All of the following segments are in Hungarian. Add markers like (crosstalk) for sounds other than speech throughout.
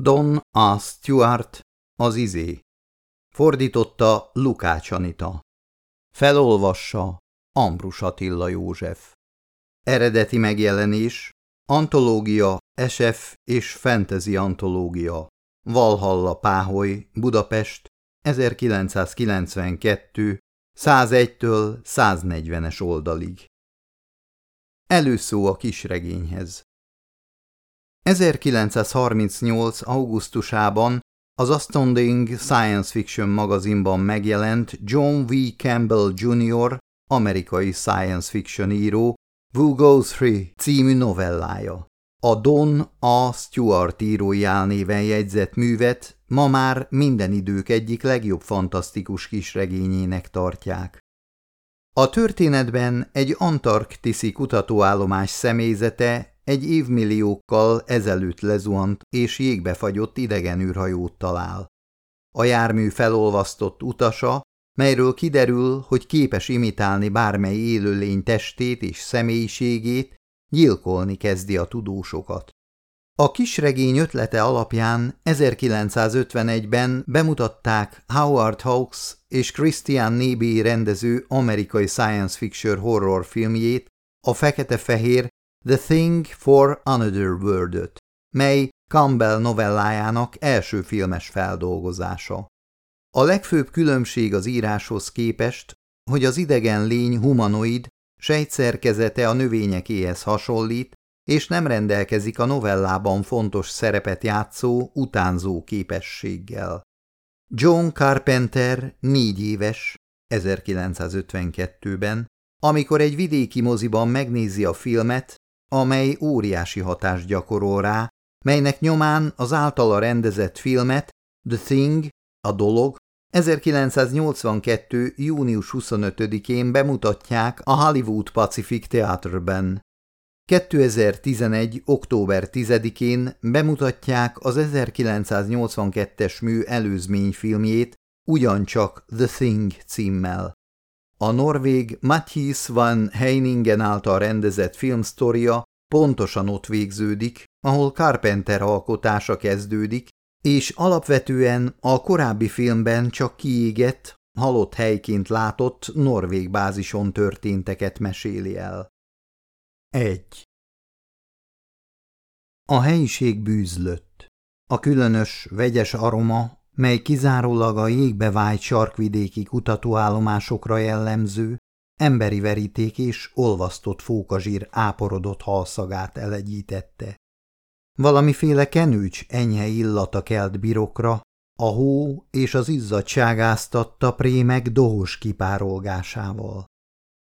Don A. Stewart, az izé. Fordította Lukács Anita. Felolvassa Ambrus Attila József. Eredeti megjelenés Antológia, SF és Fantasy Antológia. Valhalla Páholy, Budapest, 1992, 101-től 140-es oldalig. Előszó a kisregényhez. 1938. augusztusában az Astounding Science Fiction magazinban megjelent John V. Campbell Jr. amerikai science fiction író Who Goes Free című novellája. A Don A. Stewart írói álnéven jegyzett művet ma már minden idők egyik legjobb fantasztikus kisregényének tartják. A történetben egy antarktiszi kutatóállomás személyzete egy évmilliókkal ezelőtt lezuhant és jégbe fagyott idegen űrhajót talál. A jármű felolvasztott utasa, melyről kiderül, hogy képes imitálni bármely élőlény testét és személyiségét, gyilkolni kezdi a tudósokat. A kisregény ötlete alapján 1951-ben bemutatták Howard Hawks és Christian Nebe rendező amerikai science fiction horror filmjét, a fekete-fehér The Thing for Another world mely Campbell novellájának első filmes feldolgozása. A legfőbb különbség az íráshoz képest, hogy az idegen lény humanoid, sejtszerkezete a növényekéhez hasonlít, és nem rendelkezik a novellában fontos szerepet játszó utánzó képességgel. John Carpenter négy éves, 1952-ben, amikor egy vidéki moziban megnézi a filmet, amely óriási hatást gyakorol rá, melynek nyomán az általa rendezett filmet, The Thing, a dolog, 1982. június 25-én bemutatják a Hollywood Pacific Theaterben. 2011. október 10-én bemutatják az 1982-es mű előzményfilmjét, ugyancsak The Thing címmel. A norvég Matthijs van Heiningen által rendezett filmsztoria pontosan ott végződik, ahol Carpenter alkotása kezdődik, és alapvetően a korábbi filmben csak kiégett, halott helyként látott norvég bázison történteket meséli el. 1. A helyiség bűzlött. A különös, vegyes aroma mely kizárólag a jégbe vájt sarkvidéki kutatóállomásokra jellemző, emberi veríték és olvasztott fókazsír áporodott halszagát elegyítette. Valamiféle kenőcs enyhe illata kelt birokra, a hó és az izzadság áztatta prémek dohos kipárolgásával.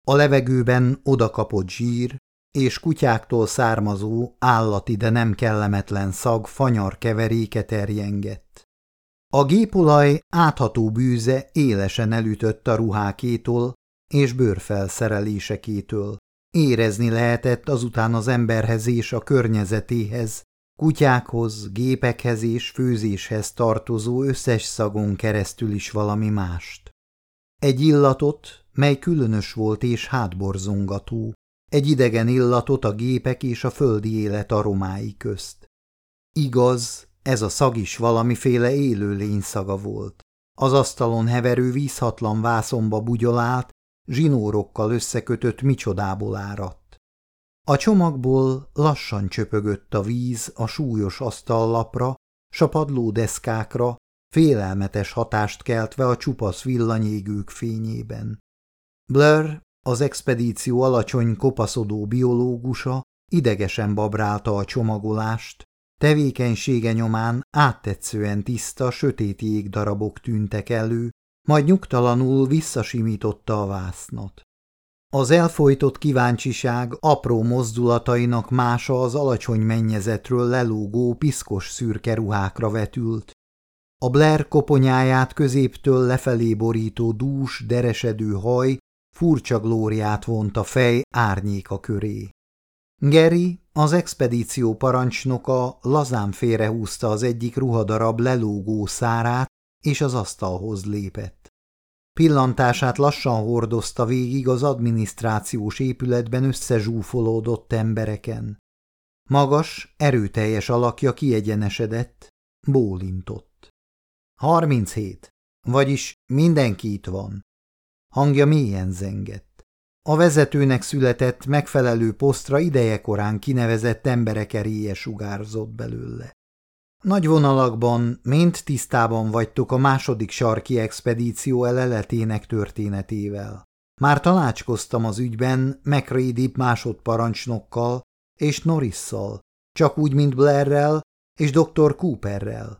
A levegőben odakapott zsír és kutyáktól származó állati, de nem kellemetlen szag fanyar keveréke terjengett. A gépolaj átható bűze élesen elütött a ruhákétól és bőrfelszerelésekétől. Érezni lehetett azután az emberhez és a környezetéhez, kutyákhoz, gépekhez és főzéshez tartozó összes szagon keresztül is valami mást. Egy illatot, mely különös volt és hátborzongató, egy idegen illatot a gépek és a földi élet aromái közt. Igaz, ez a szag is valamiféle élőlény szaga volt. Az asztalon heverő vízhatlan vászomba bugyolált, zsinórokkal összekötött micsodából áradt. A csomagból lassan csöpögött a víz a súlyos asztallapra, s a padlódeszkákra, félelmetes hatást keltve a csupasz villanyégők fényében. Blur, az expedíció alacsony kopaszodó biológusa, idegesen babrálta a csomagolást, Tevékenysége nyomán áttetszően tiszta, sötét jégdarabok tűntek elő, majd nyugtalanul visszasimította a vásznat. Az elfolytott kíváncsiság apró mozdulatainak mása az alacsony mennyezetről lelógó piszkos szürke ruhákra vetült. A Blair koponyáját középtől lefelé borító dús, deresedő haj furcsa glóriát vont a fej árnyéka köré. Geri, az expedíció parancsnoka lazán félrehúzta az egyik ruhadarab lelógó szárát, és az asztalhoz lépett. Pillantását lassan hordozta végig az adminisztrációs épületben összezsúfolódott embereken. Magas, erőteljes alakja kiegyenesedett, bólintott. Harminchét, vagyis mindenki itt van. Hangja mélyen zengett. A vezetőnek született megfelelő posztra idejekorán kinevezett emberek eréje sugárzott belőle. Nagy vonalakban mind tisztában vagytok a második sarki expedíció eleletének történetével. Már tanácskoztam az ügyben McReady másodparancsnokkal és Norrisszal, csak úgy, mint Blairrel és dr. Cooperrel.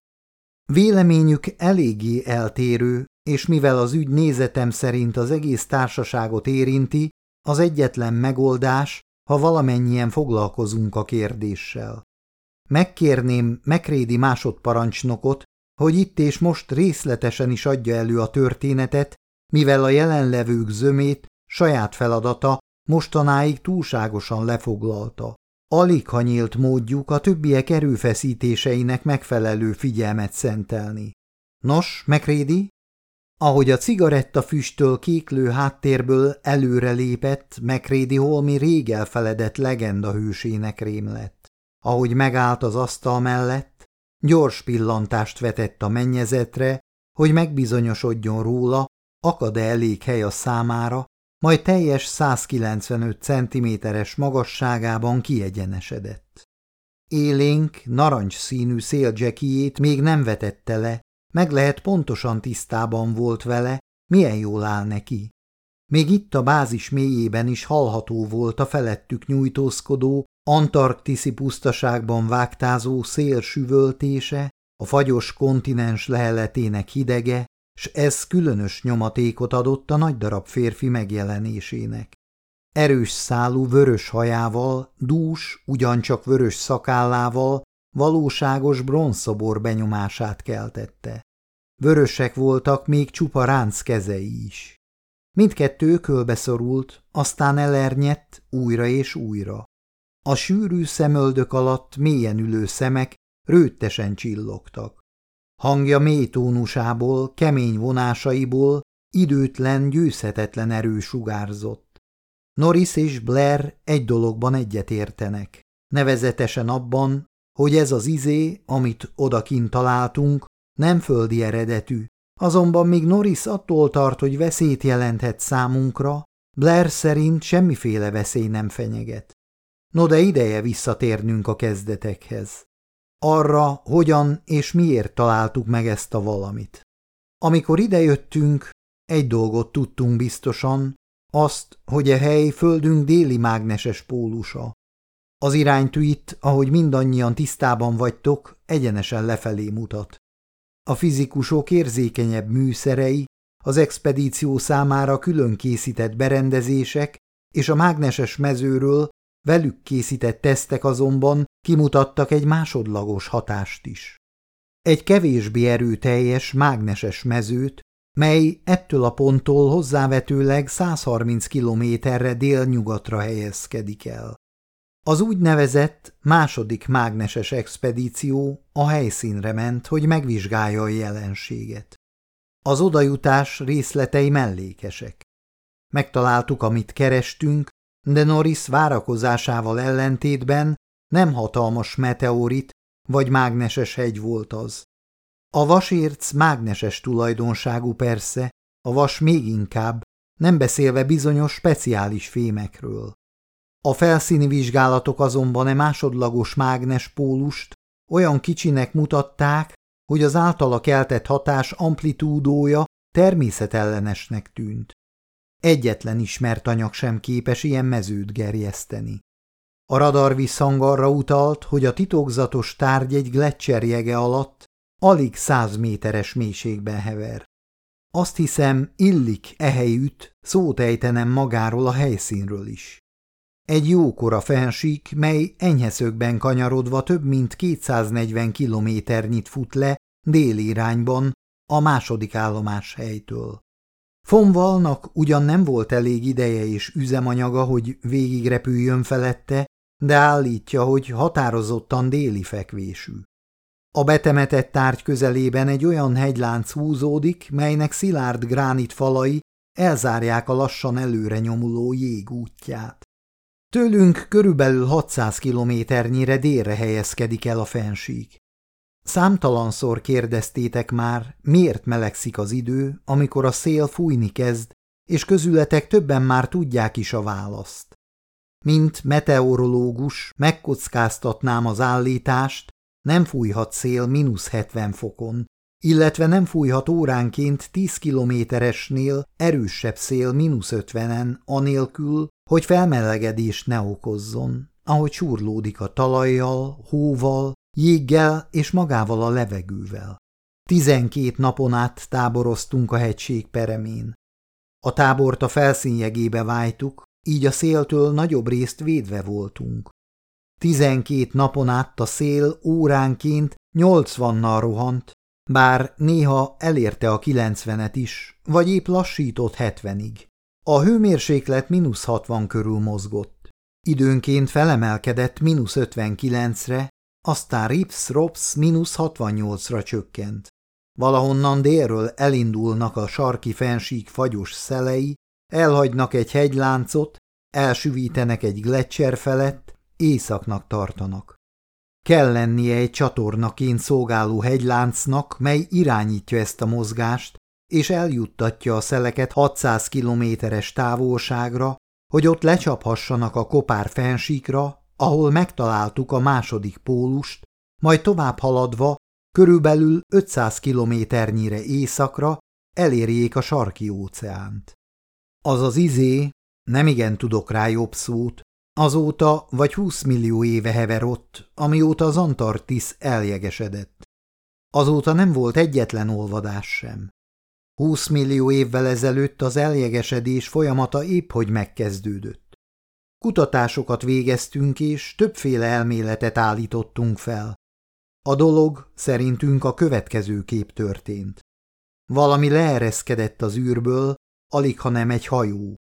Véleményük eléggé eltérő, és mivel az ügy nézetem szerint az egész társaságot érinti, az egyetlen megoldás, ha valamennyien foglalkozunk a kérdéssel. Megkérném Mekrédi másodparancsnokot, hogy itt és most részletesen is adja elő a történetet, mivel a jelenlevők zömét saját feladata mostanáig túlságosan lefoglalta. Alig ha nyílt módjuk a többiek erőfeszítéseinek megfelelő figyelmet szentelni. Nos, Mekrédi? Ahogy a cigaretta füsttől kéklő háttérből előre lépett, Mekrédi holmi rég elfeledett legenda hősének rém lett. Ahogy megállt az asztal mellett, gyors pillantást vetett a mennyezetre, hogy megbizonyosodjon róla, akad-e elég hely a számára, majd teljes 195 centiméteres magasságában kiegyenesedett. Élénk, narancs színű széldzsekijét még nem vetette le, meg lehet pontosan tisztában volt vele, milyen jól áll neki. Még itt a bázis mélyében is hallható volt a felettük nyújtózkodó, antarktiszi pusztaságban vágtázó szél süvöltése, a fagyos kontinens leheletének hidege, s ez különös nyomatékot adott a nagy darab férfi megjelenésének. Erős szálú vörös hajával, dús, ugyancsak vörös szakállával valóságos bronzszobor benyomását keltette. Vörösek voltak még csupa ránc kezei is. Mindkettő kölbeszorult, aztán elernyett újra és újra. A sűrű szemöldök alatt mélyen ülő szemek rőttesen csillogtak. Hangja mély tónusából, kemény vonásaiból időtlen, győzhetetlen erő sugárzott. Norris és Blair egy dologban egyetértenek, nevezetesen abban, hogy ez az izé, amit odakint találtunk, nem földi eredetű, azonban még Norris attól tart, hogy veszélyt jelenthet számunkra, Blair szerint semmiféle veszély nem fenyeget. No de ideje visszatérnünk a kezdetekhez. Arra, hogyan és miért találtuk meg ezt a valamit. Amikor idejöttünk, egy dolgot tudtunk biztosan, azt, hogy a hely földünk déli mágneses pólusa. Az iránytű itt, ahogy mindannyian tisztában vagytok, egyenesen lefelé mutat. A fizikusok érzékenyebb műszerei, az expedíció számára külön készített berendezések és a mágneses mezőről velük készített tesztek azonban kimutattak egy másodlagos hatást is. Egy kevésbé erőteljes mágneses mezőt, mely ettől a ponttól hozzávetőleg 130 kilométerre délnyugatra helyezkedik el. Az úgynevezett második mágneses expedíció a helyszínre ment, hogy megvizsgálja a jelenséget. Az odajutás részletei mellékesek. Megtaláltuk, amit kerestünk, de Norris várakozásával ellentétben nem hatalmas meteorit vagy mágneses hegy volt az. A vasérc mágneses tulajdonságú persze, a vas még inkább, nem beszélve bizonyos speciális fémekről. A felszíni vizsgálatok azonban e másodlagos mágnes pólust olyan kicsinek mutatták, hogy az általa keltett hatás amplitúdója természetellenesnek tűnt. Egyetlen ismert anyag sem képes ilyen mezőt gerjeszteni. A radar visszhang arra utalt, hogy a titokzatos tárgy egy gletszerjege alatt alig száz méteres mélységben hever. Azt hiszem, illik ehelyütt szót ejtenem magáról a helyszínről is. Egy jókora fensík, mely enyheszögben kanyarodva több mint 240 kilométernyit fut le déli irányban a második állomás helytől. Fonvalnak ugyan nem volt elég ideje és üzemanyaga, hogy végigrepüljön felette, de állítja, hogy határozottan déli fekvésű. A betemetett tárgy közelében egy olyan hegylánc húzódik, melynek szilárd gránit falai elzárják a lassan előre nyomuló jég útját. Tőlünk körülbelül 600 kilométernyire délre helyezkedik el a fensík. Számtalanszor kérdeztétek már, miért melegszik az idő, amikor a szél fújni kezd, és közületek többen már tudják is a választ. Mint meteorológus megkockáztatnám az állítást, nem fújhat szél mínusz 70 fokon, illetve nem fújhat óránként 10 kilométeresnél erősebb szél mínusz 50-en, anélkül, hogy felmelegedést ne okozzon, ahogy surlódik a talajjal, hóval, jéggel és magával a levegővel. Tizenkét napon át táboroztunk a hegység peremén. A tábort a felszínjegébe vájtuk, így a széltől nagyobb részt védve voltunk. Tizenkét napon át a szél óránként nyolcvannal rohant, bár néha elérte a kilencvenet is, vagy épp lassított hetvenig. A hőmérséklet mínusz hatvan körül mozgott. Időnként felemelkedett mínusz ötvenkilencre, aztán rips-rops mínusz hatvannyolcra csökkent. Valahonnan délről elindulnak a sarki fensík fagyos szelei, elhagynak egy hegyláncot, elsüvítenek egy gletszer felett, északnak tartanak. Kell lennie egy csatornaként szolgáló hegyláncnak, mely irányítja ezt a mozgást, és eljuttatja a szeleket 600 kilométeres távolságra, hogy ott lecsaphassanak a kopár fensíkra, ahol megtaláltuk a második pólust, majd tovább haladva, körülbelül 500 kilométernyire északra elérjék a sarki óceánt. Az az izé, nem igen tudok rá jobb szót, azóta vagy 20 millió éve hever ott, amióta az Antarktisz eljegesedett. Azóta nem volt egyetlen olvadás sem. 20 millió évvel ezelőtt az eljegesedés folyamata épp hogy megkezdődött. Kutatásokat végeztünk és többféle elméletet állítottunk fel. A dolog szerintünk a következő kép történt. Valami leereszkedett az űrből, alig ha nem egy hajó.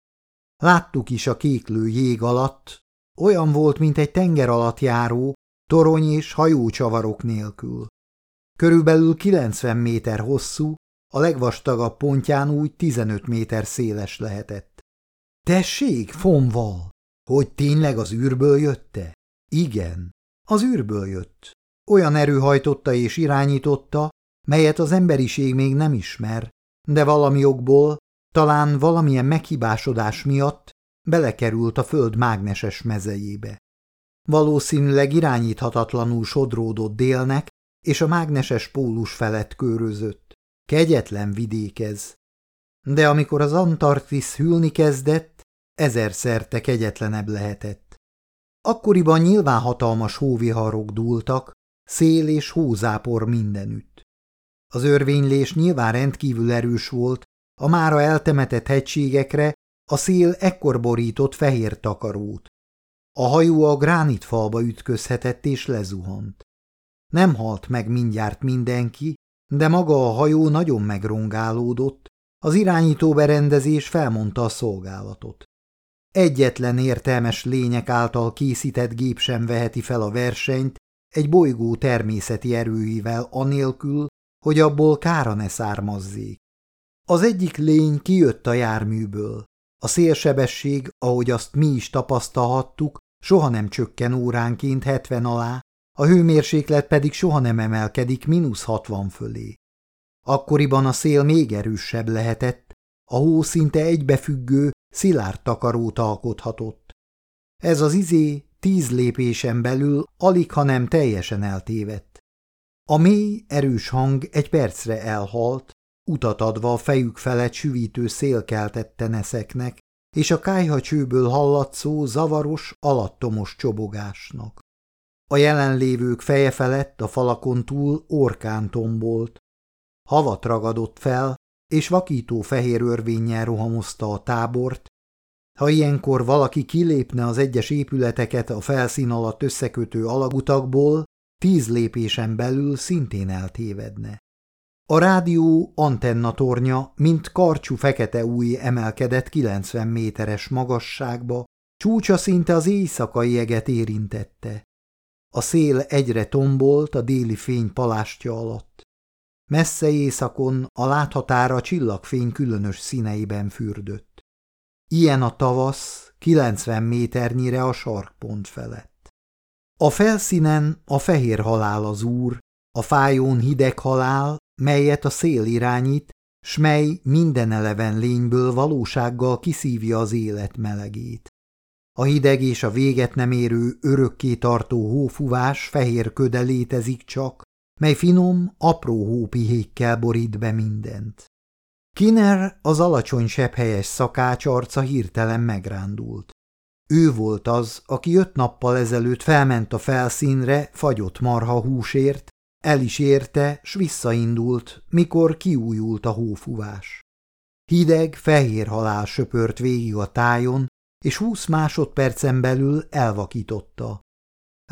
Láttuk is a kéklő jég alatt, olyan volt, mint egy tenger alatt járó, torony és hajócsavarok nélkül. Körülbelül 90 méter hosszú, a legvastagabb pontján úgy 15 méter széles lehetett. Tessék, fonval, hogy tényleg az űrből jötte? Igen, az űrből jött. Olyan erő hajtotta és irányította, melyet az emberiség még nem ismer, de valami okból, talán valamilyen meghibásodás miatt belekerült a föld mágneses mezejébe. Valószínűleg irányíthatatlanul sodródott délnek, és a mágneses pólus felett körözött. Kegyetlen vidékez. De amikor az Antarktisz hűlni kezdett, ezerszerte kegyetlenebb lehetett. Akkoriban nyilván hatalmas hóviharok dúltak, szél és hózápor mindenütt. Az örvénylés nyilván rendkívül erős volt, a mára eltemetett hegységekre a szél ekkor borított fehér takarót. A hajó a gránitfalba ütközhetett és lezuhant. Nem halt meg mindjárt mindenki, de maga a hajó nagyon megrongálódott, az irányító berendezés felmondta a szolgálatot. Egyetlen értelmes lények által készített gép sem veheti fel a versenyt egy bolygó természeti erőivel anélkül, hogy abból kára ne származzék. Az egyik lény kijött a járműből. A szélsebesség, ahogy azt mi is tapasztalhattuk, soha nem csökken óránként 70 alá, a hőmérséklet pedig soha nem emelkedik mínusz 60 fölé. Akkoriban a szél még erősebb lehetett, a hó szinte egybefüggő, szilárd takarót alkothatott. Ez az izé tíz lépésen belül alig, ha nem teljesen eltévedt. A mély, erős hang egy percre elhalt, utat adva a fejük felett süvítő szélkeltette neszeknek, és a kájhacsőből hallatszó, zavaros, alattomos csobogásnak. A jelenlévők feje felett a falakon túl orkán tombolt. Havat ragadott fel, és vakító fehér örvénnyel rohamozta a tábort. Ha ilyenkor valaki kilépne az egyes épületeket a felszín alatt összekötő alagutakból, tíz lépésen belül szintén eltévedne. A rádió antennatornya, mint karcsú fekete új emelkedett 90 méteres magasságba, csúcsa szinte az éjszakai eget érintette. A szél egyre tombolt a déli fény palástja alatt. Messze éjszakon a láthatára csillagfény különös színeiben fürdött. Ilyen a tavasz, 90 méternyire a sarkpont felett. A felszínen a fehér halál az úr, A fájón hideg halál, melyet a szél irányít, s mely minden eleven lényből valósággal kiszívja az élet melegét. A hideg és a véget nem érő, örökké tartó hófúvás fehér köde létezik csak, mely finom, apró hópihékkel borít be mindent. Kiner, az alacsony sebhelyes szakács arca hirtelen megrándult. Ő volt az, aki öt nappal ezelőtt felment a felszínre fagyott marha húsért, el is érte, s visszaindult, mikor kiújult a hófúvás. Hideg, fehér halál söpört végig a tájon, és húsz másodpercen belül elvakította.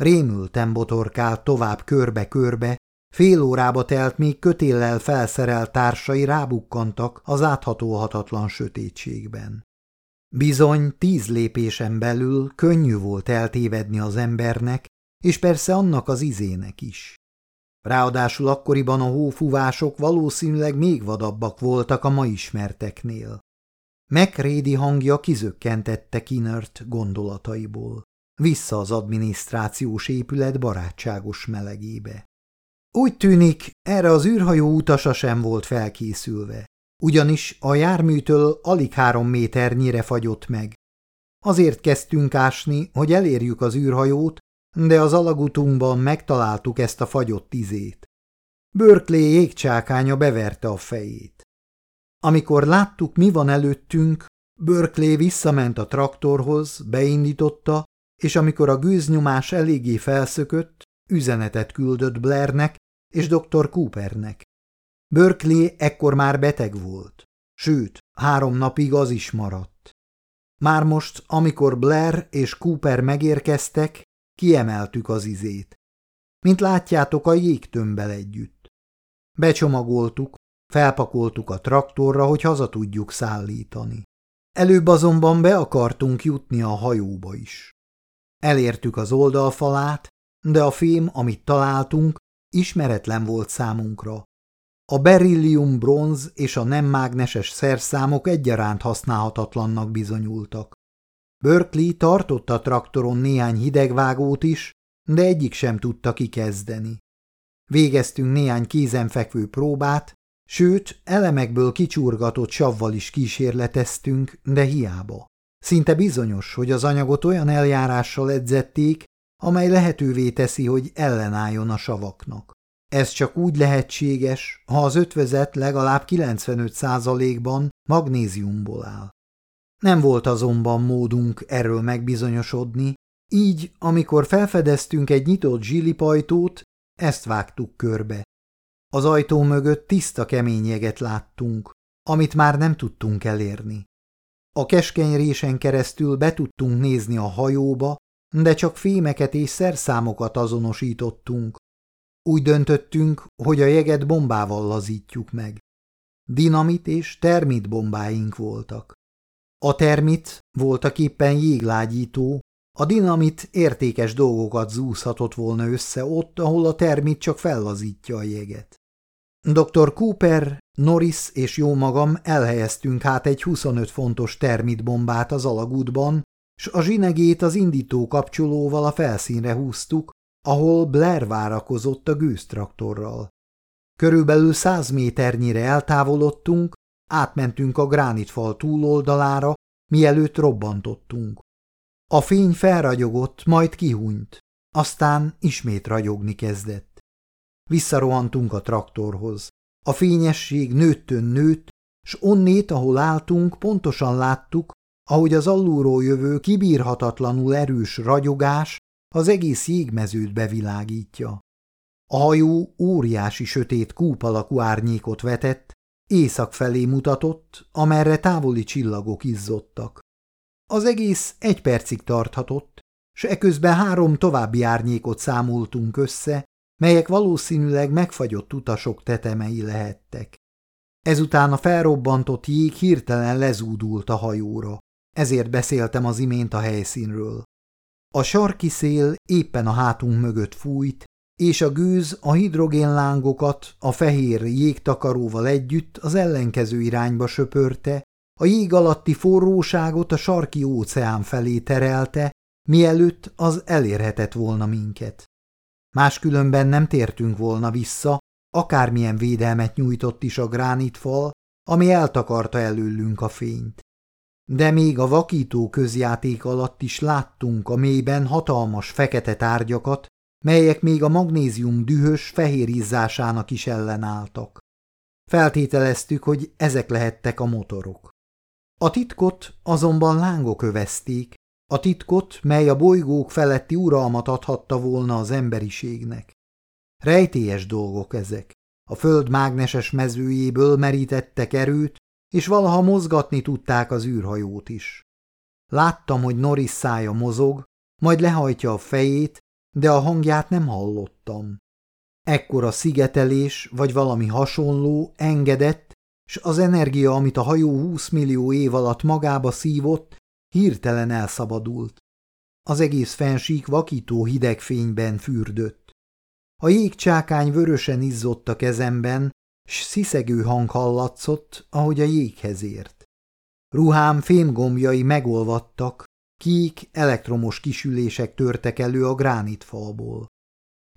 Rémülten botorkált tovább körbe-körbe, fél órába telt, még kötéllel felszerelt társai rábukkantak az áthatóhatatlan sötétségben. Bizony tíz lépésen belül könnyű volt eltévedni az embernek, és persze annak az izének is. Ráadásul akkoriban a hófúvások valószínűleg még vadabbak voltak a ma ismerteknél. Megrédi hangja kizökkentette Kinert gondolataiból, vissza az adminisztrációs épület barátságos melegébe. Úgy tűnik, erre az űrhajó utasa sem volt felkészülve, ugyanis a járműtől alig három méternyire fagyott meg. Azért kezdtünk ásni, hogy elérjük az űrhajót, de az alagutunkban megtaláltuk ezt a fagyott izét. Berkeley jégcsákánya beverte a fejét. Amikor láttuk, mi van előttünk, Berkeley visszament a traktorhoz, beindította, és amikor a gőznyomás eléggé felszökött, üzenetet küldött Blairnek és dr. Coopernek. Berkeley ekkor már beteg volt, sőt, három napig az is maradt. Már most, amikor Blair és Cooper megérkeztek, kiemeltük az izét. Mint látjátok, a jégtömbbel együtt. Becsomagoltuk, felpakoltuk a traktorra, hogy haza tudjuk szállítani. Előbb azonban be akartunk jutni a hajóba is. Elértük az oldalfalát, de a fém, amit találtunk, ismeretlen volt számunkra. A berillium bronz és a nem mágneses szerszámok egyaránt használhatatlannak bizonyultak. Berkeley tartotta a traktoron néhány hidegvágót is, de egyik sem tudta kikezdeni. Végeztünk néhány kézenfekvő próbát, sőt, elemekből kicsurgatott savval is kísérleteztünk, de hiába. Szinte bizonyos, hogy az anyagot olyan eljárással edzették, amely lehetővé teszi, hogy ellenálljon a savaknak. Ez csak úgy lehetséges, ha az ötvezet legalább 95%-ban magnéziumból áll. Nem volt azonban módunk erről megbizonyosodni, így, amikor felfedeztünk egy nyitott zsilipajtót, ezt vágtuk körbe. Az ajtó mögött tiszta kemény jeget láttunk, amit már nem tudtunk elérni. A keskeny résen keresztül be tudtunk nézni a hajóba, de csak fémeket és szerszámokat azonosítottunk. Úgy döntöttünk, hogy a jeget bombával lazítjuk meg. Dinamit és termit bombáink voltak. A termit voltak éppen jéglágyító, a dinamit értékes dolgokat zúzhatott volna össze ott, ahol a termit csak fellazítja a jeget. Dr. Cooper, Norris és jó magam elhelyeztünk hát egy 25 fontos termitbombát az alagútban, s a zsinegét az indító kapcsolóval a felszínre húztuk, ahol Blair várakozott a gőztraktorral. Körülbelül száz méternyire eltávolodtunk, átmentünk a gránitfal túloldalára, mielőtt robbantottunk. A fény felragyogott, majd kihúnyt, aztán ismét ragyogni kezdett. Visszarohantunk a traktorhoz. A fényesség nőttön nőtt, s onnét, ahol álltunk, pontosan láttuk, ahogy az alulról jövő kibírhatatlanul erős ragyogás az egész jégmezőt bevilágítja. A hajó óriási sötét kúp alakú árnyékot vetett, észak felé mutatott, amerre távoli csillagok izzottak. Az egész egy percig tarthatott, s eközben három további árnyékot számoltunk össze, melyek valószínűleg megfagyott utasok tetemei lehettek. Ezután a felrobbantott jég hirtelen lezúdult a hajóra, ezért beszéltem az imént a helyszínről. A sarki szél éppen a hátunk mögött fújt, és a gőz a hidrogénlángokat a fehér jégtakaróval együtt az ellenkező irányba söpörte, a jég alatti forróságot a sarki óceán felé terelte, mielőtt az elérhetett volna minket. Máskülönben nem tértünk volna vissza, akármilyen védelmet nyújtott is a gránitfal, ami eltakarta előlünk a fényt. De még a vakító közjáték alatt is láttunk a mélyben hatalmas fekete tárgyakat, melyek még a magnézium dühös fehérizzásának is ellenálltak. Feltételeztük, hogy ezek lehettek a motorok. A titkot azonban lángok övezték, a titkot, mely a bolygók feletti uralmat adhatta volna az emberiségnek. Rejtélyes dolgok ezek. A föld mágneses mezőjéből merítettek erőt, és valaha mozgatni tudták az űrhajót is. Láttam, hogy Norris szája mozog, majd lehajtja a fejét, de a hangját nem hallottam. Ekkor a szigetelés, vagy valami hasonló engedett, s az energia, amit a hajó 20 millió év alatt magába szívott, hirtelen elszabadult. Az egész fensík vakító hideg fényben fürdött. A jégcsákány vörösen izzott a kezemben, s sziszegő hang hallatszott, ahogy a jéghez ért. Ruhám fémgombjai megolvadtak, kék, elektromos kisülések törtek elő a gránitfalból.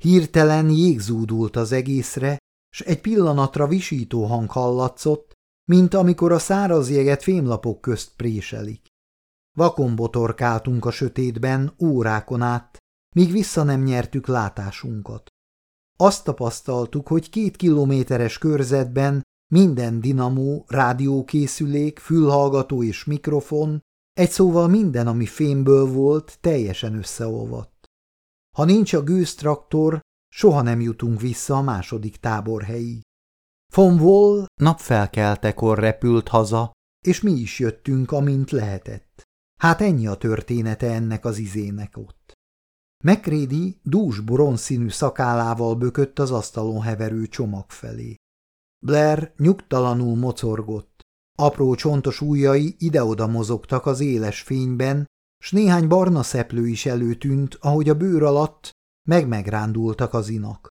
Hirtelen jég zúdult az egészre, s egy pillanatra visító hang hallatszott, mint amikor a száraz jeget fémlapok közt préselik. Vakon botorkáltunk a sötétben órákon át, míg vissza nem nyertük látásunkat. Azt tapasztaltuk, hogy két kilométeres körzetben minden dinamó, rádiókészülék, fülhallgató és mikrofon, egy szóval minden, ami fémből volt, teljesen összeolvadt. Ha nincs a gőztraktor, soha nem jutunk vissza a második táborhelyig. Von Wall napfelkeltekor repült haza, és mi is jöttünk, amint lehetett. Hát ennyi a története ennek az izének ott. Megrédi dús bronzszínű szakálával bökött az asztalon heverő csomag felé. Blair nyugtalanul mocorgott. Apró csontos ujjai ide-oda mozogtak az éles fényben, s néhány barna szeplő is előtűnt, ahogy a bőr alatt meg-megrándultak az inak.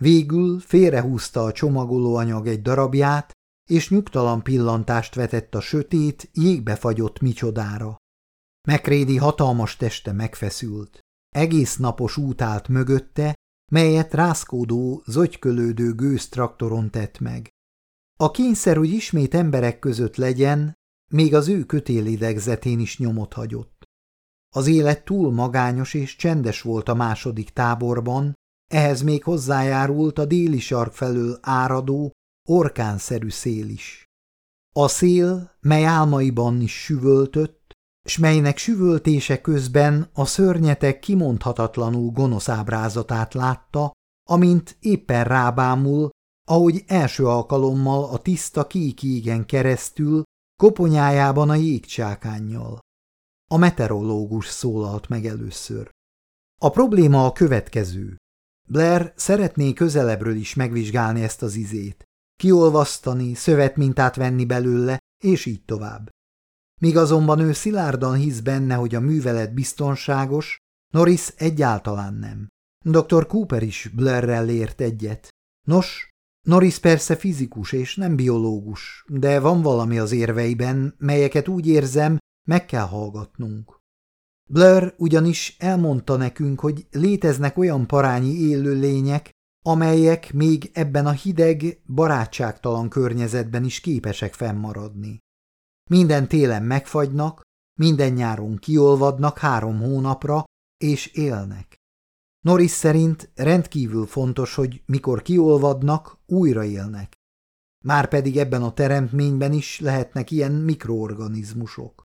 Végül félrehúzta a csomagolóanyag egy darabját, és nyugtalan pillantást vetett a sötét, jégbe fagyott micsodára. Megrédi hatalmas teste megfeszült. Egész napos út állt mögötte, melyet rászkódó, zögykölődő gőztraktoron tett meg. A kényszer, hogy ismét emberek között legyen, még az ő kötélidegzetén is nyomot hagyott. Az élet túl magányos és csendes volt a második táborban, ehhez még hozzájárult a déli sark felől áradó, orkánszerű szél is. A szél, mely álmaiban is süvöltött, s melynek süvöltése közben a szörnyetek kimondhatatlanul gonosz ábrázatát látta, amint éppen rábámul, ahogy első alkalommal a tiszta kék égen keresztül, koponyájában a jégcsákánnyal. A meteorológus szólalt meg először. A probléma a következő. Blair szeretné közelebbről is megvizsgálni ezt az izét, kiolvasztani, szövetmintát venni belőle, és így tovább. Míg azonban ő szilárdan hisz benne, hogy a művelet biztonságos, Norris egyáltalán nem. Dr. Cooper is Blairrel ért egyet. Nos, Norris persze fizikus és nem biológus, de van valami az érveiben, melyeket úgy érzem, meg kell hallgatnunk. Blair ugyanis elmondta nekünk, hogy léteznek olyan parányi élőlények, amelyek még ebben a hideg, barátságtalan környezetben is képesek fennmaradni. Minden télen megfagynak, minden nyáron kiolvadnak három hónapra, és élnek. Norris szerint rendkívül fontos, hogy mikor kiolvadnak, újra élnek. Márpedig ebben a teremtményben is lehetnek ilyen mikroorganizmusok.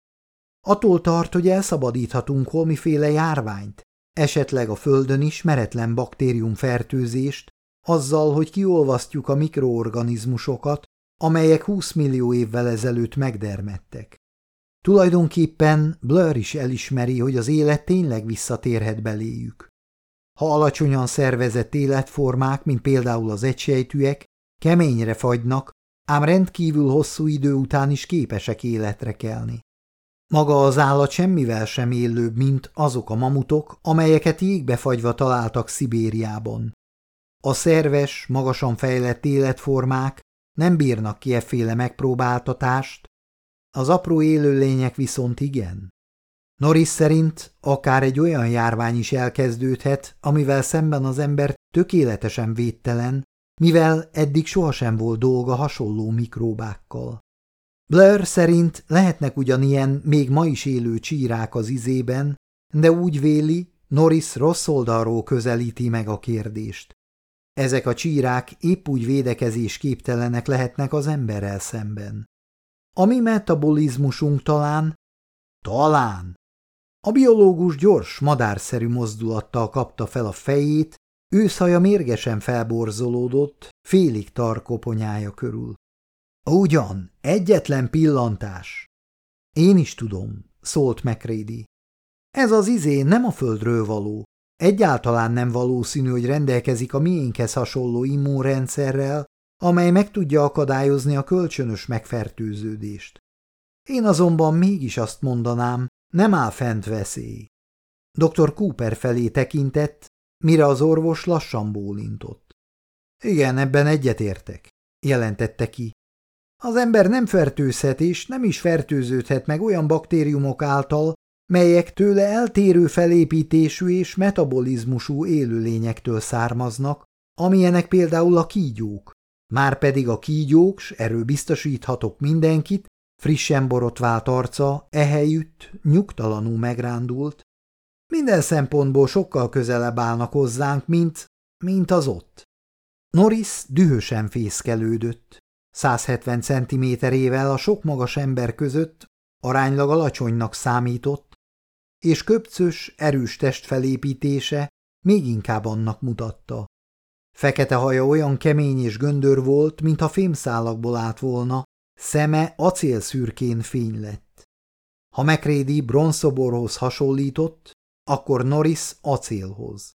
Attól tart, hogy elszabadíthatunk holmiféle járványt, esetleg a földön is meretlen baktériumfertőzést, azzal, hogy kiolvasztjuk a mikroorganizmusokat, amelyek 20 millió évvel ezelőtt megdermedtek. Tulajdonképpen Blur is elismeri, hogy az élet tényleg visszatérhet beléjük. Ha alacsonyan szervezett életformák, mint például az egysejtűek, keményre fagynak, ám rendkívül hosszú idő után is képesek életre kelni. Maga az állat semmivel sem élőbb, mint azok a mamutok, amelyeket jégbe fagyva találtak Szibériában. A szerves, magasan fejlett életformák nem bírnak ki efféle megpróbáltatást, az apró élőlények viszont igen. Norris szerint akár egy olyan járvány is elkezdődhet, amivel szemben az ember tökéletesen védtelen, mivel eddig sohasem volt dolga hasonló mikróbákkal. Blair szerint lehetnek ugyanilyen még ma is élő csírák az izében, de úgy véli, Norris rossz oldalról közelíti meg a kérdést. Ezek a csírák épp úgy védekezés képtelenek lehetnek az emberrel szemben. A mi metabolizmusunk talán, talán. A biológus gyors, madárszerű mozdulattal kapta fel a fejét, őszaja mérgesen felborzolódott, félig tarkoponyája körül. Ugyan, egyetlen pillantás. Én is tudom, szólt McRady. Ez az izé nem a földről való. Egyáltalán nem valószínű, hogy rendelkezik a miénkhez hasonló immunrendszerrel, amely meg tudja akadályozni a kölcsönös megfertőződést. Én azonban mégis azt mondanám, nem áll fent veszély. Dr. Cooper felé tekintett, mire az orvos lassan bólintott. Igen, ebben egyetértek, jelentette ki. Az ember nem fertőzhet és nem is fertőződhet meg olyan baktériumok által, melyek tőle eltérő felépítésű és metabolizmusú élőlényektől származnak, amilyenek például a kígyók. Márpedig a kígyók, s erről biztosíthatok mindenkit, frissen borotvált arca ehelyütt nyugtalanul megrándult. Minden szempontból sokkal közelebb állnak hozzánk, mint, mint az ott. Norris dühösen fészkelődött. 170 centiméterével a sok magas ember között aránylag alacsonynak számított, és köpcös, erős testfelépítése még inkább annak mutatta. Fekete haja olyan kemény és göndör volt, mintha fémszálakból állt volna, szeme acélszürkén fény lett. Ha McRady bronzszoborhoz hasonlított, akkor Norris acélhoz.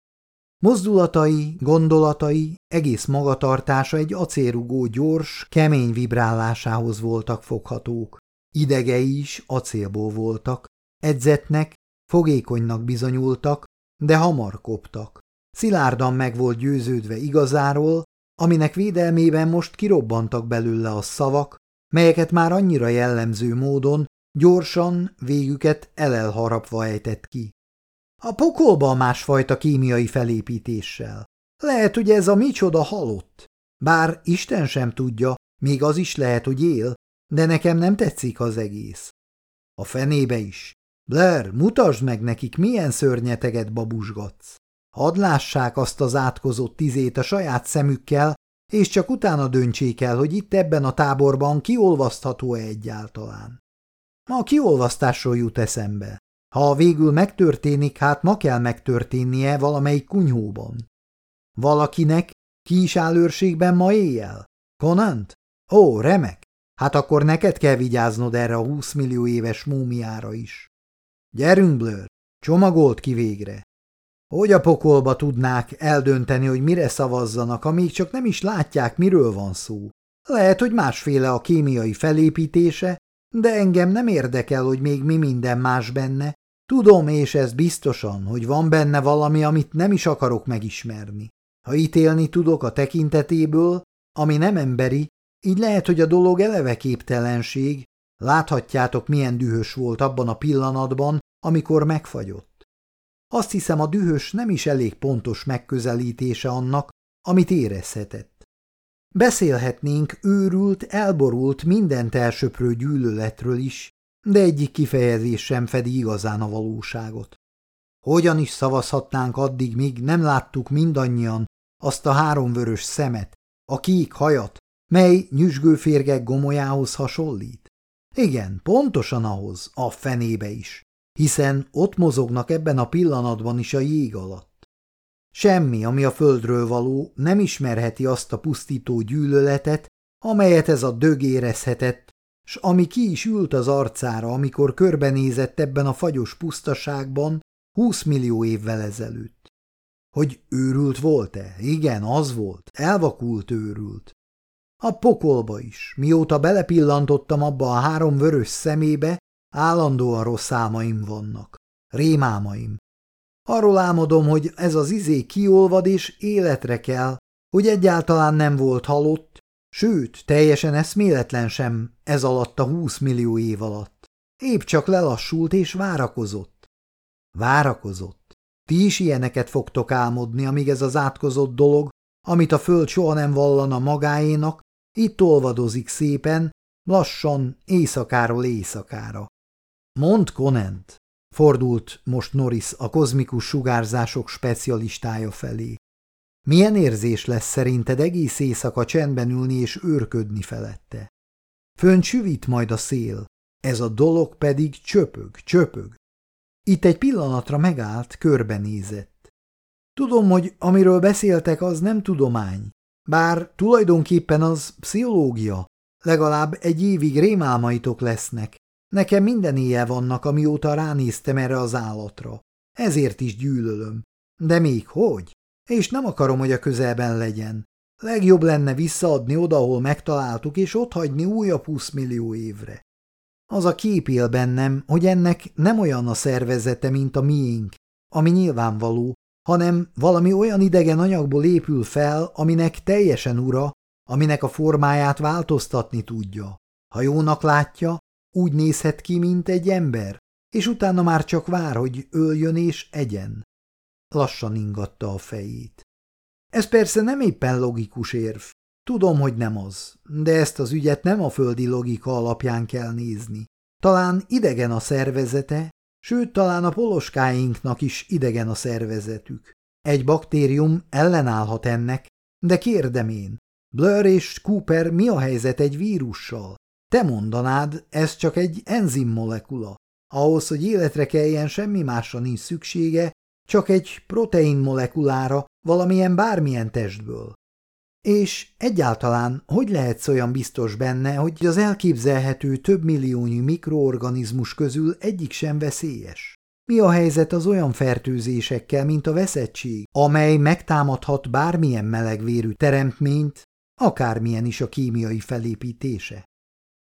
Mozdulatai, gondolatai, egész magatartása egy acélrugó gyors, kemény vibrálásához voltak foghatók. Idegei is acélból voltak, edzetnek, fogékonynak bizonyultak, de hamar koptak. Szilárdan meg volt győződve igazáról, aminek védelmében most kirobbantak belőle a szavak, melyeket már annyira jellemző módon gyorsan végüket elelharapva ejtett ki. A pokolba másfajta kémiai felépítéssel. Lehet, hogy ez a micsoda halott. Bár Isten sem tudja, még az is lehet, hogy él, de nekem nem tetszik az egész. A fenébe is. Blair, mutasd meg nekik, milyen szörnyeteget babusgatsz. Hadd lássák azt az átkozott tizét a saját szemükkel, és csak utána döntsék el, hogy itt ebben a táborban kiolvasztható-e egyáltalán. Ma a kiolvasztásról jut eszembe. Ha végül megtörténik, hát ma kell megtörténnie valamelyik kunyhóban. Valakinek ki is áll őrségben ma éjjel? Konant? Ó, remek. Hát akkor neked kell vigyáznod erre a 20 millió éves múmiára is. Gyerünk, Blur, csomagolt ki végre. Hogy a pokolba tudnák eldönteni, hogy mire szavazzanak, amíg csak nem is látják, miről van szó. Lehet, hogy másféle a kémiai felépítése, de engem nem érdekel, hogy még mi minden más benne. Tudom, és ez biztosan, hogy van benne valami, amit nem is akarok megismerni. Ha ítélni tudok a tekintetéből, ami nem emberi, így lehet, hogy a dolog eleve képtelenség, láthatjátok, milyen dühös volt abban a pillanatban, amikor megfagyott. Azt hiszem, a dühös nem is elég pontos megközelítése annak, amit érezhetett. Beszélhetnénk őrült, elborult, mindent elsöprő gyűlöletről is, de egyik kifejezés sem fedi igazán a valóságot. Hogyan is szavazhatnánk addig, míg nem láttuk mindannyian azt a három vörös szemet, a kék hajat, mely nyüzsgőférgek gomolyához hasonlít? Igen, pontosan ahhoz, a fenébe is, hiszen ott mozognak ebben a pillanatban is a jég alatt. Semmi, ami a földről való, nem ismerheti azt a pusztító gyűlöletet, amelyet ez a dög érezhetett, s ami ki is ült az arcára, amikor körbenézett ebben a fagyos pusztaságban húsz millió évvel ezelőtt. Hogy őrült volt-e? Igen, az volt. Elvakult őrült. A pokolba is, mióta belepillantottam abba a három vörös szemébe, állandóan rossz álmaim vannak. Rémámaim, Arról álmodom, hogy ez az izé kiolvad és életre kell, hogy egyáltalán nem volt halott, sőt, teljesen eszméletlen sem ez alatt a húsz millió év alatt. Épp csak lelassult és várakozott. Várakozott. Ti is ilyeneket fogtok álmodni, amíg ez az átkozott dolog, amit a föld soha nem vallana magáénak, itt olvadozik szépen, lassan éjszakáról éjszakára. Mond Conant, fordult most Norris a kozmikus sugárzások specialistája felé. Milyen érzés lesz szerinted egész éjszaka csendben ülni és őrködni felette? Fönn süvít majd a szél, ez a dolog pedig csöpög, csöpög. Itt egy pillanatra megállt, körbenézett. Tudom, hogy amiről beszéltek, az nem tudomány, bár tulajdonképpen az pszichológia. Legalább egy évig rémálmaitok lesznek. Nekem minden éjjel vannak, amióta ránéztem erre az állatra. Ezért is gyűlölöm. De még hogy? És nem akarom, hogy a közelben legyen. Legjobb lenne visszaadni oda, ahol megtaláltuk, és otthagyni újabb 20 millió évre. Az a kép él bennem, hogy ennek nem olyan a szervezete, mint a miénk, ami nyilvánvaló, hanem valami olyan idegen anyagból épül fel, aminek teljesen ura, aminek a formáját változtatni tudja. Ha jónak látja, úgy nézhet ki, mint egy ember, és utána már csak vár, hogy öljön és egyen. Lassan ingatta a fejét. Ez persze nem éppen logikus érv. Tudom, hogy nem az, de ezt az ügyet nem a földi logika alapján kell nézni. Talán idegen a szervezete, sőt, talán a poloskáinknak is idegen a szervezetük. Egy baktérium ellenállhat ennek, de kérdem én, Blur és Cooper mi a helyzet egy vírussal? Te mondanád, ez csak egy enzim molekula. Ahhoz, hogy életre keljen, semmi másra nincs szüksége, csak egy protein molekulára, valamilyen bármilyen testből. És egyáltalán hogy lehetsz olyan biztos benne, hogy az elképzelhető több milliónyi mikroorganizmus közül egyik sem veszélyes? Mi a helyzet az olyan fertőzésekkel, mint a veszettség, amely megtámadhat bármilyen melegvérű teremtményt, akármilyen is a kémiai felépítése?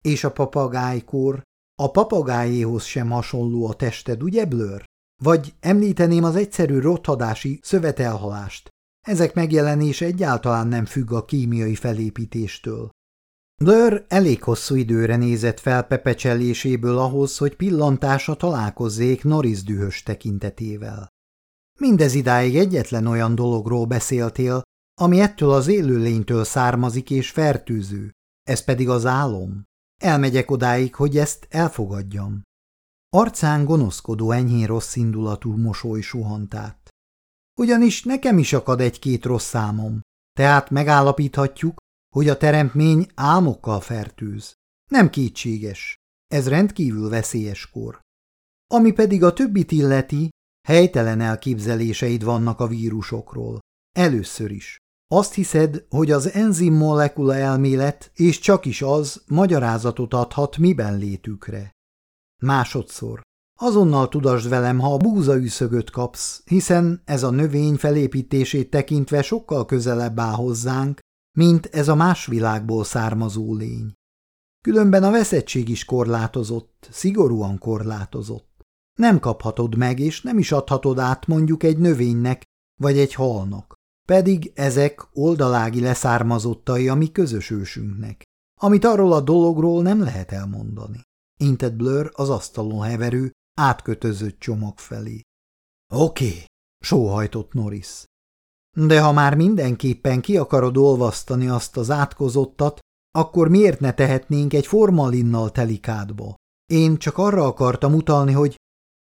És a papagájkor, a papagájéhoz sem hasonló a tested, ugye Blur? Vagy említeném az egyszerű rothadási szövetelhalást, ezek megjelenése egyáltalán nem függ a kémiai felépítéstől. Blur elég hosszú időre nézett fel pepecseléséből ahhoz, hogy pillantása találkozzék Norris dühös tekintetével. Mindez idáig egyetlen olyan dologról beszéltél, ami ettől az élőlénytől származik és fertőző, ez pedig az álom. Elmegyek odáig, hogy ezt elfogadjam. Arcán gonoszkodó enyhén rossz indulatú mosoly suhant át. Ugyanis nekem is akad egy-két rossz számom, tehát megállapíthatjuk, hogy a teremtmény álmokkal fertőz. Nem kétséges, ez rendkívül veszélyes kor. Ami pedig a többit illeti, helytelen elképzeléseid vannak a vírusokról. Először is. Azt hiszed, hogy az enzim molekula elmélet, és csak is az, magyarázatot adhat miben létükre. Másodszor. Azonnal tudasd velem, ha a búzaüszögöt kapsz, hiszen ez a növény felépítését tekintve sokkal közelebb áll hozzánk, mint ez a más világból származó lény. Különben a veszettség is korlátozott, szigorúan korlátozott. Nem kaphatod meg, és nem is adhatod át mondjuk egy növénynek vagy egy halnak. Pedig ezek oldalági leszármazottai a mi közös ősünknek, amit arról a dologról nem lehet elmondani. Intett Blur az asztalon heverő, átkötözött csomag felé. Oké, sóhajtott Norris. De ha már mindenképpen ki akarod olvasztani azt az átkozottat, akkor miért ne tehetnénk egy formalinnal telikádba? Én csak arra akartam utalni, hogy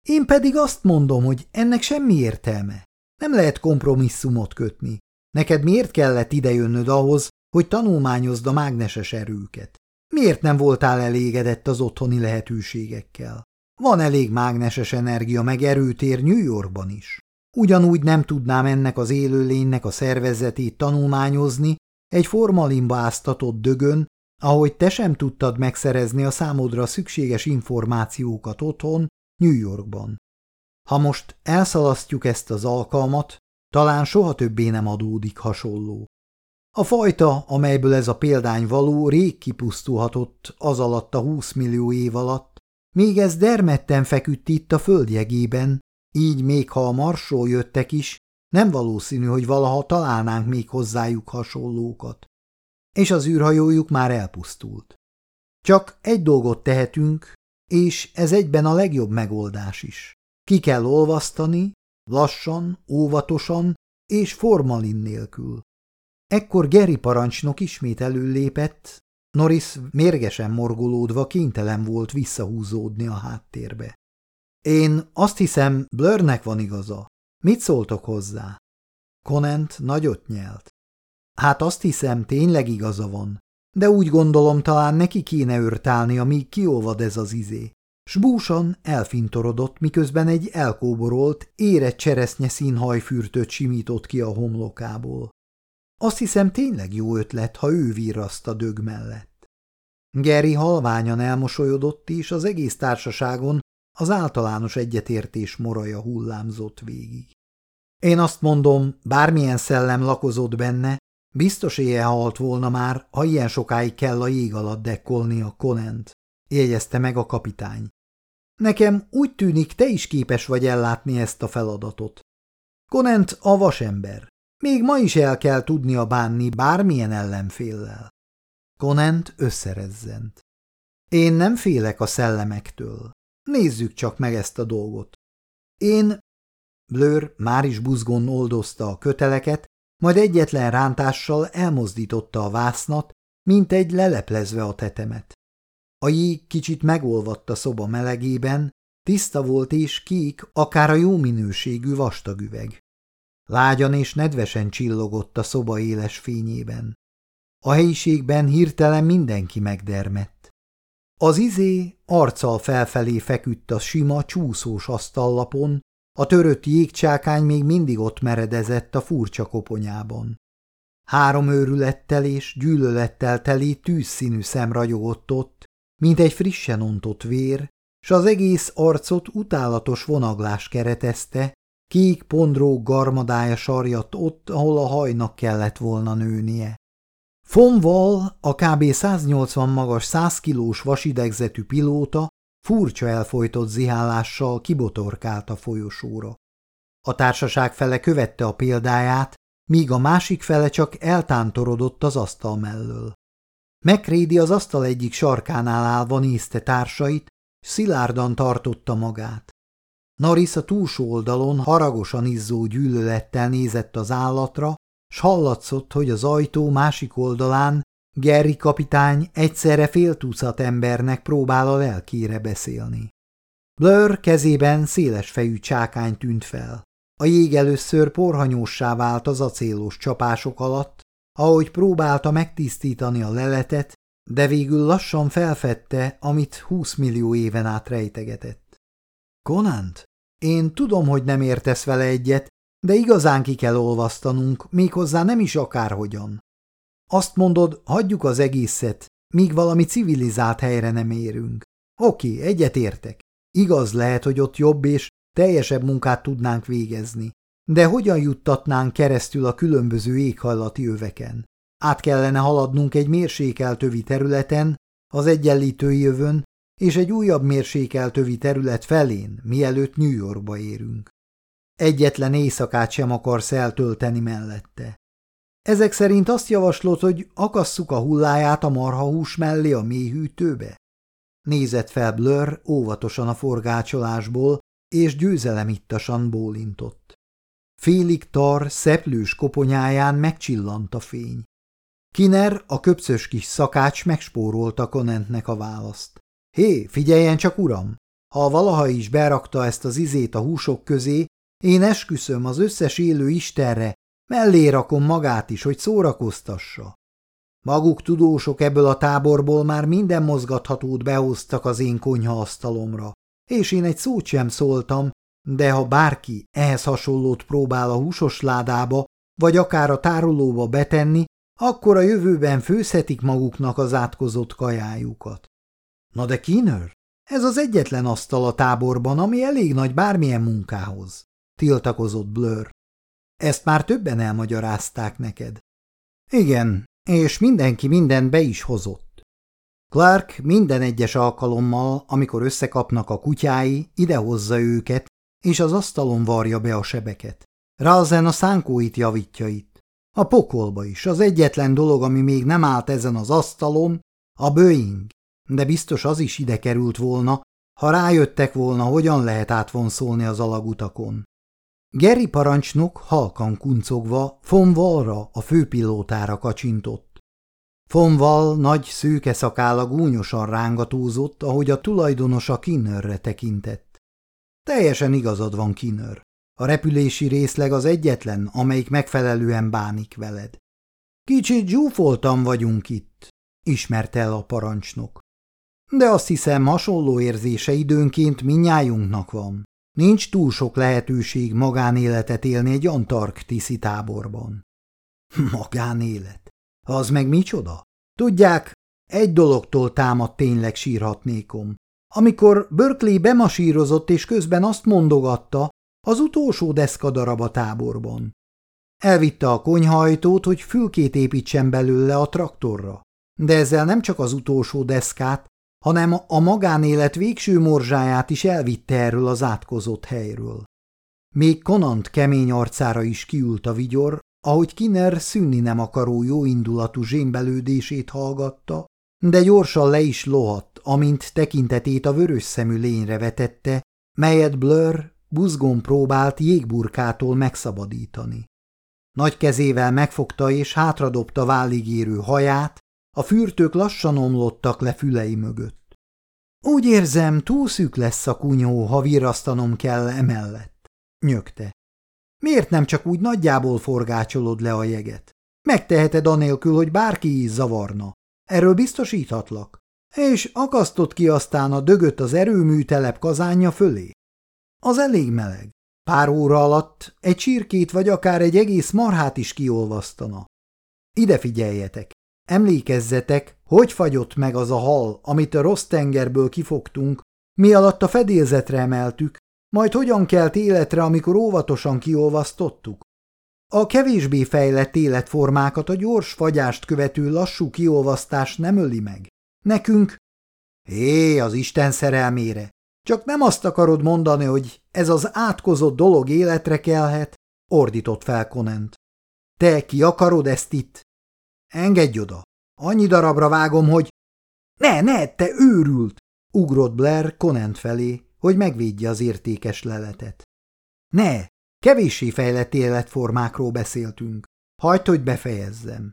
én pedig azt mondom, hogy ennek semmi értelme. Nem lehet kompromisszumot kötni. Neked miért kellett idejönnöd ahhoz, hogy tanulmányozd a mágneses erőket? Miért nem voltál elégedett az otthoni lehetőségekkel? Van elég mágneses energia meg erőtér New Yorkban is. Ugyanúgy nem tudnám ennek az élőlénynek a szervezetét tanulmányozni egy formalinba áztatott dögön, ahogy te sem tudtad megszerezni a számodra szükséges információkat otthon, New Yorkban. Ha most elszalasztjuk ezt az alkalmat, talán soha többé nem adódik hasonló. A fajta, amelyből ez a példány való, rég kipusztulhatott az alatt a 20 millió év alatt, még ez dermedten feküdt itt a földjegében, így még ha a marsról jöttek is, nem valószínű, hogy valaha találnánk még hozzájuk hasonlókat. És az űrhajójuk már elpusztult. Csak egy dolgot tehetünk, és ez egyben a legjobb megoldás is. Ki kell olvasztani, lassan, óvatosan és formalin nélkül. Ekkor Geri parancsnok ismét előlépett, Norris mérgesen morgolódva kénytelen volt visszahúzódni a háttérbe. Én azt hiszem, Blörnek van igaza. Mit szóltok hozzá? Conant nagyot nyelt. Hát azt hiszem, tényleg igaza van, de úgy gondolom talán neki kéne örtálni, amíg kiolvad ez az izé. S búsan elfintorodott, miközben egy elkóborolt, érett cseresznye színhajfürtöt simított ki a homlokából. Azt hiszem tényleg jó ötlet, ha ő virraszt a dög mellett. Geri halványan elmosolyodott, és az egész társaságon az általános egyetértés moraja hullámzott végig. Én azt mondom, bármilyen szellem lakozott benne, biztos éjjel halt volna már, ha ilyen sokáig kell a jég alatt dekkolni a konent, jegyezte meg a kapitány. Nekem úgy tűnik, te is képes vagy ellátni ezt a feladatot. Konent a vasember. Még ma is el kell tudnia bánni bármilyen ellenféllel. Konent összerezzent. Én nem félek a szellemektől. Nézzük csak meg ezt a dolgot. Én... Blur már is buzgón oldozta a köteleket, majd egyetlen rántással elmozdította a vásznat, mint egy leleplezve a tetemet. A jég kicsit megolvadt a szoba melegében, tiszta volt és kék, akár a jó minőségű vastagüveg. Lágyan és nedvesen csillogott a szoba éles fényében. A helyiségben hirtelen mindenki megdermett. Az izé arccal felfelé feküdt a sima, csúszós asztallapon, a törött jégcsákány még mindig ott meredezett a furcsa koponyában. Három őrülettel és gyűlölettel teli tűzszínű szem ragyogott ott, mint egy frissen ontott vér, s az egész arcot utálatos vonaglás keretezte, kék pondró garmadája sarjadt ott, ahol a hajnak kellett volna nőnie. Fonval, a kb. 180 magas 100 kilós vasidegzetű pilóta furcsa elfolytott zihálással kibotorkált a folyosóra. A társaság fele követte a példáját, míg a másik fele csak eltántorodott az asztal mellől. Megrédi az asztal egyik sarkánál állva nézte társait, szilárdan tartotta magát. Naris a túlsó oldalon haragosan izzó gyűlölettel nézett az állatra, s hallatszott, hogy az ajtó másik oldalán Gerry kapitány egyszerre fél tucat embernek próbál a lelkére beszélni. Blur kezében széles fejű csákány tűnt fel. A jég először porhanyóssá vált az acélos csapások alatt, ahogy próbálta megtisztítani a leletet, de végül lassan felfedte, amit húsz millió éven át rejtegetett. Konant, én tudom, hogy nem értesz vele egyet, de igazán ki kell olvasztanunk, méghozzá nem is akárhogyan. Azt mondod, hagyjuk az egészet, míg valami civilizált helyre nem érünk. Oké, egyet értek. Igaz lehet, hogy ott jobb és teljesebb munkát tudnánk végezni. De hogyan juttatnánk keresztül a különböző éghajlati öveken? Át kellene haladnunk egy mérsékeltövi területen, az egyenlítői jövön, és egy újabb mérsékeltövi terület felén, mielőtt New Yorkba érünk. Egyetlen éjszakát sem akarsz eltölteni mellette. Ezek szerint azt javaslod, hogy akasszuk a hulláját a marhahús mellé a mélyhűtőbe? Nézett fel Blur óvatosan a forgácsolásból, és győzelemittasan bólintott. Félig tar, szeplős koponyáján megcsillant a fény. Kiner, a köpszös kis szakács megspórolta Konentnek a választ. Hé, figyeljen csak, uram! Ha valaha is berakta ezt az izét a húsok közé, én esküszöm az összes élő istenre, mellé rakom magát is, hogy szórakoztassa. Maguk tudósok ebből a táborból már minden mozgathatót behoztak az én konyhaasztalomra, és én egy szót sem szóltam, de ha bárki ehhez hasonlót próbál a húsos ládába, vagy akár a tárolóba betenni, akkor a jövőben főzhetik maguknak az átkozott kajájukat. Na de Kinner, ez az egyetlen asztal a táborban, ami elég nagy bármilyen munkához, tiltakozott Blur. Ezt már többen elmagyarázták neked. Igen, és mindenki mindent be is hozott. Clark minden egyes alkalommal, amikor összekapnak a kutyái, idehozza őket, és az asztalon varja be a sebeket. Ralzen a szánkóit javítja itt. A pokolba is. Az egyetlen dolog, ami még nem állt ezen az asztalon, a Boeing. De biztos az is ide került volna, ha rájöttek volna, hogyan lehet átvonszolni az alagutakon. Geri parancsnok halkan kuncogva von Wallra, a főpilótára kacsintott. Von Wall nagy szőke szakála gúnyosan rángatózott, ahogy a tulajdonos a Kinnerre tekintett. Teljesen igazad van, Kinner. A repülési részleg az egyetlen, amelyik megfelelően bánik veled. Kicsit zsúfoltan vagyunk itt, ismerte el a parancsnok. De azt hiszem, hasonló érzése időnként minnyájunknak van. Nincs túl sok lehetőség magánéletet élni egy antarktiszi táborban. (laughs) Magánélet? Az meg micsoda? Tudják, egy dologtól támad tényleg sírhatnékom. Amikor Berkeley bemasírozott és közben azt mondogatta, az utolsó deszkadarab a táborban. Elvitte a konyhajtót, hogy fülkét építsen belőle a traktorra. De ezzel nem csak az utolsó deszkát, hanem a magánélet végső morzsáját is elvitte erről az átkozott helyről. Még Konant kemény arcára is kiült a vigyor, ahogy Kiner szűnni nem akaró jóindulatú zsémbelődését hallgatta, de gyorsan le is lohadt, amint tekintetét a vörös szemű lényre vetette, melyet Blur buzgón próbált jégburkától megszabadítani. Nagy kezével megfogta és hátradobta válligérő haját, a fürtők lassan omlottak le fülei mögött. Úgy érzem, túl szűk lesz a kunyó, ha virrasztanom kell emellett, nyögte. Miért nem csak úgy nagyjából forgácsolod le a jeget? Megteheted anélkül, hogy bárki is zavarna. Erről biztosíthatlak. És akasztott ki aztán a dögöt az erőműtelep kazánja fölé. Az elég meleg. Pár óra alatt egy csirkét vagy akár egy egész marhát is kiolvasztana. Ide figyeljetek! Emlékezzetek, hogy fagyott meg az a hal, amit a rossz tengerből kifogtunk, mi alatt a fedélzetre emeltük, majd hogyan kelt életre, amikor óvatosan kiolvasztottuk? A kevésbé fejlett életformákat a gyors fagyást követő lassú kiolvasztás nem öli meg. Nekünk... Hé, az Isten szerelmére! Csak nem azt akarod mondani, hogy ez az átkozott dolog életre kelhet? Ordított fel Konent. Te ki akarod ezt itt? Engedj oda! Annyi darabra vágom, hogy... Ne, ne, te őrült! Ugrott Blair Conant felé, hogy megvédje az értékes leletet. Ne, kevéssé fejlett életformákról beszéltünk. Hagyd, hogy befejezzem.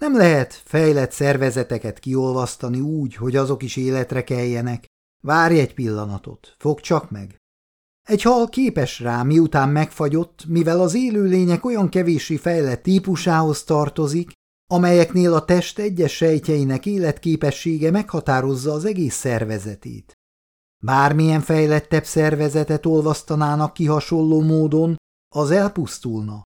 Nem lehet fejlett szervezeteket kiolvasztani úgy, hogy azok is életre keljenek. Várj egy pillanatot, fog csak meg. Egy hal képes rá, miután megfagyott, mivel az élőlények olyan kevéssé fejlett típusához tartozik, amelyeknél a test egyes sejtjeinek életképessége meghatározza az egész szervezetét. Bármilyen fejlettebb szervezetet olvasztanának ki hasonló módon, az elpusztulna.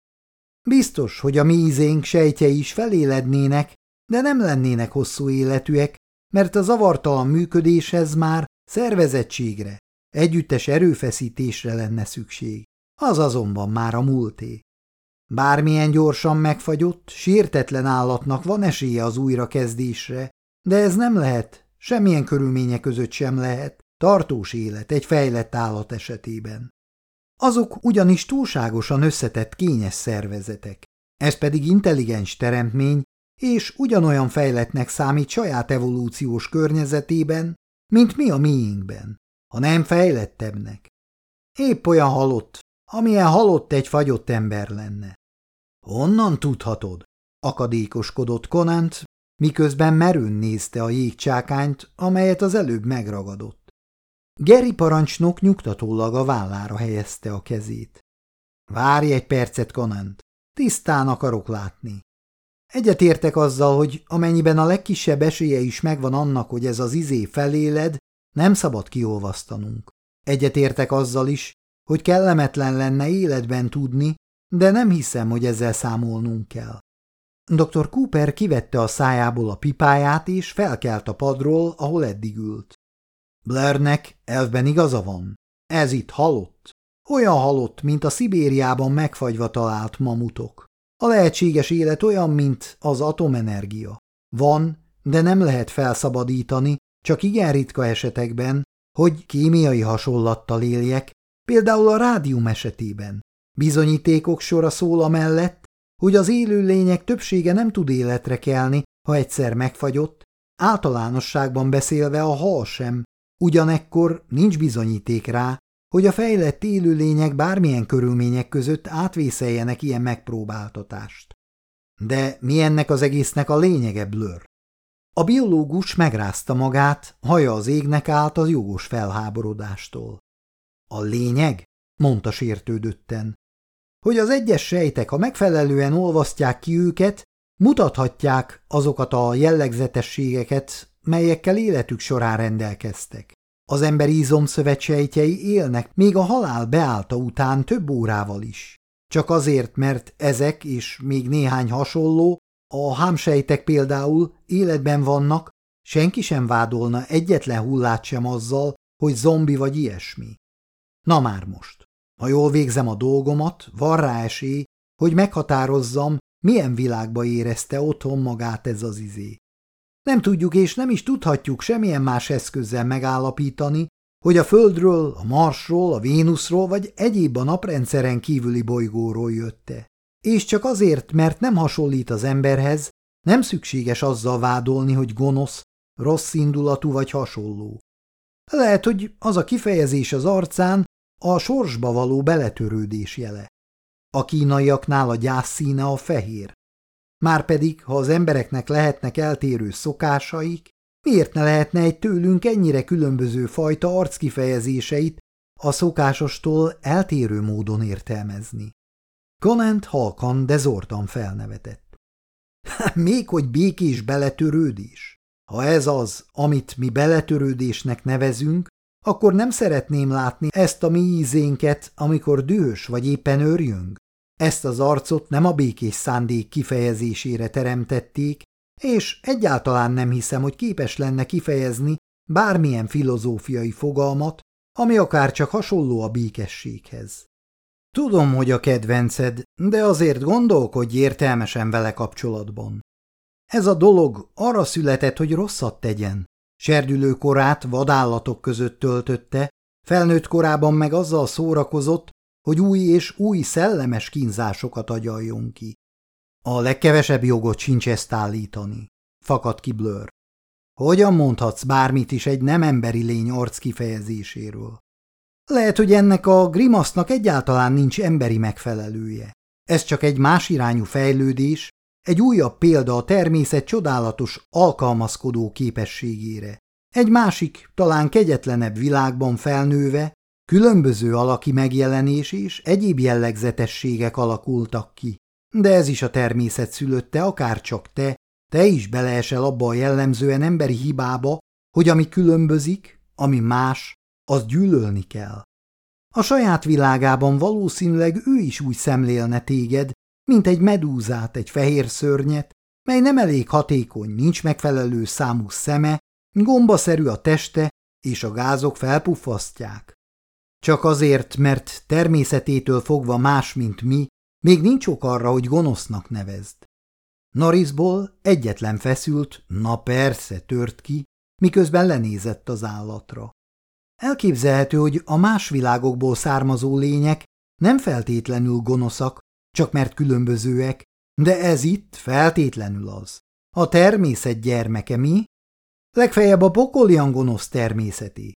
Biztos, hogy a mízénk sejtjei is felélednének, de nem lennének hosszú életűek, mert a zavartalan működéshez már szervezettségre, együttes erőfeszítésre lenne szükség. Az azonban már a múlté. Bármilyen gyorsan megfagyott, sértetlen állatnak van esélye az újrakezdésre, de ez nem lehet, semmilyen körülmények között sem lehet, tartós élet egy fejlett állat esetében. Azok ugyanis túlságosan összetett kényes szervezetek, ez pedig intelligens teremtmény, és ugyanolyan fejletnek számít saját evolúciós környezetében, mint mi a miénkben, ha nem fejlettebbnek. Épp olyan halott, amilyen halott egy fagyott ember lenne. Honnan tudhatod? akadékoskodott Konant, miközben merőn nézte a jégcsákányt, amelyet az előbb megragadott. Geri parancsnok nyugtatólag a vállára helyezte a kezét. Várj egy percet, Konant, tisztán akarok látni. Egyetértek azzal, hogy amennyiben a legkisebb esélye is megvan annak, hogy ez az izé feléled, nem szabad kiolvasztanunk. Egyetértek azzal is, hogy kellemetlen lenne életben tudni, de nem hiszem, hogy ezzel számolnunk kell. Dr. Cooper kivette a szájából a pipáját, és felkelt a padról, ahol eddig ült. Blairnek elvben igaza van. Ez itt halott. Olyan halott, mint a Szibériában megfagyva talált mamutok. A lehetséges élet olyan, mint az atomenergia. Van, de nem lehet felszabadítani, csak igen ritka esetekben, hogy kémiai hasonlattal éljek, például a rádium esetében. Bizonyítékok sora szól amellett, hogy az élőlények többsége nem tud életre kelni, ha egyszer megfagyott, általánosságban beszélve a hal sem, Ugyanekkor nincs bizonyíték rá, hogy a fejlett élőlények bármilyen körülmények között átvészeljenek ilyen megpróbáltatást. De mi ennek az egésznek a lényege, Blur? A biológus megrázta magát, haja az égnek állt az jogos felháborodástól. A lényeg? mondta sértődötten. Hogy az egyes sejtek, ha megfelelően olvasztják ki őket, mutathatják azokat a jellegzetességeket, melyekkel életük során rendelkeztek. Az emberi izomszövetsejtjei élnek még a halál beállta után több órával is. Csak azért, mert ezek és még néhány hasonló, a hámsejtek például életben vannak, senki sem vádolna egyetlen hullát sem azzal, hogy zombi vagy ilyesmi. Na már most, ha jól végzem a dolgomat, van rá esély, hogy meghatározzam, milyen világba érezte otthon magát ez az izé. Nem tudjuk és nem is tudhatjuk semmilyen más eszközzel megállapítani, hogy a Földről, a Marsról, a Vénuszról vagy egyéb a naprendszeren kívüli bolygóról jötte. És csak azért, mert nem hasonlít az emberhez, nem szükséges azzal vádolni, hogy gonosz, rossz indulatú vagy hasonló. Lehet, hogy az a kifejezés az arcán a sorsba való beletörődés jele. A kínaiaknál a gyász színe a fehér. Márpedig, ha az embereknek lehetnek eltérő szokásaik, miért ne lehetne egy tőlünk ennyire különböző fajta arckifejezéseit a szokásostól eltérő módon értelmezni? Conant halkan, de zortan felnevetett. (laughs) Még hogy békés beletörődés? Ha ez az, amit mi beletörődésnek nevezünk, akkor nem szeretném látni ezt a mi ízénket, amikor dühös vagy éppen örjünk. Ezt az arcot nem a békés szándék kifejezésére teremtették, és egyáltalán nem hiszem, hogy képes lenne kifejezni bármilyen filozófiai fogalmat, ami akár csak hasonló a békességhez. Tudom, hogy a kedvenced, de azért gondolkodj értelmesen vele kapcsolatban. Ez a dolog arra született, hogy rosszat tegyen. Serdülő korát vadállatok között töltötte, felnőtt korában meg azzal szórakozott, hogy új és új szellemes kínzásokat agyaljon ki. A legkevesebb jogot sincs ezt állítani. Fakad ki Blur. Hogyan mondhatsz bármit is egy nem emberi lény arc kifejezéséről? Lehet, hogy ennek a grimasznak egyáltalán nincs emberi megfelelője. Ez csak egy más irányú fejlődés, egy újabb példa a természet csodálatos alkalmazkodó képességére. Egy másik, talán kegyetlenebb világban felnőve, különböző alaki megjelenés és egyéb jellegzetességek alakultak ki. De ez is a természet szülötte, akár csak te, te is beleesel abba a jellemzően emberi hibába, hogy ami különbözik, ami más, az gyűlölni kell. A saját világában valószínűleg ő is úgy szemlélne téged, mint egy medúzát, egy fehér szörnyet, mely nem elég hatékony, nincs megfelelő számú szeme, gombaszerű a teste, és a gázok felpuffasztják. Csak azért, mert természetétől fogva más, mint mi, még nincs ok arra, hogy gonosznak nevezd. Narisból egyetlen feszült, na persze, tört ki, miközben lenézett az állatra. Elképzelhető, hogy a más világokból származó lények nem feltétlenül gonoszak, csak mert különbözőek, de ez itt feltétlenül az. A természet gyermeke mi? Legfeljebb a pokolian gonosz természeti.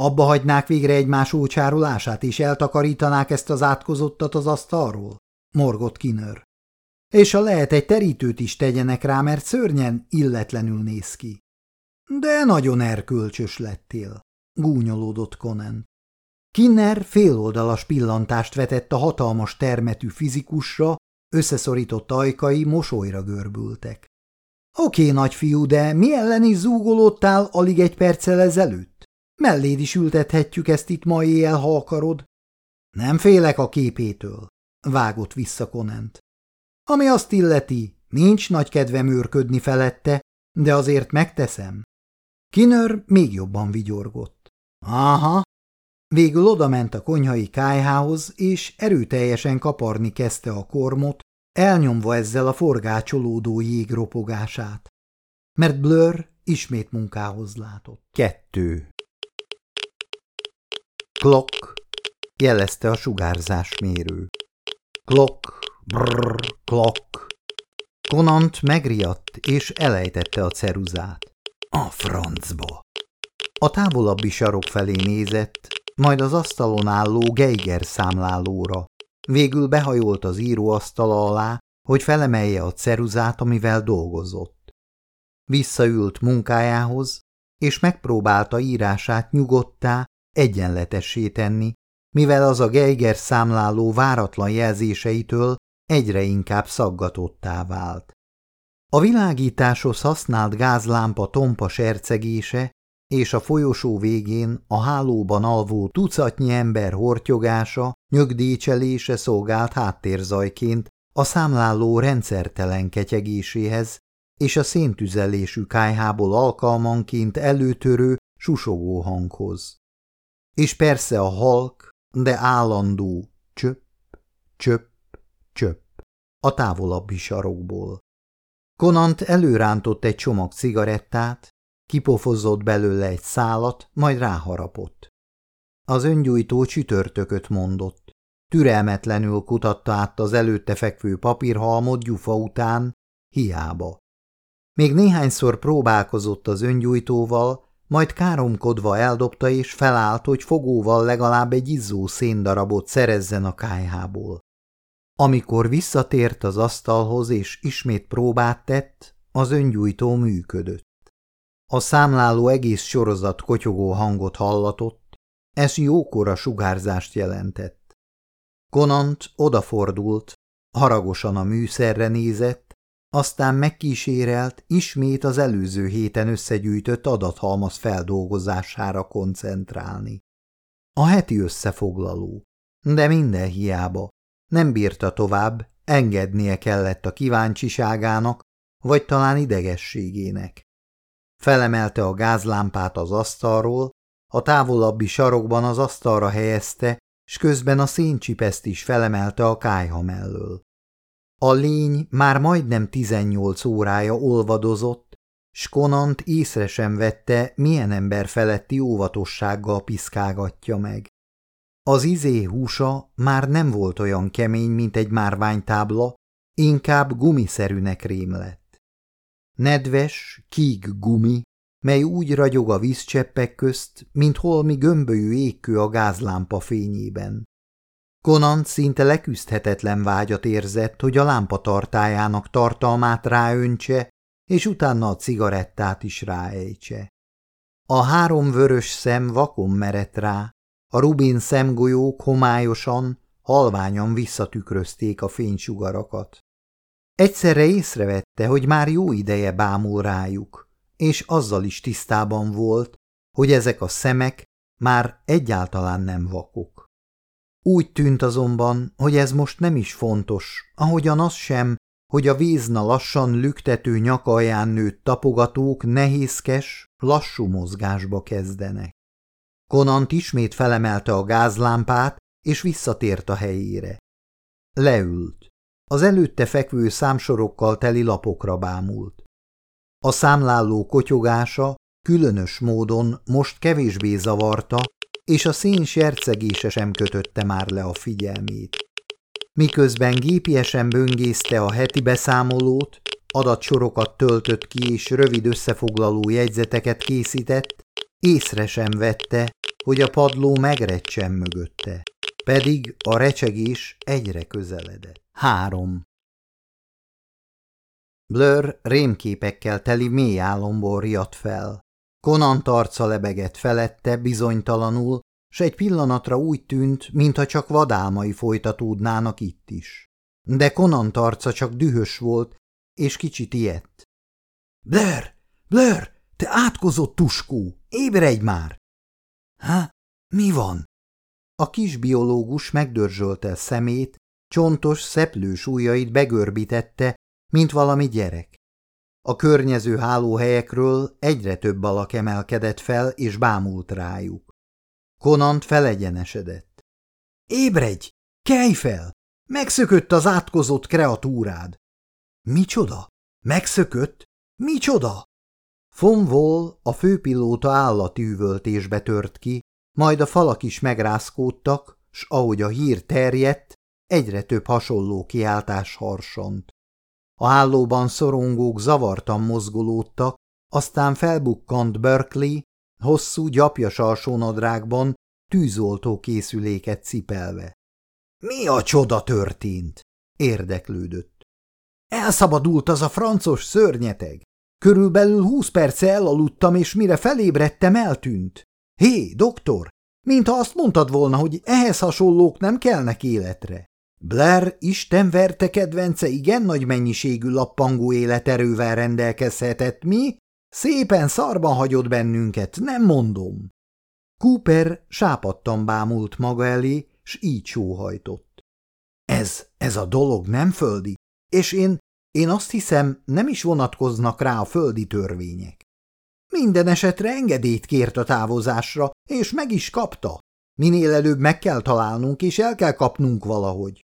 Abba hagynák végre egymás ócsárolását, és eltakarítanák ezt az átkozottat az asztalról? Morgott kinör. És ha lehet, egy terítőt is tegyenek rá, mert szörnyen illetlenül néz ki. De nagyon erkölcsös lettél, gúnyolódott Conan. Kinner féloldalas pillantást vetett a hatalmas termetű fizikusra, összeszorított ajkai mosolyra görbültek. Oké, nagyfiú, de mi ellen is zúgolódtál alig egy perccel ezelőtt? Melléd is ültethetjük ezt itt ma éjjel, ha akarod. Nem félek a képétől, vágott vissza Konent. Ami azt illeti, nincs nagy kedvem őrködni felette, de azért megteszem. Kinör még jobban vigyorgott. Aha, Végül odament a konyhai kájhához, és erőteljesen kaparni kezdte a kormot, elnyomva ezzel a forgácsolódó jég ropogását. Mert Blur ismét munkához látott. Kettő. Klok, jelezte a sugárzásmérő. Klok, brrr, klok. Konant megriadt, és elejtette a ceruzát. A francba. A távolabbi sarok felé nézett, majd az asztalon álló Geiger számlálóra. Végül behajolt az íróasztala alá, hogy felemelje a ceruzát, amivel dolgozott. Visszaült munkájához, és megpróbálta írását nyugodtá, egyenletessé tenni, mivel az a Geiger számláló váratlan jelzéseitől egyre inkább szaggatottá vált. A világításhoz használt gázlámpa tompa sercegése és a folyosó végén a hálóban alvó tucatnyi ember hortyogása, nyögdécselése szolgált háttérzajként a számláló rendszertelen ketyegéséhez és a széntüzelésű kájhából alkalmanként előtörő, susogó hanghoz. És persze a halk, de állandó csöpp, csöpp, csöpp a távolabbi sarokból. Konant előrántott egy csomag cigarettát, kipofozott belőle egy szálat, majd ráharapott. Az öngyújtó csütörtököt mondott. Türelmetlenül kutatta át az előtte fekvő papírhalmot gyufa után, hiába. Még néhányszor próbálkozott az öngyújtóval, majd káromkodva eldobta és felállt, hogy fogóval legalább egy izzó széndarabot szerezzen a kájhából. Amikor visszatért az asztalhoz és ismét próbát tett, az öngyújtó működött. A számláló egész sorozat kotyogó hangot hallatott, ez jókora sugárzást jelentett. Konant odafordult, haragosan a műszerre nézett, aztán megkísérelt ismét az előző héten összegyűjtött adathalmaz feldolgozására koncentrálni. A heti összefoglaló, de minden hiába, nem bírta tovább, engednie kellett a kíváncsiságának, vagy talán idegességének. Felemelte a gázlámpát az asztalról, a távolabbi sarokban az asztalra helyezte, s közben a széncsipeszt is felemelte a kájha mellől. A lény már majdnem tizennyolc órája olvadozott, s Konant észre sem vette, milyen ember feletti óvatossággal piszkálgatja meg. Az izé húsa már nem volt olyan kemény, mint egy márványtábla, inkább gumiszerűnek rém lett. Nedves, kíg gumi, mely úgy ragyog a vízcseppek közt, mint holmi gömbölyű égkő a gázlámpa fényében. Konant szinte leküzdhetetlen vágyat érzett, hogy a lámpa tartájának tartalmát ráöntse, és utána a cigarettát is ráejtse. A három vörös szem vakon merett rá, a rubin szemgolyók homályosan, halványan visszatükrözték a fénysugarakat. Egyszerre észrevette, hogy már jó ideje bámul rájuk, és azzal is tisztában volt, hogy ezek a szemek már egyáltalán nem vakok. Úgy tűnt azonban, hogy ez most nem is fontos, ahogyan az sem, hogy a vízna lassan lüktető nyakaján nőtt tapogatók nehézkes, lassú mozgásba kezdenek. Konant ismét felemelte a gázlámpát, és visszatért a helyére. Leült. Az előtte fekvő számsorokkal teli lapokra bámult. A számláló kotyogása különös módon most kevésbé zavarta, és a szén sercegése sem kötötte már le a figyelmét. Miközben gépiesen böngészte a heti beszámolót, adatsorokat töltött ki és rövid összefoglaló jegyzeteket készített, észre sem vette, hogy a padló megrecsen mögötte, pedig a recsegés egyre közeledett. Három. Blur rémképekkel teli mély álomból riadt fel. Konant arca lebegett felette bizonytalanul, s egy pillanatra úgy tűnt, mintha csak vadálmai folytatódnának itt is. De Konant arca csak dühös volt, és kicsit ijedt. – Blair! Blair! Te átkozott tuskó! Ébredj már! – Há? Mi van? A kis biológus megdörzsölte szemét, csontos, szeplős ujjait begörbítette, mint valami gyerek. A környező hálóhelyekről egyre több alak emelkedett fel, és bámult rájuk. Konant felegyenesedett. Ébredj! Kelj fel! Megszökött az átkozott kreatúrád! Micsoda? Megszökött? Micsoda? Fonvol a főpilóta állatűvöltésbe tört ki, majd a falak is megrázkódtak, s ahogy a hír terjedt, egyre több hasonló kiáltás harsont. A hálóban szorongók zavartan mozgolódtak, aztán felbukkant Berkeley, hosszú gyapjas alsónadrágban, tűzoltó készüléket cipelve. Mi a csoda történt? érdeklődött. Elszabadult az a francos szörnyeteg. Körülbelül húsz perce elaludtam, és mire felébredtem, eltűnt. Hé, doktor, mintha azt mondtad volna, hogy ehhez hasonlók nem kelnek életre. Blair Isten verte kedvence igen nagy mennyiségű lappangó életerővel rendelkezhetett, mi? Szépen szarban hagyott bennünket, nem mondom. Cooper sápadtan bámult maga elé, s így sóhajtott. Ez, ez a dolog nem földi, és én, én azt hiszem, nem is vonatkoznak rá a földi törvények. Minden esetre engedélyt kért a távozásra, és meg is kapta. Minél előbb meg kell találnunk, és el kell kapnunk valahogy.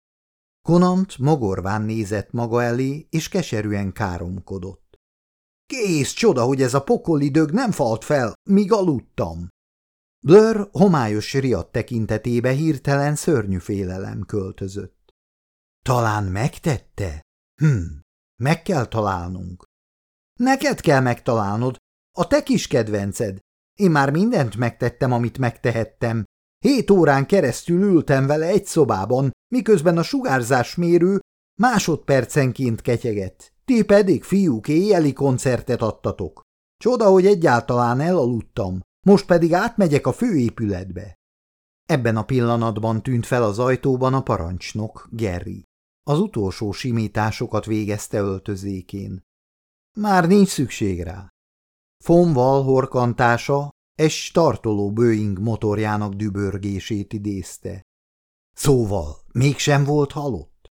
Konant mogorván nézett maga elé, és keserűen káromkodott. Kész csoda, hogy ez a pokoli dög nem falt fel, míg aludtam. Blur homályos riadt tekintetébe hirtelen szörnyű félelem költözött. Talán megtette? Hm, meg kell találnunk. Neked kell megtalálnod, a te kis kedvenced. Én már mindent megtettem, amit megtehettem. Hét órán keresztül ültem vele egy szobában, miközben a sugárzásmérő másodpercenként ketyegett. Ti pedig, fiúk, éjjeli koncertet adtatok. Csoda, hogy egyáltalán elaludtam, most pedig átmegyek a főépületbe. Ebben a pillanatban tűnt fel az ajtóban a parancsnok, Gerry. Az utolsó simításokat végezte öltözékén. Már nincs szükség rá. Fonval horkantása egy startoló Boeing motorjának dübörgését idézte. Szóval, mégsem volt halott?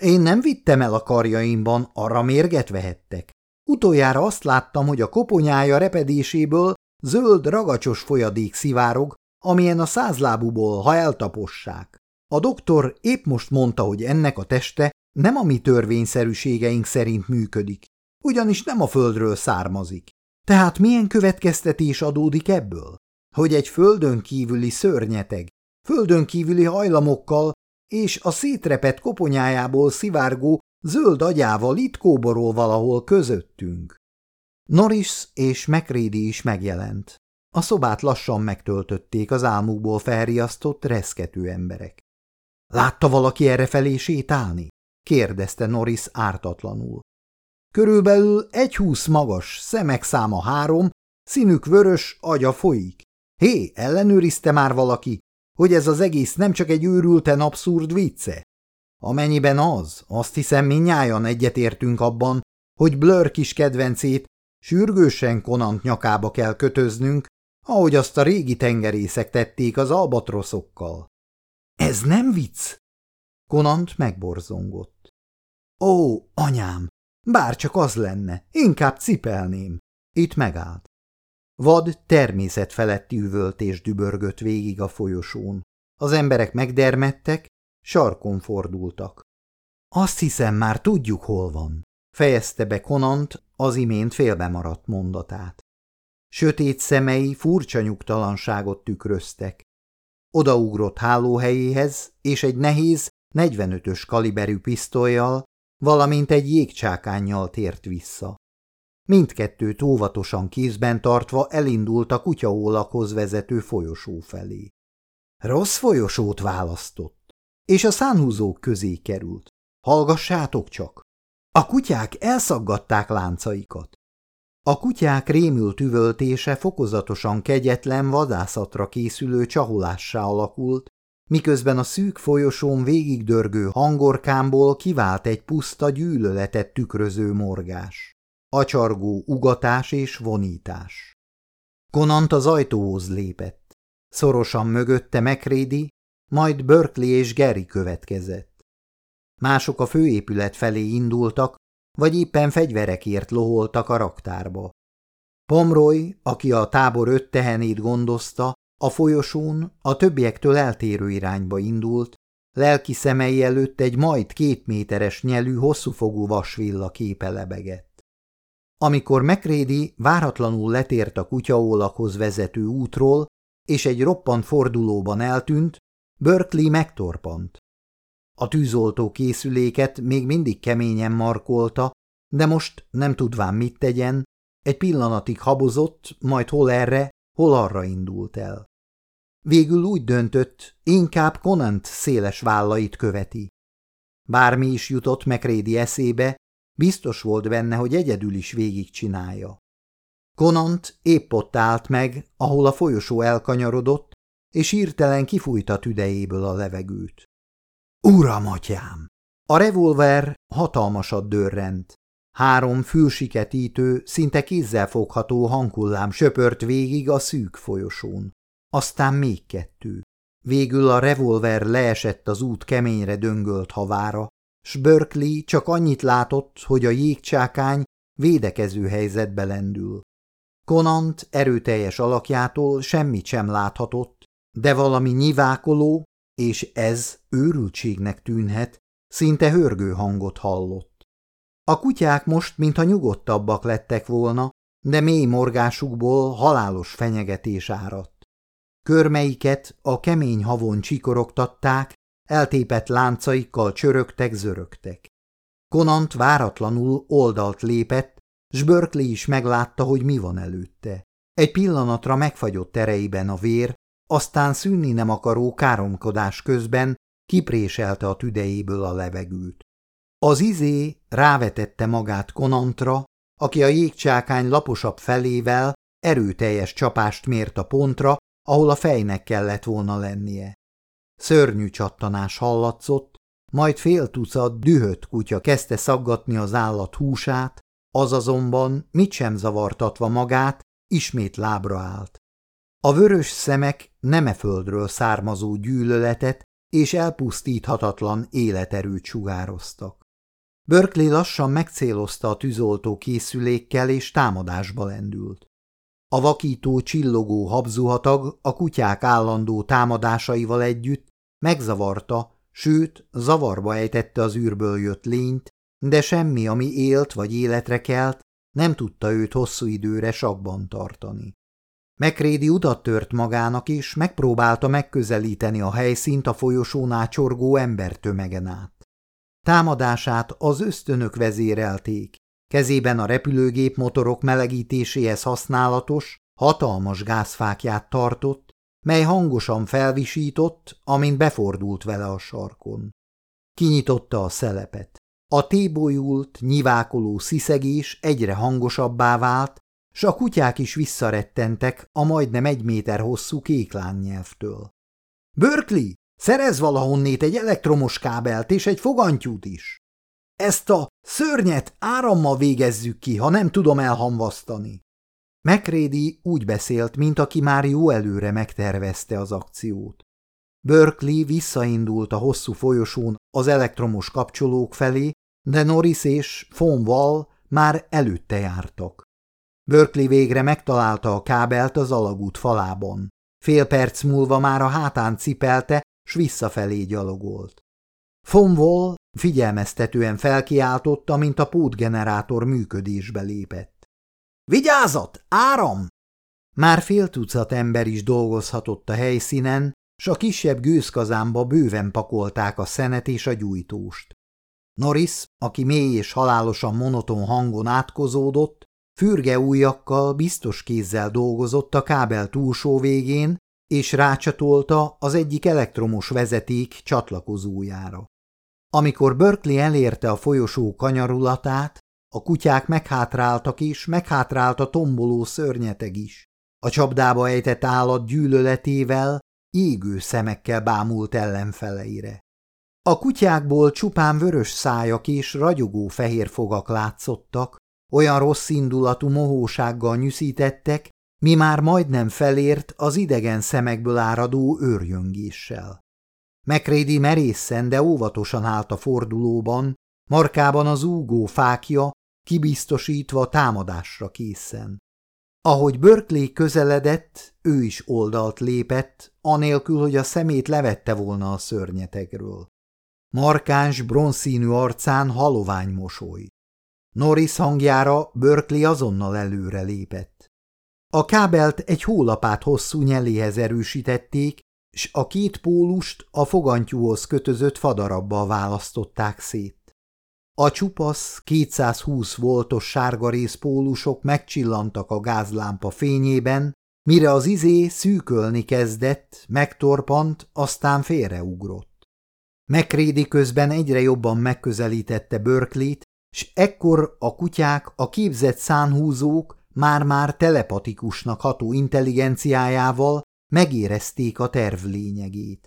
Én nem vittem el a karjaimban, arra mérget vehettek. Utoljára azt láttam, hogy a koponyája repedéséből zöld ragacsos folyadék szivárog, amilyen a százlábúból, ha eltapossák. A doktor épp most mondta, hogy ennek a teste nem a mi törvényszerűségeink szerint működik, ugyanis nem a földről származik. Tehát milyen következtetés adódik ebből? Hogy egy földön kívüli szörnyeteg, földön kívüli hajlamokkal és a szétrepett koponyájából szivárgó zöld agyával itt kóborol valahol közöttünk. Norris és McReady is megjelent. A szobát lassan megtöltötték az álmukból felriasztott, reszkető emberek. Látta valaki errefelé sétálni? kérdezte Norris ártatlanul. Körülbelül egy húsz magas, szemek száma három, színük vörös, agya folyik. Hé, ellenőrizte már valaki, hogy ez az egész nem csak egy őrülten abszurd vicce? Amennyiben az, azt hiszem minnyáján egyetértünk abban, hogy Blur kis kedvencét sürgősen Konant nyakába kell kötöznünk, ahogy azt a régi tengerészek tették az albatroszokkal. Ez nem vicc? Konant megborzongott. Ó, anyám, bár csak az lenne, inkább cipelném. Itt megállt. Vad természet feletti üvöltés dübörgött végig a folyosón. Az emberek megdermettek, sarkon fordultak. Azt hiszem, már tudjuk, hol van, fejezte be Konant az imént félbemaradt mondatát. Sötét szemei furcsa nyugtalanságot tükröztek. Odaugrott hálóhelyéhez, és egy nehéz, 45-ös kaliberű pisztolyjal, valamint egy jégcsákánnyal tért vissza. Mindkettőt óvatosan kézben tartva elindult a kutyaólakhoz vezető folyosó felé. Rossz folyosót választott, és a szánhúzók közé került. Hallgassátok csak! A kutyák elszaggatták láncaikat. A kutyák rémült üvöltése fokozatosan kegyetlen vadászatra készülő csaholássá alakult, miközben a szűk folyosón végigdörgő hangorkámból kivált egy puszta gyűlöletet tükröző morgás. Acsargó ugatás és vonítás. Konant az ajtóhoz lépett. Szorosan mögötte Mekrédi, majd Berkeley és Gary következett. Mások a főépület felé indultak, vagy éppen fegyverekért loholtak a raktárba. Pomroy, aki a tábor öt tehenét gondozta, a folyosón a többiektől eltérő irányba indult, lelki szemei előtt egy majd két méteres nyelű, hosszúfogú vasvilla képe lebegett. Amikor McRady váratlanul letért a kutyaólakhoz vezető útról, és egy roppant fordulóban eltűnt, Berkeley megtorpant. A tűzoltó készüléket még mindig keményen markolta, de most nem tudván mit tegyen, egy pillanatig habozott, majd hol erre, hol arra indult el. Végül úgy döntött, inkább Conant széles vállait követi. Bármi is jutott McRédi eszébe, biztos volt benne, hogy egyedül is végigcsinálja. Konant épp ott állt meg, ahol a folyosó elkanyarodott, és írtelen kifújta tüdejéből a levegőt. Uram, atyám! A revolver hatalmasat dörrent. Három fülsiketítő, szinte kézzelfogható hanghullám söpört végig a szűk folyosón. Aztán még kettő. Végül a revolver leesett az út keményre döngölt havára, s Berkeley csak annyit látott, hogy a jégcsákány védekező helyzetbe lendül. Konant erőteljes alakjától semmit sem láthatott, de valami nyivákoló, és ez őrültségnek tűnhet, szinte hörgő hangot hallott. A kutyák most, mintha nyugodtabbak lettek volna, de mély morgásukból halálos fenyegetés áradt. Körmeiket a kemény havon csikorogtatták, eltépett láncaikkal csörögtek, zörögtek. Konant váratlanul oldalt lépett, s Berkeley is meglátta, hogy mi van előtte. Egy pillanatra megfagyott ereiben a vér, aztán szűnni nem akaró káromkodás közben kipréselte a tüdejéből a levegőt. Az izé rávetette magát Konantra, aki a jégcsákány laposabb felével erőteljes csapást mért a pontra, ahol a fejnek kellett volna lennie. Szörnyű csattanás hallatszott, majd fél tucat dühött kutya kezdte szaggatni az állat húsát, az azonban, mit sem zavartatva magát, ismét lábra állt. A vörös szemek nemeföldről származó gyűlöletet és elpusztíthatatlan életerőt sugároztak. Berkeley lassan megcélozta a tűzoltó készülékkel és támadásba lendült. A vakító csillogó habzuhatag a kutyák állandó támadásaival együtt megzavarta, sőt, zavarba ejtette az űrből jött lényt, de semmi, ami élt vagy életre kelt, nem tudta őt hosszú időre sakban tartani. Megrédi utat tört magának, és megpróbálta megközelíteni a helyszínt a folyosón ácsorgó embertömegen át. Támadását az ösztönök vezérelték, Kezében a repülőgép motorok melegítéséhez használatos, hatalmas gázfákját tartott, mely hangosan felvisított, amint befordult vele a sarkon. Kinyitotta a szelepet. A tébolyult, nyivákoló sziszegés egyre hangosabbá vált, s a kutyák is visszarettentek a majdnem egy méter hosszú kéklánnyelvtől. – Berkeley, szerez valahonnét egy elektromos kábelt és egy fogantyút is! Ezt a szörnyet árammal végezzük ki, ha nem tudom elhamvasztani. McRady úgy beszélt, mint aki már jó előre megtervezte az akciót. Berkeley visszaindult a hosszú folyosón az elektromos kapcsolók felé, de Norris és Fonval már előtte jártak. Berkeley végre megtalálta a kábelt az alagút falában. Fél perc múlva már a hátán cipelte, s visszafelé gyalogolt. Fonval Figyelmeztetően felkiáltotta, mint a pótgenerátor működésbe lépett. – Vigyázat! Áram! Már fél tucat ember is dolgozhatott a helyszínen, s a kisebb gőzkazánba bőven pakolták a szenet és a gyújtóst. Norris, aki mély és halálosan monoton hangon átkozódott, fürge ujjakkal, biztos kézzel dolgozott a kábel túlsó végén, és rácsatolta az egyik elektromos vezeték csatlakozójára. Amikor Berkeley elérte a folyosó kanyarulatát, a kutyák meghátráltak és meghátrált a tomboló szörnyeteg is. A csapdába ejtett állat gyűlöletével, égő szemekkel bámult ellenfeleire. A kutyákból csupán vörös szájak és ragyogó fehér fogak látszottak, olyan rossz indulatú mohósággal nyűszítettek, mi már majdnem felért az idegen szemekből áradó őrjöngéssel. Megrédi merészen, de óvatosan állt a fordulóban, markában az úgó fákja, kibiztosítva támadásra készen. Ahogy Berkeley közeledett, ő is oldalt lépett, anélkül, hogy a szemét levette volna a szörnyetegről. Markáns, bronzszínű arcán halovány mosoly. Norris hangjára Berkeley azonnal előre lépett. A kábelt egy hólapát hosszú nyeléhez erősítették, s a két pólust a fogantyúhoz kötözött fadarabbal választották szét. A csupasz 220 voltos sárgarész pólusok megcsillantak a gázlámpa fényében, Mire az izé szűkölni kezdett, megtorpant, aztán félreugrott. Megrédi közben egyre jobban megközelítette Berkeley-t, s ekkor a kutyák, a képzett szánhúzók már-már telepatikusnak ható intelligenciájával megérezték a terv lényegét.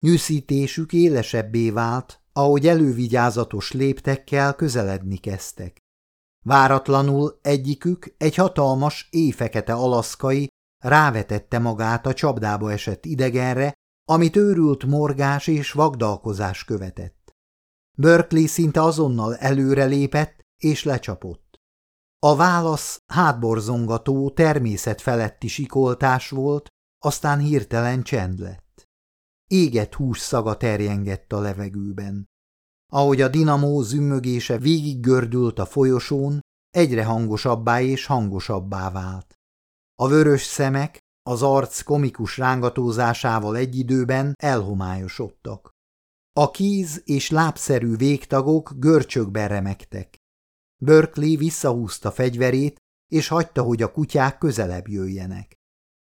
Nyűszítésük élesebbé vált, ahogy elővigyázatos léptekkel közeledni kezdtek. Váratlanul egyikük, egy hatalmas, éjfekete alaszkai rávetette magát a csapdába esett idegenre, amit őrült morgás és vagdalkozás követett. Berkeley szinte azonnal előrelépett és lecsapott. A válasz hátborzongató, természetfeletti sikoltás volt, aztán hirtelen csend lett. Égett hús szaga terjengett a levegőben. Ahogy a dinamó zümmögése végiggördült a folyosón, egyre hangosabbá és hangosabbá vált. A vörös szemek az arc komikus rángatózásával egy időben elhomályosodtak. A kíz és lábszerű végtagok görcsökben remektek. Berkeley visszahúzta fegyverét, és hagyta, hogy a kutyák közelebb jöjjenek.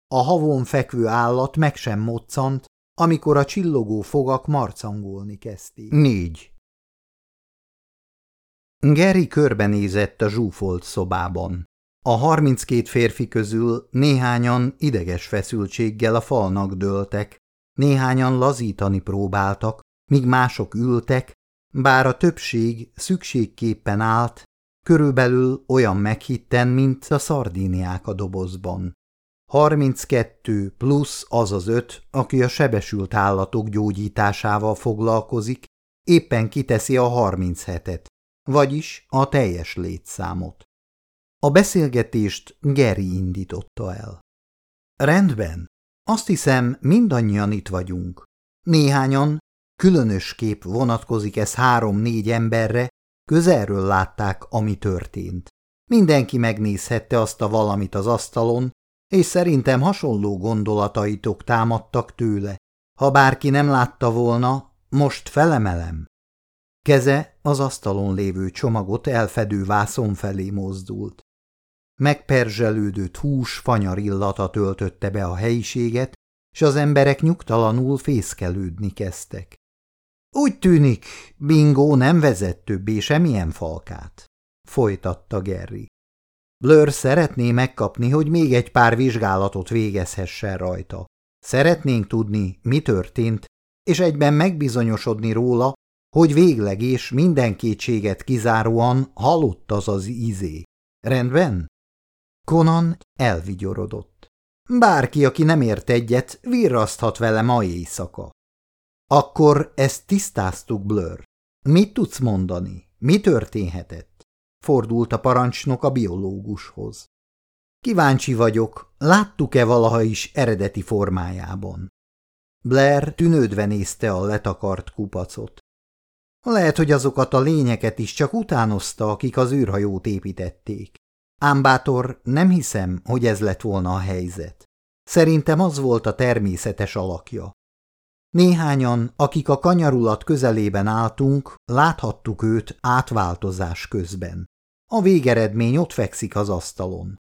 A havon fekvő állat meg sem moccant, amikor a csillogó fogak marcangolni kezdték. Négy. Geri körbenézett a zsúfolt szobában. A harminckét férfi közül néhányan ideges feszültséggel a falnak dőltek, néhányan lazítani próbáltak, míg mások ültek, bár a többség szükségképpen állt, körülbelül olyan meghitten, mint a szardíniák a dobozban. 32 plusz az az öt, aki a sebesült állatok gyógyításával foglalkozik, éppen kiteszi a 37-et, vagyis a teljes létszámot. A beszélgetést Geri indította el. Rendben, azt hiszem mindannyian itt vagyunk. Néhányan, különös kép vonatkozik ez három-négy emberre, közelről látták, ami történt. Mindenki megnézhette azt a valamit az asztalon, és szerintem hasonló gondolataitok támadtak tőle. Ha bárki nem látta volna, most felemelem. Keze az asztalon lévő csomagot elfedő vászon felé mozdult. Megperzselődött hús fanyar illata töltötte be a helyiséget, és az emberek nyugtalanul fészkelődni kezdtek. Úgy tűnik, Bingo nem vezet többé semmilyen falkát, folytatta Gerry. Blur szeretné megkapni, hogy még egy pár vizsgálatot végezhessen rajta. Szeretnénk tudni, mi történt, és egyben megbizonyosodni róla, hogy végleg és minden kétséget kizáróan halott az az izé. Rendben? Conan elvigyorodott. Bárki, aki nem ért egyet, virraszthat vele ma éjszaka. Akkor ezt tisztáztuk, Blur. Mit tudsz mondani? Mi történhetett? Fordult a parancsnok a biológushoz. Kíváncsi vagyok, láttuk-e valaha is eredeti formájában? Blair tűnődve nézte a letakart kupacot. Lehet, hogy azokat a lényeket is csak utánozta, akik az űrhajót építették. Ám bátor, nem hiszem, hogy ez lett volna a helyzet. Szerintem az volt a természetes alakja. Néhányan, akik a kanyarulat közelében álltunk, láthattuk őt átváltozás közben. A végeredmény ott fekszik az asztalon.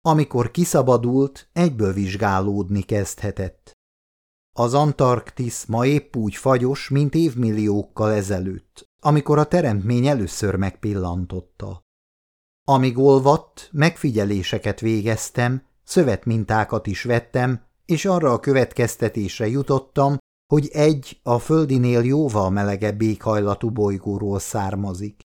Amikor kiszabadult, egyből vizsgálódni kezdhetett. Az Antarktisz ma épp úgy fagyos, mint évmilliókkal ezelőtt, amikor a teremtmény először megpillantotta. Amíg olvadt, megfigyeléseket végeztem, szövetmintákat is vettem, és arra a következtetésre jutottam, hogy egy a földinél jóval melegebb éghajlatú bolygóról származik.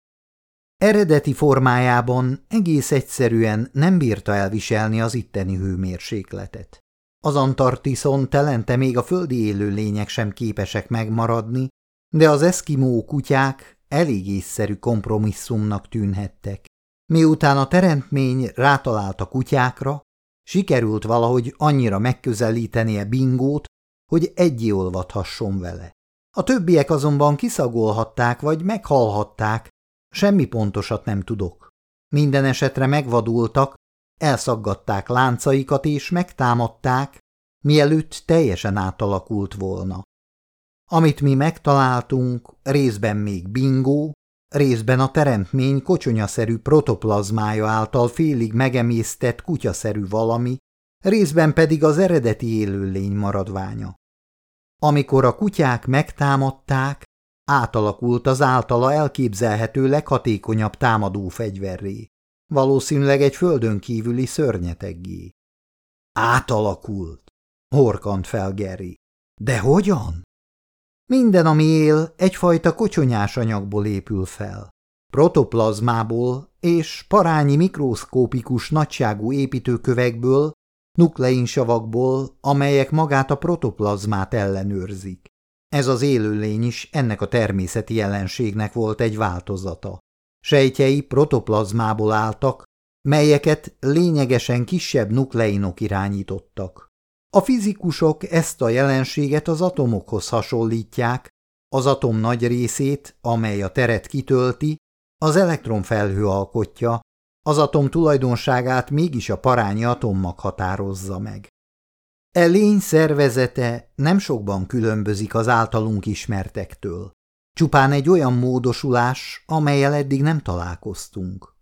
Eredeti formájában egész egyszerűen nem bírta elviselni az itteni hőmérsékletet. Az Antarktiszon telente még a földi élő lények sem képesek megmaradni, de az eszkimó kutyák elég észszerű kompromisszumnak tűnhettek. Miután a teremtmény rátalált a kutyákra, sikerült valahogy annyira megközelítenie bingót, hogy egyéolvadhasson vele. A többiek azonban kiszagolhatták vagy meghalhatták, semmi pontosat nem tudok. Minden esetre megvadultak, elszaggatták láncaikat és megtámadták, mielőtt teljesen átalakult volna. Amit mi megtaláltunk, részben még bingó, részben a teremtmény kocsonyaszerű protoplazmája által félig megemésztett kutyaszerű valami, részben pedig az eredeti élőlény maradványa. Amikor a kutyák megtámadták, átalakult az általa elképzelhető leghatékonyabb támadó fegyverré, valószínűleg egy földön kívüli szörnyeteggé. Átalakult, horkant fel Geri. De hogyan? Minden, ami él, egyfajta kocsonyás anyagból épül fel. Protoplazmából és parányi mikroszkópikus nagyságú építőkövekből, nukleinsavakból, amelyek magát a protoplazmát ellenőrzik. Ez az élőlény is ennek a természeti jelenségnek volt egy változata. Sejtjei protoplazmából álltak, melyeket lényegesen kisebb nukleinok irányítottak. A fizikusok ezt a jelenséget az atomokhoz hasonlítják, az atom nagy részét, amely a teret kitölti, az elektronfelhő alkotja, az atom tulajdonságát mégis a parányi atommag határozza meg. E lény szervezete nem sokban különbözik az általunk ismertektől. Csupán egy olyan módosulás, amelyel eddig nem találkoztunk.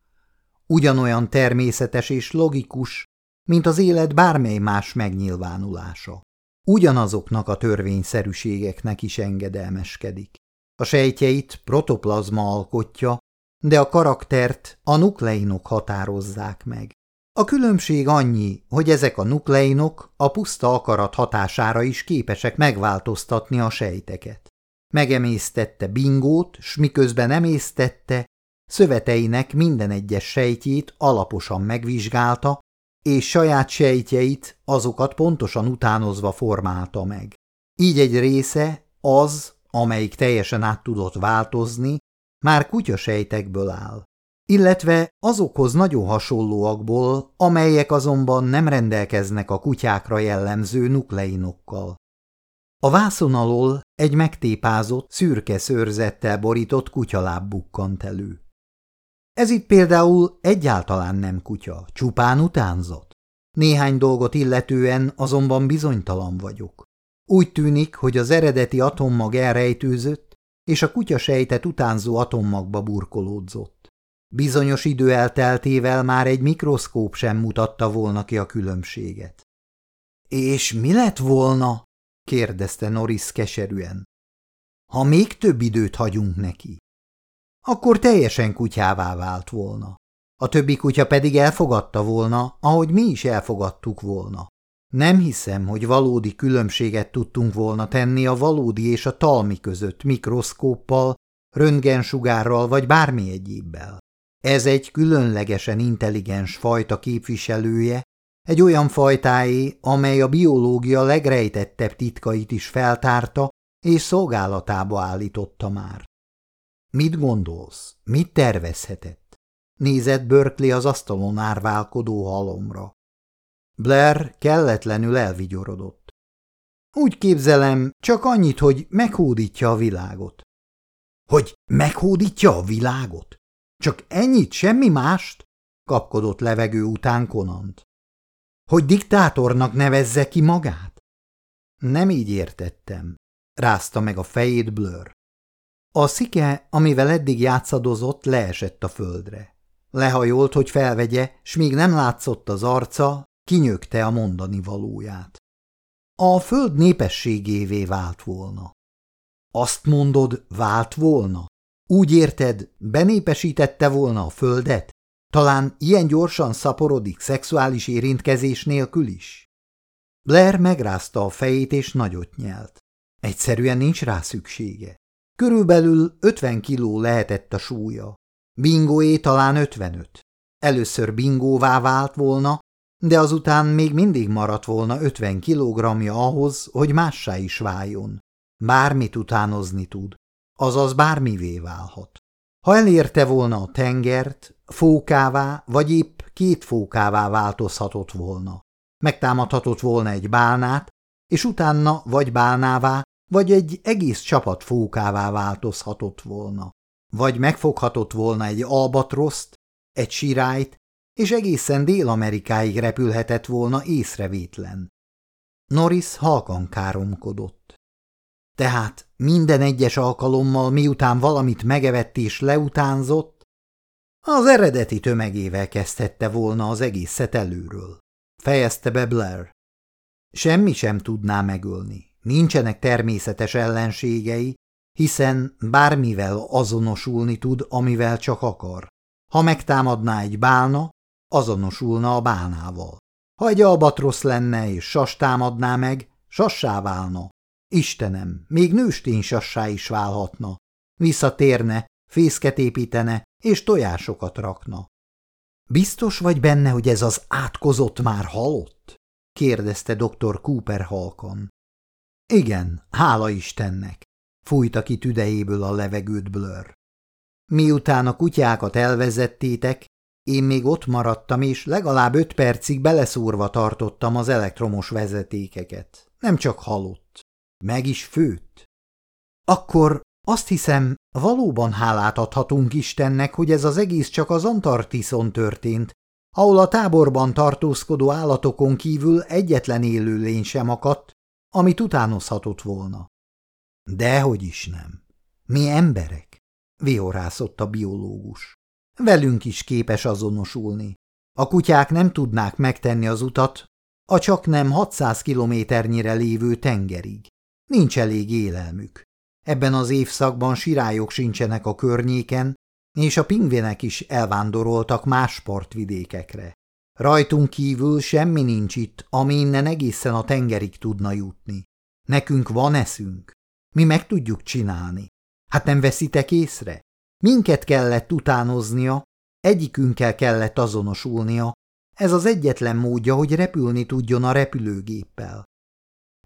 Ugyanolyan természetes és logikus, mint az élet bármely más megnyilvánulása. Ugyanazoknak a törvényszerűségeknek is engedelmeskedik. A sejtjeit protoplazma alkotja, de a karaktert a nukleinok határozzák meg. A különbség annyi, hogy ezek a nukleinok a puszta akarat hatására is képesek megváltoztatni a sejteket. Megemésztette bingót, s miközben emésztette, szöveteinek minden egyes sejtjét alaposan megvizsgálta, és saját sejtjeit azokat pontosan utánozva formálta meg. Így egy része, az, amelyik teljesen át tudott változni, már kutyasejtekből áll, illetve azokhoz nagyon hasonlóakból, amelyek azonban nem rendelkeznek a kutyákra jellemző nukleinokkal. A vászon alól egy megtépázott, szürke szőrzettel borított kutyaláb bukkant elő. Ez itt például egyáltalán nem kutya, csupán utánzat. Néhány dolgot illetően azonban bizonytalan vagyok. Úgy tűnik, hogy az eredeti atommag elrejtőzött, és a kutya sejtet utánzó atommagba burkolódzott. Bizonyos idő elteltével már egy mikroszkóp sem mutatta volna ki a különbséget. – És mi lett volna? – kérdezte Norris keserűen. – Ha még több időt hagyunk neki akkor teljesen kutyává vált volna. A többi kutya pedig elfogadta volna, ahogy mi is elfogadtuk volna. Nem hiszem, hogy valódi különbséget tudtunk volna tenni a valódi és a talmi között mikroszkóppal, röntgensugárral vagy bármi egyébbel. Ez egy különlegesen intelligens fajta képviselője, egy olyan fajtáé, amely a biológia legrejtettebb titkait is feltárta és szolgálatába állította már. Mit gondolsz? Mit tervezhetett? Nézett Berkeley az asztalon árválkodó halomra. Blair kelletlenül elvigyorodott. Úgy képzelem, csak annyit, hogy meghódítja a világot. Hogy meghódítja a világot? Csak ennyit, semmi mást? kapkodott levegő után Konant. Hogy diktátornak nevezze ki magát? Nem így értettem, rázta meg a fejét Blur. A szike, amivel eddig játszadozott, leesett a földre. Lehajolt, hogy felvegye, s míg nem látszott az arca, kinyögte a mondani valóját. A föld népességévé vált volna. Azt mondod, vált volna? Úgy érted, benépesítette volna a földet? Talán ilyen gyorsan szaporodik szexuális érintkezés nélkül is? Blair megrázta a fejét és nagyot nyelt. Egyszerűen nincs rá szüksége. Körülbelül 50 kiló lehetett a súlya. Bingóé talán 55. Először bingóvá vált volna, de azután még mindig maradt volna 50 kilogrammja ahhoz, hogy mássá is váljon. Bármit utánozni tud, azaz bármivé válhat. Ha elérte volna a tengert, fókává vagy épp két fókává változhatott volna. Megtámadhatott volna egy bálnát, és utána vagy bálnává, vagy egy egész csapat fókává változhatott volna, vagy megfoghatott volna egy albatroszt, egy sirályt, és egészen Dél-Amerikáig repülhetett volna észrevétlen. Norris halkan káromkodott. Tehát minden egyes alkalommal, miután valamit megevett és leutánzott, az eredeti tömegével kezdhette volna az egészet előről. fejezte be Blair. Semmi sem tudná megölni. Nincsenek természetes ellenségei, hiszen bármivel azonosulni tud, amivel csak akar. Ha megtámadná egy bálna, azonosulna a bálnával. Ha egy albatrosz lenne és sas támadná meg, sassá válna. Istenem, még nőstény sassá is válhatna. Visszatérne, fészket építene és tojásokat rakna. Biztos vagy benne, hogy ez az átkozott már halott? kérdezte dr. Cooper halkan. Igen, hála Istennek, fújta ki tüdejéből a levegőt Blur. Miután a kutyákat elvezettétek, én még ott maradtam, és legalább öt percig beleszúrva tartottam az elektromos vezetékeket. Nem csak halott, meg is főtt. Akkor azt hiszem, valóban hálát adhatunk Istennek, hogy ez az egész csak az Antarktiszon történt, ahol a táborban tartózkodó állatokon kívül egyetlen élőlény sem akadt, amit utánozhatott volna. Dehogy is nem. Mi emberek, vihorászott a biológus. Velünk is képes azonosulni. A kutyák nem tudnák megtenni az utat a csak nem 600 kilométernyire lévő tengerig. Nincs elég élelmük. Ebben az évszakban sirályok sincsenek a környéken, és a pingvinek is elvándoroltak más partvidékekre. Rajtunk kívül semmi nincs itt, ami innen egészen a tengerig tudna jutni. Nekünk van eszünk. Mi meg tudjuk csinálni. Hát nem veszitek észre? Minket kellett utánoznia, egyikünkkel kellett azonosulnia. Ez az egyetlen módja, hogy repülni tudjon a repülőgéppel.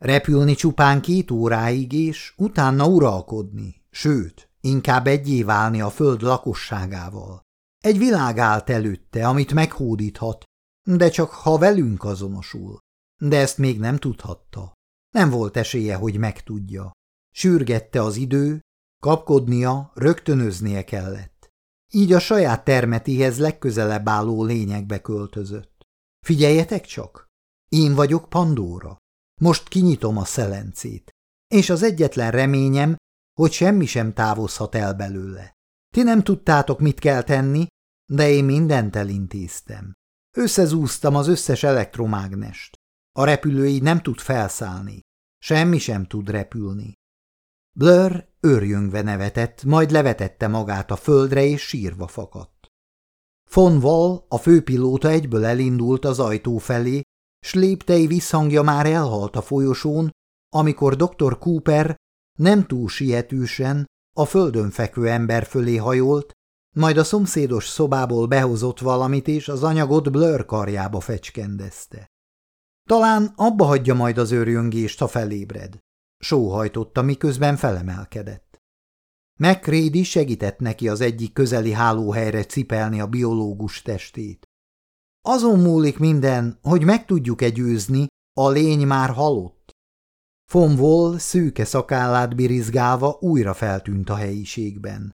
Repülni csupán két óráig, és utána uralkodni, sőt, inkább egyé válni a föld lakosságával. Egy világ állt előtte, amit meghódíthat, de csak ha velünk azonosul. De ezt még nem tudhatta. Nem volt esélye, hogy megtudja. Sürgette az idő, kapkodnia, rögtönöznie kellett. Így a saját termetéhez legközelebb álló lényekbe költözött. Figyeljetek csak! Én vagyok Pandóra. Most kinyitom a szelencét, és az egyetlen reményem, hogy semmi sem távozhat el belőle. Ti nem tudtátok, mit kell tenni, de én mindent elintéztem. Összezúztam az összes elektromágnest. A repülő így nem tud felszállni. Semmi sem tud repülni. Blur őrjöngve nevetett, majd levetette magát a földre, és sírva fakadt. Von Wall, a főpilóta egyből elindult az ajtó felé, s léptei visszhangja már elhalt a folyosón, amikor dr. Cooper nem túl sietősen a földön fekvő ember fölé hajolt, majd a szomszédos szobából behozott valamit, és az anyagot Blur karjába fecskendezte. Talán abba hagyja majd az őrjöngést, ha felébred. Sóhajtotta, miközben felemelkedett. McCready segített neki az egyik közeli hálóhelyre cipelni a biológus testét. Azon múlik minden, hogy meg tudjuk-e győzni, a lény már halott. Von szűke szakállát birizgálva újra feltűnt a helyiségben.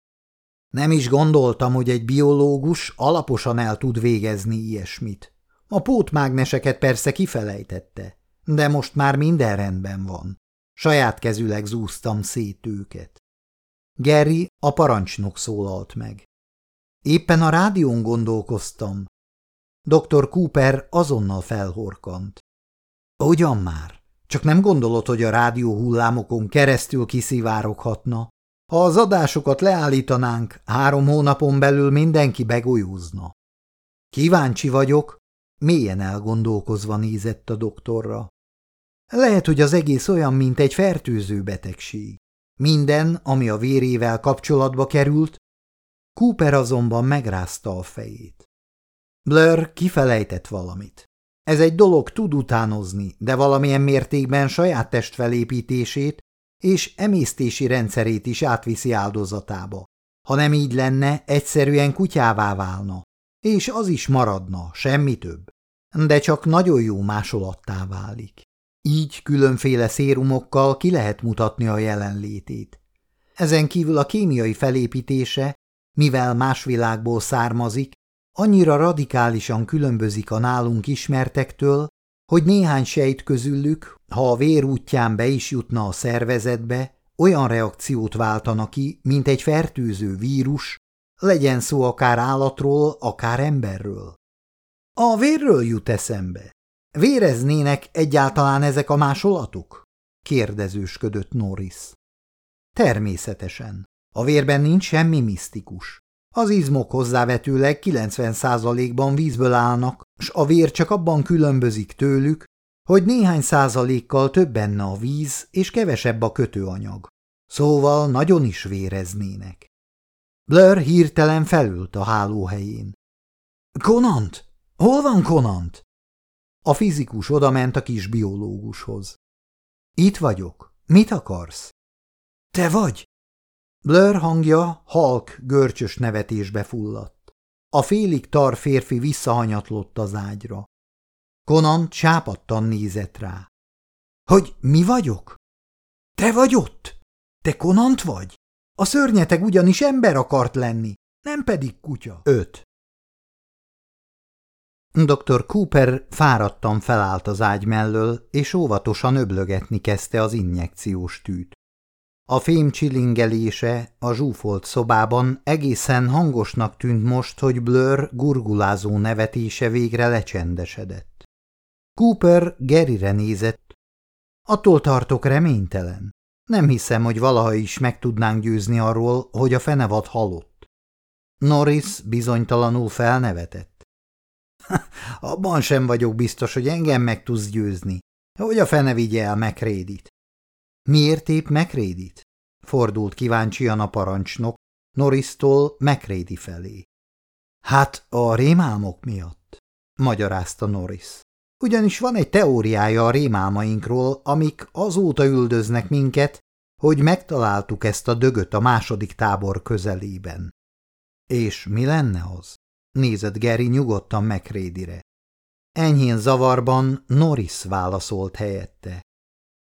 Nem is gondoltam, hogy egy biológus alaposan el tud végezni ilyesmit. A pótmágneseket persze kifelejtette, de most már minden rendben van. Saját kezüleg zúztam szét őket. Geri, a parancsnok szólalt meg. Éppen a rádión gondolkoztam. Dr. Cooper azonnal felhorkant. Ugyan már, csak nem gondolod, hogy a rádió hullámokon keresztül kiszivároghatna? Ha az adásokat leállítanánk, három hónapon belül mindenki begolyózna. Kíváncsi vagyok, mélyen elgondolkozva nézett a doktorra. Lehet, hogy az egész olyan, mint egy fertőző betegség. Minden, ami a vérével kapcsolatba került, Cooper azonban megrázta a fejét. Blur kifelejtett valamit. Ez egy dolog tud utánozni, de valamilyen mértékben saját testfelépítését és emésztési rendszerét is átviszi áldozatába. Ha nem így lenne, egyszerűen kutyává válna, és az is maradna, semmi több. De csak nagyon jó másolattá válik. Így különféle szérumokkal ki lehet mutatni a jelenlétét. Ezen kívül a kémiai felépítése, mivel más világból származik, annyira radikálisan különbözik a nálunk ismertektől, hogy néhány sejt közülük, ha a vér útján be is jutna a szervezetbe, olyan reakciót váltana ki, mint egy fertőző vírus, legyen szó akár állatról, akár emberről. A vérről jut eszembe. Véreznének egyáltalán ezek a másolatok? kérdezősködött Norris. Természetesen. A vérben nincs semmi misztikus. Az izmok hozzávetőleg 90%-ban vízből állnak, s a vér csak abban különbözik tőlük, hogy néhány százalékkal több benne a víz és kevesebb a kötőanyag. Szóval nagyon is véreznének. Blur hirtelen felült a hálóhelyén. – Konant? Hol van Konant? A fizikus odament a kis biológushoz. – Itt vagyok. Mit akarsz? – Te vagy? Blur hangja halk, görcsös nevetésbe fulladt. A félig tar férfi visszahanyatlott az ágyra. Conan csápattan nézett rá. – Hogy mi vagyok? – Te vagy ott? Te Konant vagy? A szörnyeteg ugyanis ember akart lenni, nem pedig kutya. 5. Dr. Cooper fáradtan felállt az ágy mellől, és óvatosan öblögetni kezdte az injekciós tűt. A fém csilingelése a zsúfolt szobában egészen hangosnak tűnt most, hogy Blur gurgulázó nevetése végre lecsendesedett. Cooper Gerire nézett. Attól tartok reménytelen. Nem hiszem, hogy valaha is meg tudnánk győzni arról, hogy a fenevad halott. Norris bizonytalanul felnevetett. (laughs) Abban sem vagyok biztos, hogy engem meg tudsz győzni, hogy a fene vigye el McRédit. Miért épp McRédit? Fordult kíváncsian a parancsnok Norris-tól McRédi felé. Hát a rémálmok miatt, magyarázta Norris. Ugyanis van egy teóriája a rémálmainkról, amik azóta üldöznek minket, hogy megtaláltuk ezt a dögöt a második tábor közelében. És mi lenne az? Nézett Geri nyugodtan McRédire. Enyhén zavarban Norris válaszolt helyette.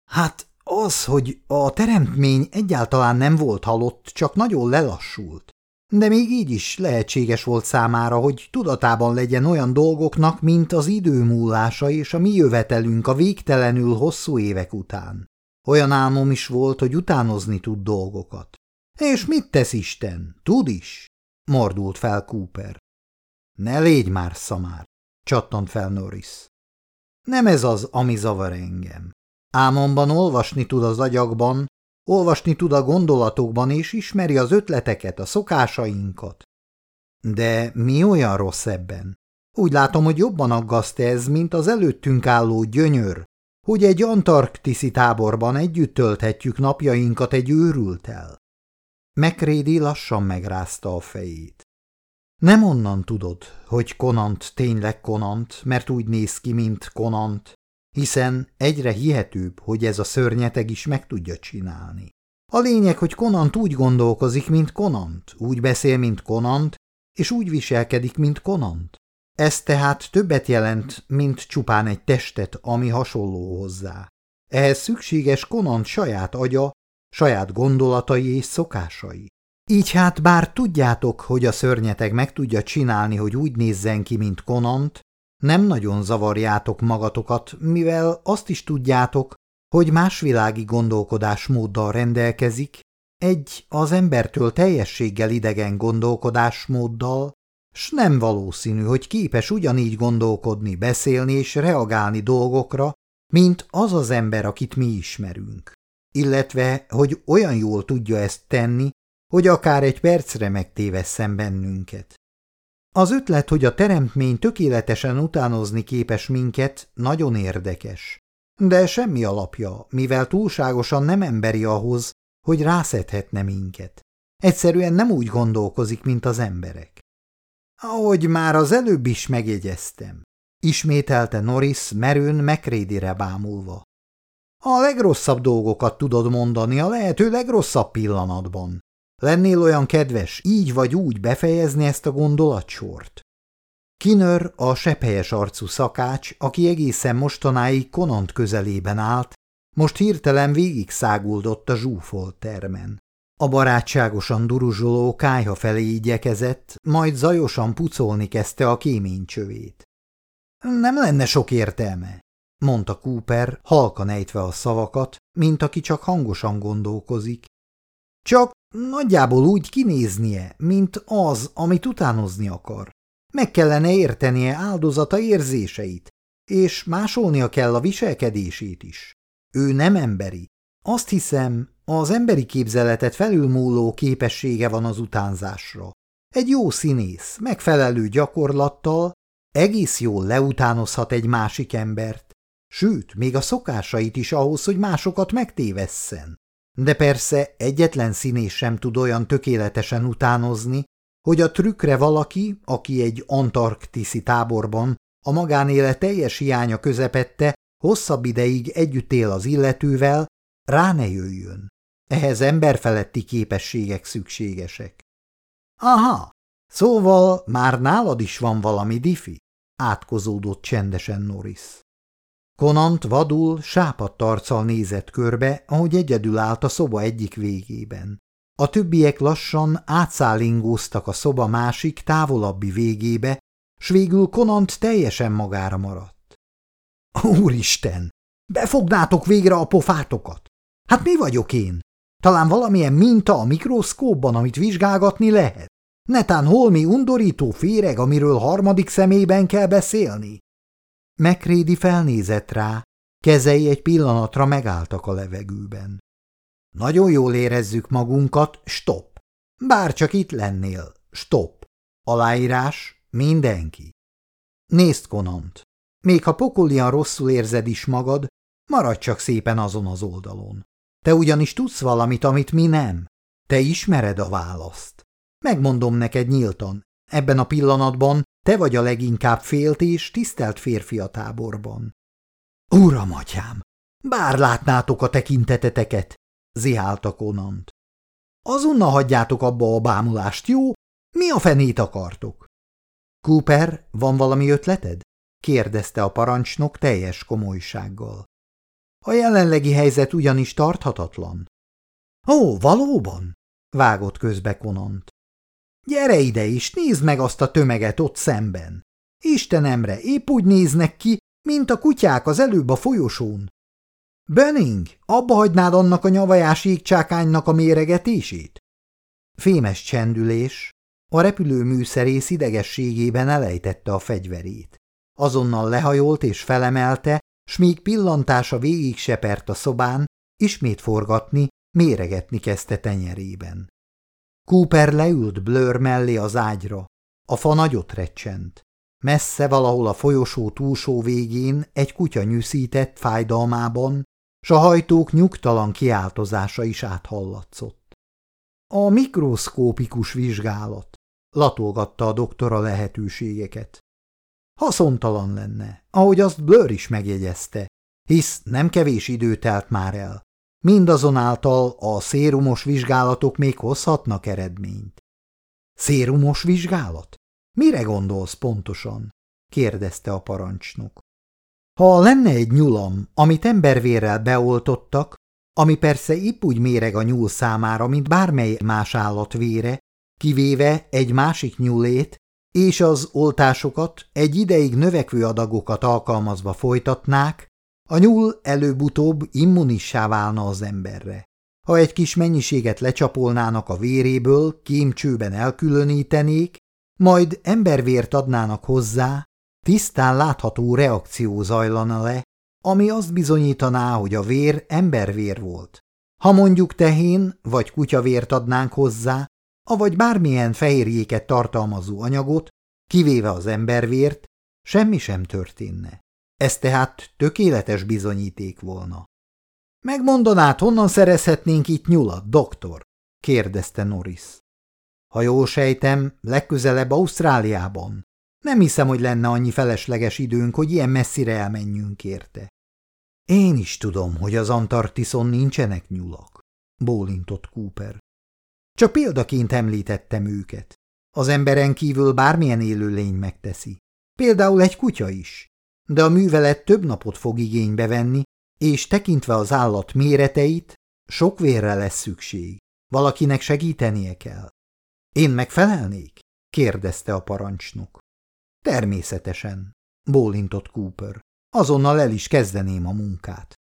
Hát az, hogy a teremtmény egyáltalán nem volt halott, csak nagyon lelassult. De még így is lehetséges volt számára, hogy tudatában legyen olyan dolgoknak, mint az idő múlása és a mi jövetelünk a végtelenül hosszú évek után. Olyan álmom is volt, hogy utánozni tud dolgokat. És mit tesz Isten? Tud is? Mordult fel Cooper. Ne légy már szamár, csattant fel Norris. Nem ez az, ami zavar engem. Álmomban olvasni tud az agyakban, olvasni tud a gondolatokban, és ismeri az ötleteket, a szokásainkat. De mi olyan rossz ebben? Úgy látom, hogy jobban aggaszt ez, mint az előttünk álló gyönyör, hogy egy antarktiszi táborban együtt tölthetjük napjainkat egy őrültel. Megrédi lassan megrázta a fejét. Nem onnan tudod, hogy Konant tényleg Konant, mert úgy néz ki, mint Konant, hiszen egyre hihetőbb, hogy ez a szörnyeteg is meg tudja csinálni. A lényeg, hogy Konant úgy gondolkozik, mint Konant, úgy beszél, mint Konant, és úgy viselkedik, mint Konant. Ez tehát többet jelent, mint csupán egy testet, ami hasonló hozzá. Ehhez szükséges Konant saját agya, saját gondolatai és szokásai. Így hát bár tudjátok, hogy a szörnyeteg meg tudja csinálni, hogy úgy nézzen ki, mint Konant, nem nagyon zavarjátok magatokat, mivel azt is tudjátok, hogy másvilági gondolkodásmóddal rendelkezik, egy az embertől teljességgel idegen gondolkodásmóddal, s nem valószínű, hogy képes ugyanígy gondolkodni, beszélni és reagálni dolgokra, mint az az ember, akit mi ismerünk. Illetve, hogy olyan jól tudja ezt tenni, hogy akár egy percre megtévesszen bennünket. Az ötlet, hogy a teremtmény tökéletesen utánozni képes minket, nagyon érdekes. De semmi alapja, mivel túlságosan nem emberi ahhoz, hogy rászedhetne minket. Egyszerűen nem úgy gondolkozik, mint az emberek. Ahogy már az előbb is megjegyeztem, ismételte Norris merőn megrédire bámulva. A legrosszabb dolgokat tudod mondani a lehető legrosszabb pillanatban. Lennél olyan kedves így vagy úgy befejezni ezt a gondolatsort? Kinör a sepphelyes arcú szakács, aki egészen mostanáig Konant közelében állt, most hirtelen végig száguldott a zsúfolt termen. A barátságosan duruzsoló kájha felé igyekezett, majd zajosan pucolni kezdte a kéménycsövét. Nem lenne sok értelme, mondta Cooper, halkan ejtve a szavakat, mint aki csak hangosan gondolkozik. Csak nagyjából úgy kinéznie, mint az, amit utánozni akar. Meg kellene értenie áldozata érzéseit, és másolnia kell a viselkedését is. Ő nem emberi. Azt hiszem, az emberi képzeletet felülmúló képessége van az utánzásra. Egy jó színész, megfelelő gyakorlattal egész jól leutánozhat egy másik embert, sőt, még a szokásait is ahhoz, hogy másokat megtévesszen. De persze egyetlen színész sem tud olyan tökéletesen utánozni, hogy a trükkre valaki, aki egy antarktiszi táborban a magánélet teljes hiánya közepette hosszabb ideig együtt él az illetővel, rá ne jöjjön. Ehhez emberfeletti képességek szükségesek. Aha, szóval már nálad is van valami difi? Átkozódott csendesen Norris. Konant vadul, sápadt arccal nézett körbe, ahogy egyedül állt a szoba egyik végében. A többiek lassan átszállingóztak a szoba másik, távolabbi végébe, s végül Konant teljesen magára maradt. Úristen! Befognátok végre a pofátokat! Hát mi vagyok én? Talán valamilyen minta a mikroszkópban, amit vizsgálgatni lehet? Netán holmi undorító féreg, amiről harmadik szemében kell beszélni? Megrédi felnézett rá, kezei egy pillanatra megálltak a levegőben. Nagyon jól érezzük magunkat, stop. Bár csak itt lennél, stop. Aláírás, mindenki. Nézd, Konant, még ha pokolian rosszul érzed is magad, maradj csak szépen azon az oldalon. Te ugyanis tudsz valamit, amit mi nem. Te ismered a választ. Megmondom neked nyíltan, ebben a pillanatban te vagy a leginkább félt és tisztelt férfi a táborban. Uram, atyám, bár látnátok a tekinteteteket, zihálta Konant. Azonnal hagyjátok abba a bámulást, jó? Mi a fenét akartok? Cooper, van valami ötleted? kérdezte a parancsnok teljes komolysággal. A jelenlegi helyzet ugyanis tarthatatlan. Ó, valóban? vágott közbe Konant. Gyere ide is, nézd meg azt a tömeget ott szemben. Istenemre, épp úgy néznek ki, mint a kutyák az előbb a folyosón. Benning, abba hagynád annak a nyavajás égcsákánynak a méregetését? Fémes csendülés, a repülő műszerész idegességében elejtette a fegyverét. Azonnal lehajolt és felemelte, s míg pillantása végig sepert a szobán, ismét forgatni, méregetni kezdte tenyerében. Cooper leült Blur mellé az ágyra. A fa nagyot recsent. Messze valahol a folyosó túlsó végén egy kutya nyűszített fájdalmában, s a hajtók nyugtalan kiáltozása is áthallatszott. A mikroszkópikus vizsgálat latolgatta a doktora lehetőségeket. Haszontalan lenne, ahogy azt Blur is megjegyezte, hisz nem kevés idő telt már el. Mindazonáltal a szérumos vizsgálatok még hozhatnak eredményt. Szérumos vizsgálat? Mire gondolsz pontosan? kérdezte a parancsnok. Ha lenne egy nyulam, amit embervérrel beoltottak, ami persze épp úgy méreg a nyúl számára, mint bármely más állat vére, kivéve egy másik nyúlét, és az oltásokat egy ideig növekvő adagokat alkalmazva folytatnák, a nyúl előbb-utóbb immunissá válna az emberre. Ha egy kis mennyiséget lecsapolnának a véréből, kémcsőben elkülönítenék, majd embervért adnának hozzá, tisztán látható reakció zajlana le, ami azt bizonyítaná, hogy a vér embervér volt. Ha mondjuk tehén vagy kutyavért adnánk hozzá, avagy bármilyen fehérjéket tartalmazó anyagot, kivéve az embervért, semmi sem történne. Ez tehát tökéletes bizonyíték volna. Megmondanád, honnan szerezhetnénk itt nyulat, doktor? kérdezte Norris. Ha jól sejtem, legközelebb Ausztráliában. Nem hiszem, hogy lenne annyi felesleges időnk, hogy ilyen messzire elmenjünk érte. Én is tudom, hogy az Antarktiszon nincsenek nyulak, bólintott Cooper. Csak példaként említettem őket. Az emberen kívül bármilyen élőlény megteszi. Például egy kutya is. De a művelet több napot fog igénybe venni, és tekintve az állat méreteit, sok vérre lesz szükség. Valakinek segítenie kell. Én megfelelnék? kérdezte a parancsnok. Természetesen, bólintott Cooper. Azonnal el is kezdeném a munkát.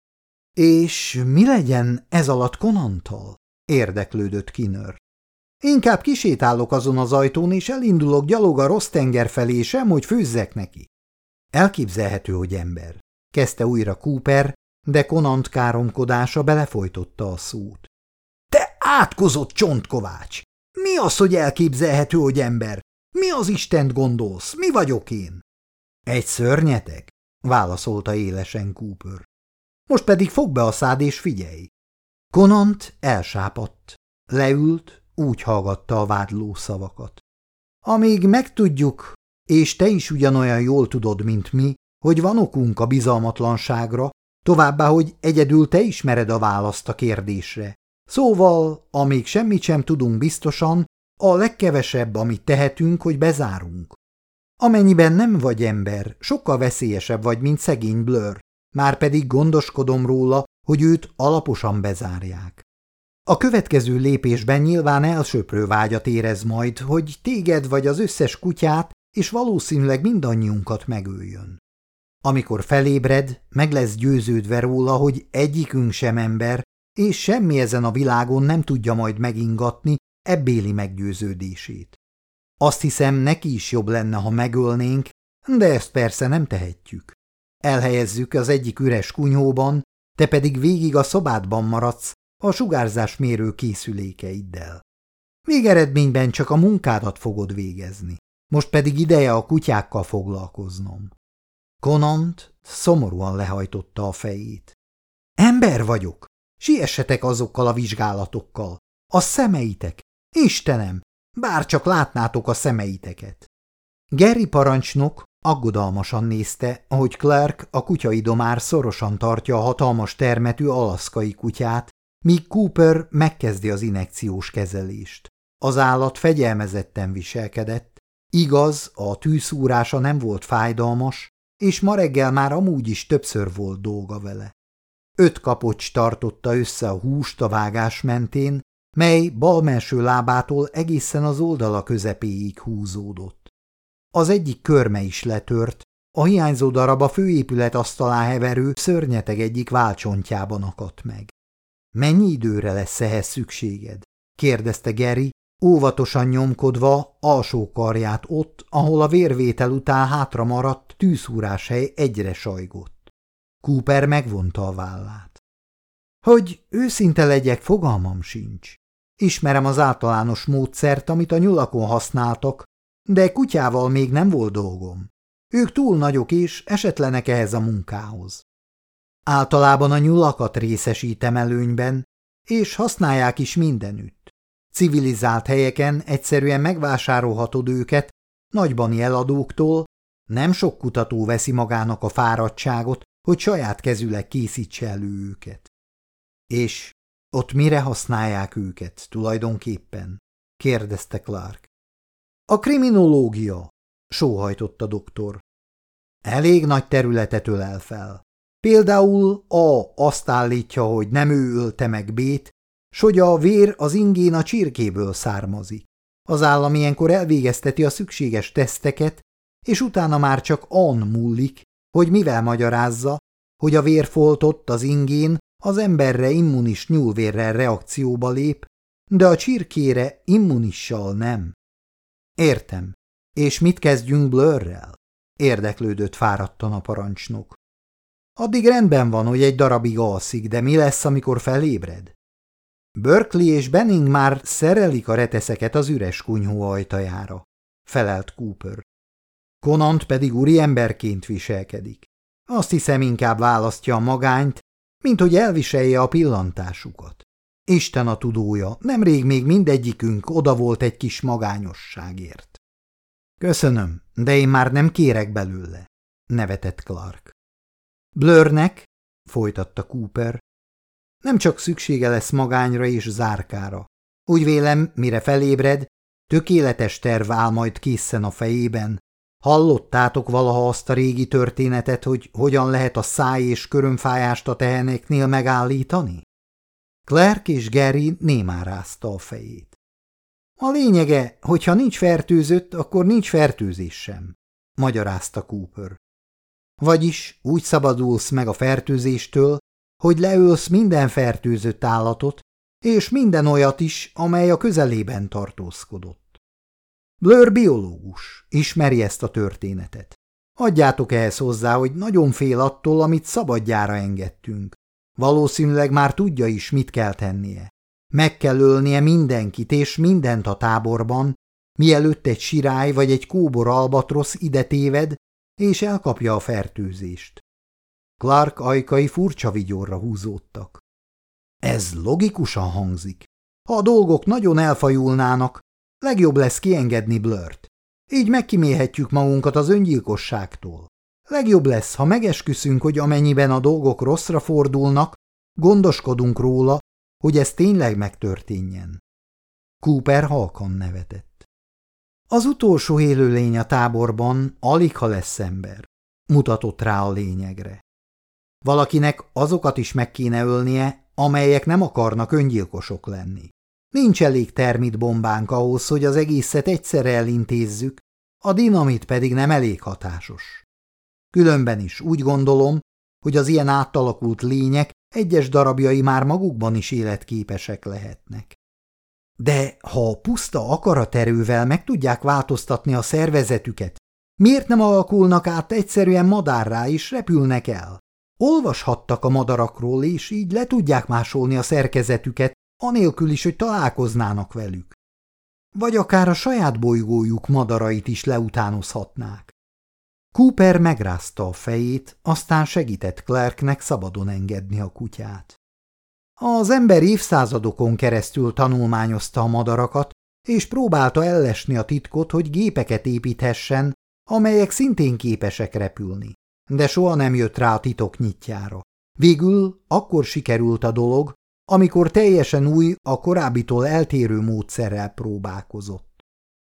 És mi legyen ez alatt Konantal? érdeklődött Kinör. Inkább kisétálok azon az ajtón, és elindulok gyalog a rossz tenger felé sem, hogy főzzek neki. Elképzelhető, hogy ember. Kezdte újra Cooper, de Konant káromkodása belefolytotta a szót. Te átkozott csontkovács! Mi az, hogy elképzelhető, hogy ember? Mi az Istent gondolsz? Mi vagyok én? Egy szörnyeteg? válaszolta élesen Cooper. Most pedig fog be a szád és figyelj. Konant elsápadt. Leült, úgy hallgatta a vádló szavakat. Amíg megtudjuk, és te is ugyanolyan jól tudod, mint mi, hogy van okunk a bizalmatlanságra, továbbá, hogy egyedül te ismered a választ a kérdésre. Szóval, amíg semmit sem tudunk biztosan, a legkevesebb, amit tehetünk, hogy bezárunk. Amennyiben nem vagy ember, sokkal veszélyesebb vagy, mint szegény Blur, már pedig gondoskodom róla, hogy őt alaposan bezárják. A következő lépésben nyilván elsöprő vágyat érez majd, hogy téged vagy az összes kutyát, és valószínűleg mindannyiunkat megöljön. Amikor felébred, meg lesz győződve róla, hogy egyikünk sem ember, és semmi ezen a világon nem tudja majd megingatni ebbéli meggyőződését. Azt hiszem, neki is jobb lenne, ha megölnénk, de ezt persze nem tehetjük. Elhelyezzük az egyik üres kunyhóban, te pedig végig a szobádban maradsz a sugárzásmérő készülékeiddel. Végeredményben csak a munkádat fogod végezni. Most pedig ideje a kutyákkal foglalkoznom. Konant szomorúan lehajtotta a fejét. Ember vagyok! Siessetek azokkal a vizsgálatokkal! A szemeitek! Istenem! Bár csak látnátok a szemeiteket! Geri parancsnok aggodalmasan nézte, ahogy Clark a kutyaidomár szorosan tartja a hatalmas termetű alaszkai kutyát, míg Cooper megkezdi az inekciós kezelést. Az állat fegyelmezetten viselkedett, igaz, a tűszúrása nem volt fájdalmas, és ma reggel már amúgy is többször volt dolga vele. Öt kapocs tartotta össze a húst a vágás mentén, mely balmelső lábától egészen az oldala közepéig húzódott. Az egyik körme is letört, a hiányzó darab a főépület asztalá heverő szörnyeteg egyik válcsontjában akadt meg. Mennyi időre lesz ehhez szükséged? kérdezte Geri, óvatosan nyomkodva alsó karját ott, ahol a vérvétel után hátra maradt tűszúráshely egyre sajgott. Cooper megvonta a vállát. Hogy őszinte legyek, fogalmam sincs. Ismerem az általános módszert, amit a nyulakon használtak, de kutyával még nem volt dolgom. Ők túl nagyok és esetlenek ehhez a munkához. Általában a nyulakat részesítem előnyben, és használják is mindenütt. Civilizált helyeken egyszerűen megvásárolhatod őket nagybani eladóktól, nem sok kutató veszi magának a fáradtságot, hogy saját kezüleg készítse elő őket. És ott mire használják őket tulajdonképpen? kérdezte Clark. A kriminológia, sóhajtott a doktor. Elég nagy területet ölel fel. Például A azt állítja, hogy nem ő ölte meg Bét, s hogy a vér az ingén a csirkéből származik. Az állam ilyenkor elvégezteti a szükséges teszteket, és utána már csak on múlik, hogy mivel magyarázza, hogy a vérfoltott az ingén az emberre immunis nyúlvérrel reakcióba lép, de a csirkére immunissal nem. Értem. És mit kezdjünk Blurrel? Érdeklődött fáradtan a parancsnok. Addig rendben van, hogy egy darabig alszik, de mi lesz, amikor felébred? Berkeley és Benning már szerelik a reteszeket az üres kunyhó ajtajára, felelt Cooper. Konant pedig úri emberként viselkedik. Azt hiszem inkább választja a magányt, mint hogy elviselje a pillantásukat. Isten a tudója, nemrég még mindegyikünk oda volt egy kis magányosságért. Köszönöm, de én már nem kérek belőle, nevetett Clark. Blörnek, folytatta Cooper, nem csak szüksége lesz magányra és zárkára. Úgy vélem, mire felébred, tökéletes terv áll majd készen a fejében. Hallottátok valaha azt a régi történetet, hogy hogyan lehet a száj és körömfájást a teheneknél megállítani? Clark és Gary némán rázta a fejét. A lényege, hogyha nincs fertőzött, akkor nincs fertőzés sem, magyarázta Cooper. Vagyis úgy szabadulsz meg a fertőzéstől, hogy leölsz minden fertőzött állatot, és minden olyat is, amely a közelében tartózkodott. Blur biológus, ismeri ezt a történetet. Adjátok ehhez hozzá, hogy nagyon fél attól, amit szabadjára engedtünk. Valószínűleg már tudja is, mit kell tennie. Meg kell ölnie mindenkit és mindent a táborban, mielőtt egy sirály vagy egy kóbor albatrosz ide téved, és elkapja a fertőzést. Clark ajkai furcsa vigyorra húzódtak. Ez logikusan hangzik. Ha a dolgok nagyon elfajulnának, legjobb lesz kiengedni Blurt. Így megkimélhetjük magunkat az öngyilkosságtól. Legjobb lesz, ha megesküszünk, hogy amennyiben a dolgok rosszra fordulnak, gondoskodunk róla, hogy ez tényleg megtörténjen. Cooper halkan nevetett. Az utolsó élőlény a táborban alig ha lesz ember, mutatott rá a lényegre. Valakinek azokat is meg kéne ölnie, amelyek nem akarnak öngyilkosok lenni. Nincs elég termitbombánk ahhoz, hogy az egészet egyszerre elintézzük, a dinamit pedig nem elég hatásos. Különben is úgy gondolom, hogy az ilyen átalakult lények egyes darabjai már magukban is életképesek lehetnek. De ha a puszta akaraterővel meg tudják változtatni a szervezetüket, miért nem alakulnak át egyszerűen madárrá és repülnek el? Olvashattak a madarakról, és így le tudják másolni a szerkezetüket, anélkül is, hogy találkoznának velük. Vagy akár a saját bolygójuk madarait is leutánozhatnák. Cooper megrázta a fejét, aztán segített Clarknek szabadon engedni a kutyát. Az ember évszázadokon keresztül tanulmányozta a madarakat, és próbálta ellesni a titkot, hogy gépeket építhessen, amelyek szintén képesek repülni. De soha nem jött rá a titok nyitjára. Végül akkor sikerült a dolog, amikor teljesen új, a korábbitól eltérő módszerrel próbálkozott.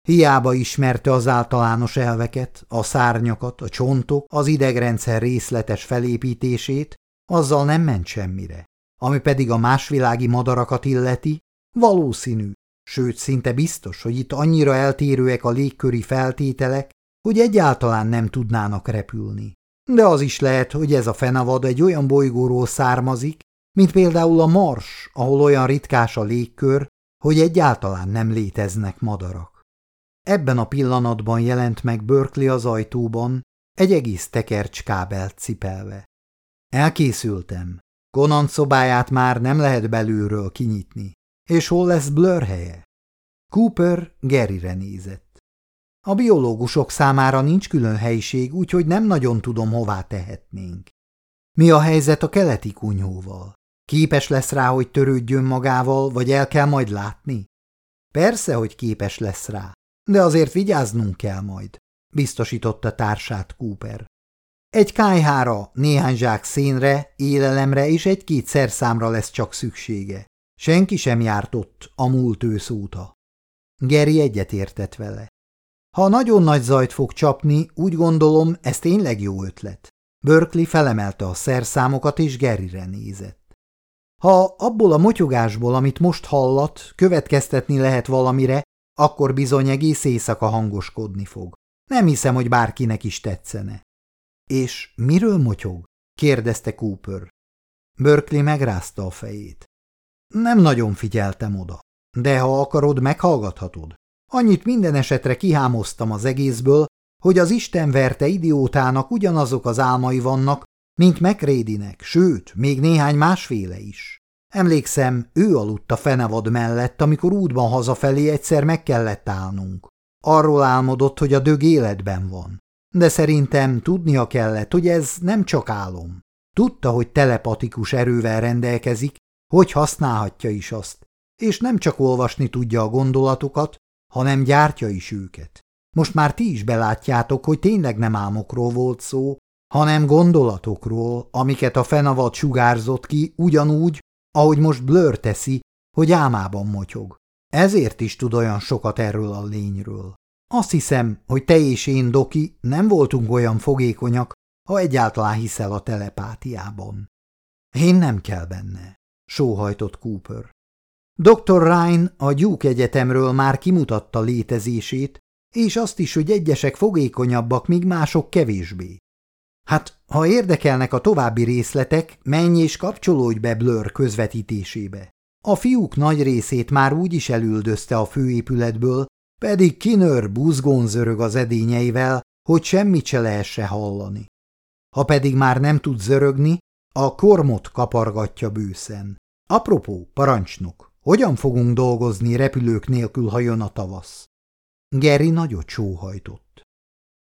Hiába ismerte az általános elveket, a szárnyakat, a csontok, az idegrendszer részletes felépítését, azzal nem ment semmire. Ami pedig a másvilági madarakat illeti, valószínű, sőt szinte biztos, hogy itt annyira eltérőek a légköri feltételek, hogy egyáltalán nem tudnának repülni. De az is lehet, hogy ez a fenavad egy olyan bolygóról származik, mint például a Mars, ahol olyan ritkás a légkör, hogy egyáltalán nem léteznek madarak. Ebben a pillanatban jelent meg Berkeley az ajtóban, egy egész tekercskábelt cipelve. Elkészültem. Conan szobáját már nem lehet belülről kinyitni. És hol lesz Blur helye? Cooper Garyre nézett. A biológusok számára nincs külön helyiség, úgyhogy nem nagyon tudom, hová tehetnénk. Mi a helyzet a keleti kunyhóval? Képes lesz rá, hogy törődjön magával, vagy el kell majd látni? Persze, hogy képes lesz rá, de azért vigyáznunk kell majd, biztosította társát Cooper. Egy kájhára, néhány zsák szénre, élelemre és egy-két szerszámra lesz csak szüksége. Senki sem járt ott a múlt ősz óta. Geri egyetértett vele. Ha nagyon nagy zajt fog csapni, úgy gondolom, ez tényleg jó ötlet. Berkeley felemelte a szerszámokat és Gerryre nézett. Ha abból a motyogásból, amit most hallat, következtetni lehet valamire, akkor bizony egész éjszaka hangoskodni fog. Nem hiszem, hogy bárkinek is tetszene. És miről motyog? kérdezte Cooper. Berkeley megrázta a fejét. Nem nagyon figyeltem oda, de ha akarod, meghallgathatod. Annyit minden esetre kihámoztam az egészből, hogy az Isten verte idiótának ugyanazok az álmai vannak, mint McRadynek, sőt, még néhány másféle is. Emlékszem, ő aludt a fenevad mellett, amikor útban hazafelé egyszer meg kellett állnunk. Arról álmodott, hogy a dög életben van. De szerintem tudnia kellett, hogy ez nem csak álom. Tudta, hogy telepatikus erővel rendelkezik, hogy használhatja is azt, és nem csak olvasni tudja a gondolatokat, hanem gyártja is őket. Most már ti is belátjátok, hogy tényleg nem álmokról volt szó, hanem gondolatokról, amiket a fenavat sugárzott ki ugyanúgy, ahogy most Blur teszi, hogy álmában motyog. Ezért is tud olyan sokat erről a lényről. Azt hiszem, hogy te és én, Doki, nem voltunk olyan fogékonyak, ha egyáltalán hiszel a telepátiában. Én nem kell benne, sóhajtott Cooper. Dr. Ryan a Duke Egyetemről már kimutatta létezését, és azt is, hogy egyesek fogékonyabbak, míg mások kevésbé. Hát, ha érdekelnek a további részletek, menj és kapcsolódj be Blur közvetítésébe. A fiúk nagy részét már úgy is elüldözte a főépületből, pedig Kinör buzgón zörög az edényeivel, hogy semmit se lehesse hallani. Ha pedig már nem tud zörögni, a kormot kapargatja bőszen. Apropó, parancsnok, hogyan fogunk dolgozni repülők nélkül, ha jön a tavasz? Geri nagyot sóhajtott.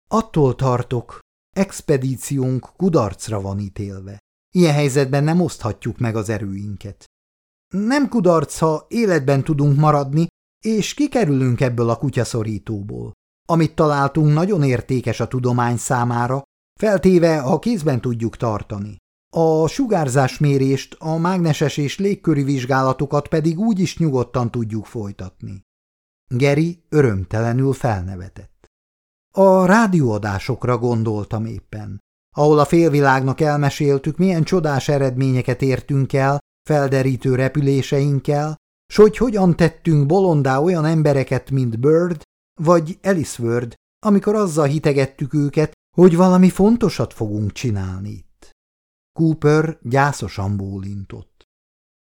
Attól tartok, expedíciónk kudarcra van ítélve. Ilyen helyzetben nem oszthatjuk meg az erőinket. Nem kudarc, ha életben tudunk maradni, és kikerülünk ebből a kutyaszorítóból. Amit találtunk, nagyon értékes a tudomány számára, feltéve, ha kézben tudjuk tartani. A sugárzásmérést, a mágneses és légköri vizsgálatokat pedig úgy is nyugodtan tudjuk folytatni. Geri örömtelenül felnevetett. A rádióadásokra gondoltam éppen, ahol a félvilágnak elmeséltük, milyen csodás eredményeket értünk el felderítő repüléseinkkel, s hogy hogyan tettünk bolondá olyan embereket, mint Bird vagy Word, amikor azzal hitegettük őket, hogy valami fontosat fogunk csinálni. Cooper gyászosan bólintott.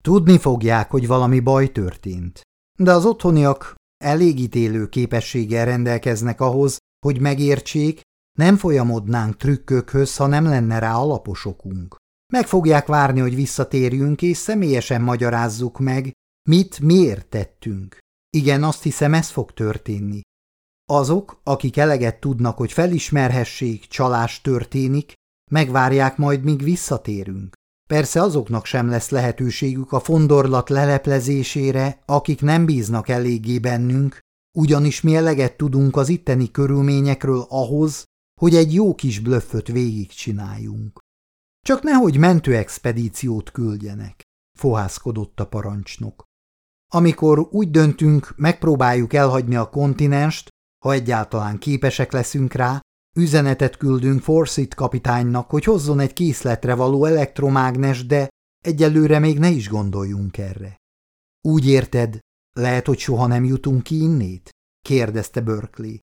Tudni fogják, hogy valami baj történt, de az otthoniak elégítélő képességgel rendelkeznek ahhoz, hogy megértsék, nem folyamodnánk trükkökhöz, ha nem lenne rá alaposokunk. Meg fogják várni, hogy visszatérjünk, és személyesen magyarázzuk meg, mit miért tettünk. Igen, azt hiszem, ez fog történni. Azok, akik eleget tudnak, hogy felismerhessék, csalás történik, megvárják majd, míg visszatérünk. Persze azoknak sem lesz lehetőségük a fondorlat leleplezésére, akik nem bíznak eléggé bennünk, ugyanis mi eleget tudunk az itteni körülményekről ahhoz, hogy egy jó kis blöfföt végigcsináljunk. Csak nehogy mentőexpedíciót küldjenek, fohászkodott a parancsnok. Amikor úgy döntünk, megpróbáljuk elhagyni a kontinenst, ha egyáltalán képesek leszünk rá, üzenetet küldünk Forsyth kapitánynak, hogy hozzon egy készletre való elektromágnes, de egyelőre még ne is gondoljunk erre. Úgy érted, lehet, hogy soha nem jutunk ki innét? kérdezte Berkeley.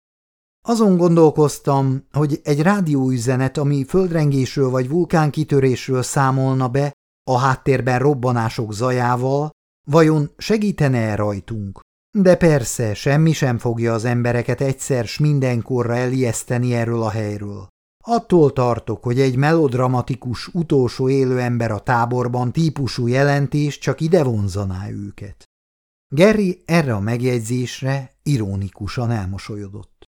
Azon gondolkoztam, hogy egy rádióüzenet, ami földrengésről vagy vulkánkitörésről számolna be, a háttérben robbanások zajával, vajon segítene-e rajtunk? De persze, semmi sem fogja az embereket egyszer s mindenkorra elijeszteni erről a helyről. Attól tartok, hogy egy melodramatikus, utolsó élő ember a táborban típusú jelentés csak ide vonzaná őket. Geri erre a megjegyzésre ironikusan elmosolyodott.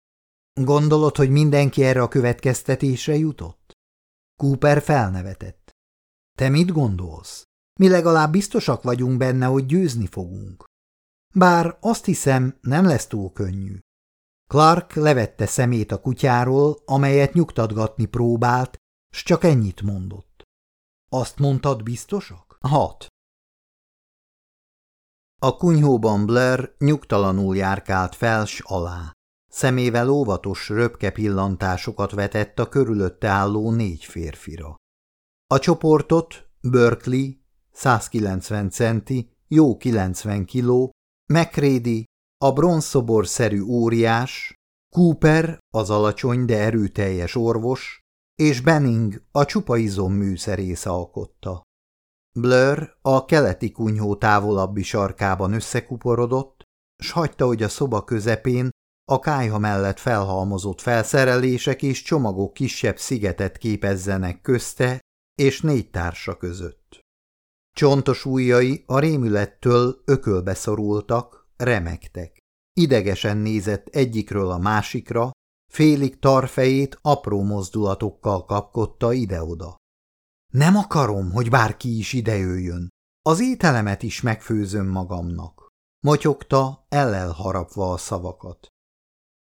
Gondolod, hogy mindenki erre a következtetésre jutott? Cooper felnevetett. Te mit gondolsz? Mi legalább biztosak vagyunk benne, hogy győzni fogunk. Bár azt hiszem, nem lesz túl könnyű. Clark levette szemét a kutyáról, amelyet nyugtatgatni próbált, s csak ennyit mondott. Azt mondtad biztosak? Hat. A kunyhóban Blair nyugtalanul járkált fels alá. Szemével óvatos röpke pillantásokat vetett a körülötte álló négy férfira. A csoportot Berkeley, 190 centi, jó 90 kiló, McCready, a bronzszobor-szerű óriás, Cooper, az alacsony, de erőteljes orvos, és Benning, a csupa izomműszerész alkotta. Blur a keleti kunyhó távolabbi sarkában összekuporodott, s hagyta, hogy a szoba közepén a kájha mellett felhalmozott felszerelések és csomagok kisebb szigetet képezzenek közte és négy társa között. Csontos ujjai a rémülettől ökölbe szorultak, remektek. Idegesen nézett egyikről a másikra, félig tarfejét apró mozdulatokkal kapkodta ide-oda. Nem akarom, hogy bárki is idejöjjön. Az ételemet is megfőzöm magamnak. Motyogta, ellel harapva a szavakat.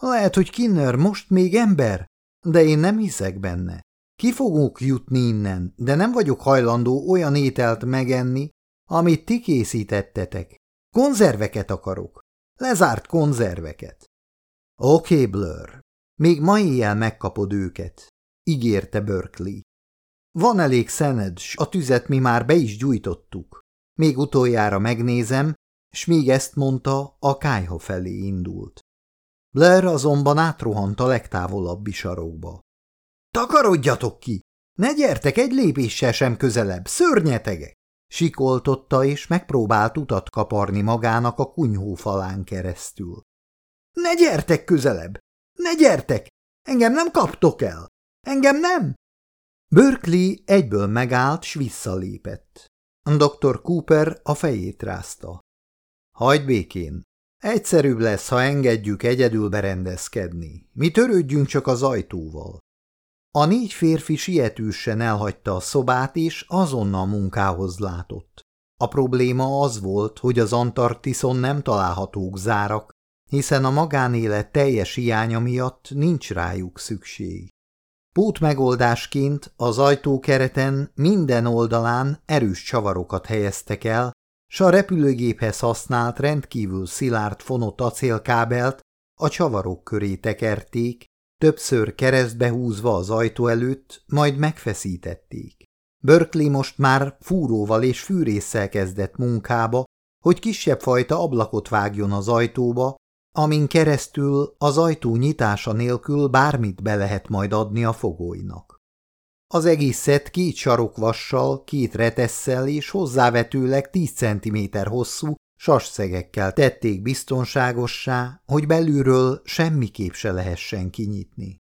Lehet, hogy Kinner most még ember, de én nem hiszek benne. Ki fogunk jutni innen, de nem vagyok hajlandó olyan ételt megenni, amit ti készítettetek. Konzerveket akarok. Lezárt konzerveket. Oké, okay, Blur. Még ma éjjel megkapod őket, ígérte Berkeley. Van elég szened, s a tüzet mi már be is gyújtottuk. Még utoljára megnézem, s míg ezt mondta, a kájha felé indult. Blair azonban átrohant a legtávolabbi sarokba. Takarodjatok ki! Ne gyertek egy lépéssel sem közelebb, szörnyetegek! Sikoltotta és megpróbált utat kaparni magának a kunyhó falán keresztül. Ne gyertek közelebb! Ne gyertek! Engem nem kaptok el! Engem nem! Berkeley egyből megállt, s visszalépett. Dr. Cooper a fejét rázta. Hagyd békén. Egyszerűbb lesz, ha engedjük egyedül berendezkedni. Mi törődjünk csak az ajtóval. A négy férfi sietősen elhagyta a szobát, és azonnal munkához látott. A probléma az volt, hogy az Antarktiszon nem találhatók zárak, hiszen a magánélet teljes hiánya miatt nincs rájuk szükség. Pút megoldásként az ajtókereten minden oldalán erős csavarokat helyeztek el, s a repülőgéphez használt rendkívül szilárd fonott acélkábelt a csavarok köré tekerték, többször keresztbe húzva az ajtó előtt, majd megfeszítették. Berkeley most már fúróval és fűrészsel kezdett munkába, hogy kisebb fajta ablakot vágjon az ajtóba, amin keresztül az ajtó nyitása nélkül bármit be lehet majd adni a fogóinak. Az egészet két sarokvassal, két retesszel és hozzávetőleg 10 cm hosszú sasszegekkel tették biztonságossá, hogy belülről semmiképp se lehessen kinyitni.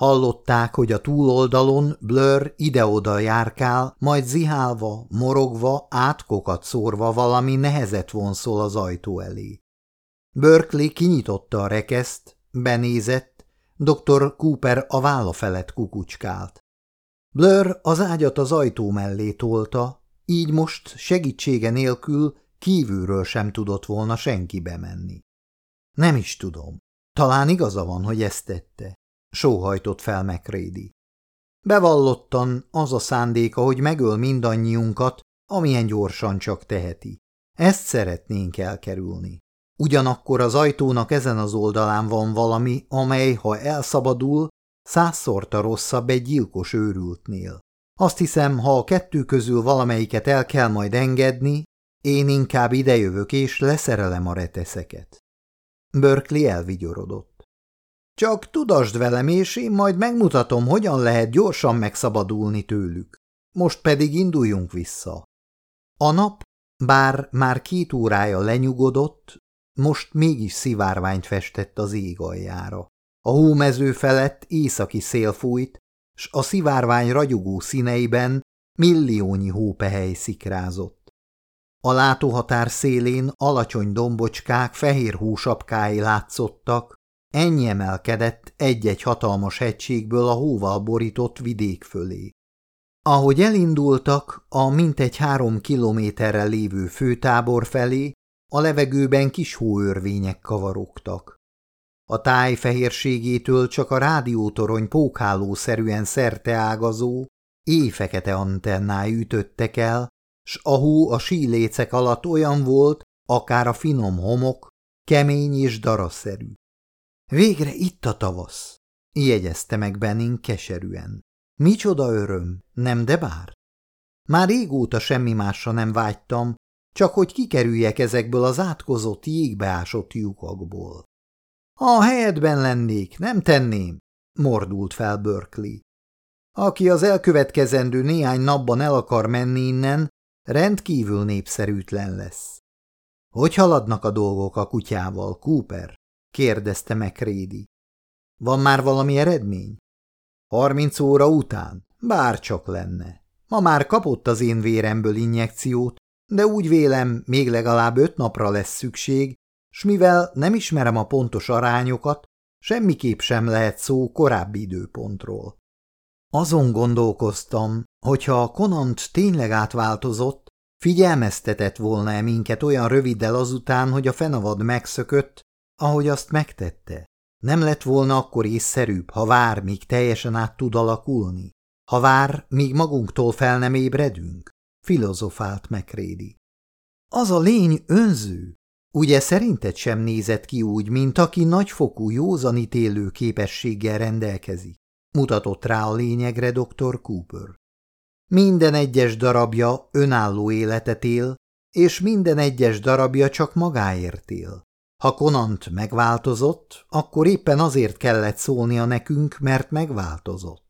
Hallották, hogy a túloldalon Blur ide-oda járkál, majd zihálva, morogva, átkokat szórva valami nehezet vonszol az ajtó elé. Berkeley kinyitotta a rekeszt, benézett, dr. Cooper a válla felett kukucskált. Blur az ágyat az ajtó mellé tolta, így most segítsége nélkül kívülről sem tudott volna senki bemenni. Nem is tudom. Talán igaza van, hogy ezt tette. Sóhajtott fel McRady. Bevallottan az a szándéka, hogy megöl mindannyiunkat, amilyen gyorsan csak teheti. Ezt szeretnénk elkerülni. Ugyanakkor az ajtónak ezen az oldalán van valami, amely, ha elszabadul, százszorta rosszabb egy gyilkos őrültnél. Azt hiszem, ha a kettő közül valamelyiket el kell majd engedni, én inkább idejövök és leszerelem a reteszeket. Berkeley elvigyorodott. Csak tudasd velem, és én majd megmutatom, hogyan lehet gyorsan megszabadulni tőlük. Most pedig induljunk vissza. A nap, bár már két órája lenyugodott, most mégis szivárványt festett az ég aljára. A hómező felett északi szél fújt, s a szivárvány ragyogó színeiben milliónyi hópehely szikrázott. A látóhatár szélén alacsony dombocskák fehér húsapkái látszottak, ennyi emelkedett egy-egy hatalmas hegységből a hóval borított vidék fölé. Ahogy elindultak a mintegy három kilométerre lévő főtábor felé, a levegőben kis hóörvények kavarogtak. A táj fehérségétől csak a rádiótorony pókhálószerűen szerteágazó, éjfekete antennái ütöttek el, s a hó a sílécek alatt olyan volt, akár a finom homok, kemény és daraszerű. Végre itt a tavasz, jegyezte meg Benning keserűen. Micsoda öröm, nem de bár? Már régóta semmi másra nem vágytam, csak hogy kikerüljek ezekből az átkozott jégbeásott lyukakból. Ha helyedben lennék, nem tenném, mordult fel Berkeley. Aki az elkövetkezendő néhány napban el akar menni innen, rendkívül népszerűtlen lesz. Hogy haladnak a dolgok a kutyával, Cooper? kérdezte McRady. Van már valami eredmény? Harminc óra után? Bár csak lenne. Ma már kapott az én véremből injekciót, de úgy vélem, még legalább öt napra lesz szükség, s mivel nem ismerem a pontos arányokat, semmiképp sem lehet szó korábbi időpontról. Azon gondolkoztam, hogyha a Konant tényleg átváltozott, figyelmeztetett volna-e minket olyan röviddel azután, hogy a fenavad megszökött, ahogy azt megtette. Nem lett volna akkor észszerűbb, ha vár, míg teljesen át tud alakulni? Ha vár, míg magunktól fel nem ébredünk? Filozofált megrédi. Az a lény önző, Ugye szerinted sem nézett ki úgy, mint aki nagyfokú józanítélő képességgel rendelkezik? Mutatott rá a lényegre dr. Cooper. Minden egyes darabja önálló életet él, és minden egyes darabja csak magáért él. Ha Konant megváltozott, akkor éppen azért kellett szólnia nekünk, mert megváltozott.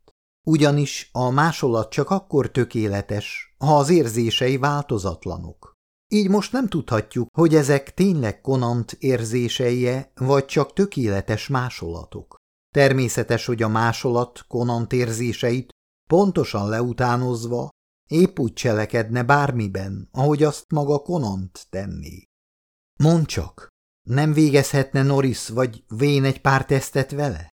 Ugyanis a másolat csak akkor tökéletes, ha az érzései változatlanok. Így most nem tudhatjuk, hogy ezek tényleg konant érzéseie, vagy csak tökéletes másolatok. Természetes, hogy a másolat Konant érzéseit pontosan leutánozva épp úgy cselekedne bármiben, ahogy azt maga Konant tenné. Mondd csak, nem végezhetne Norris vagy Vén egy pár tesztet vele?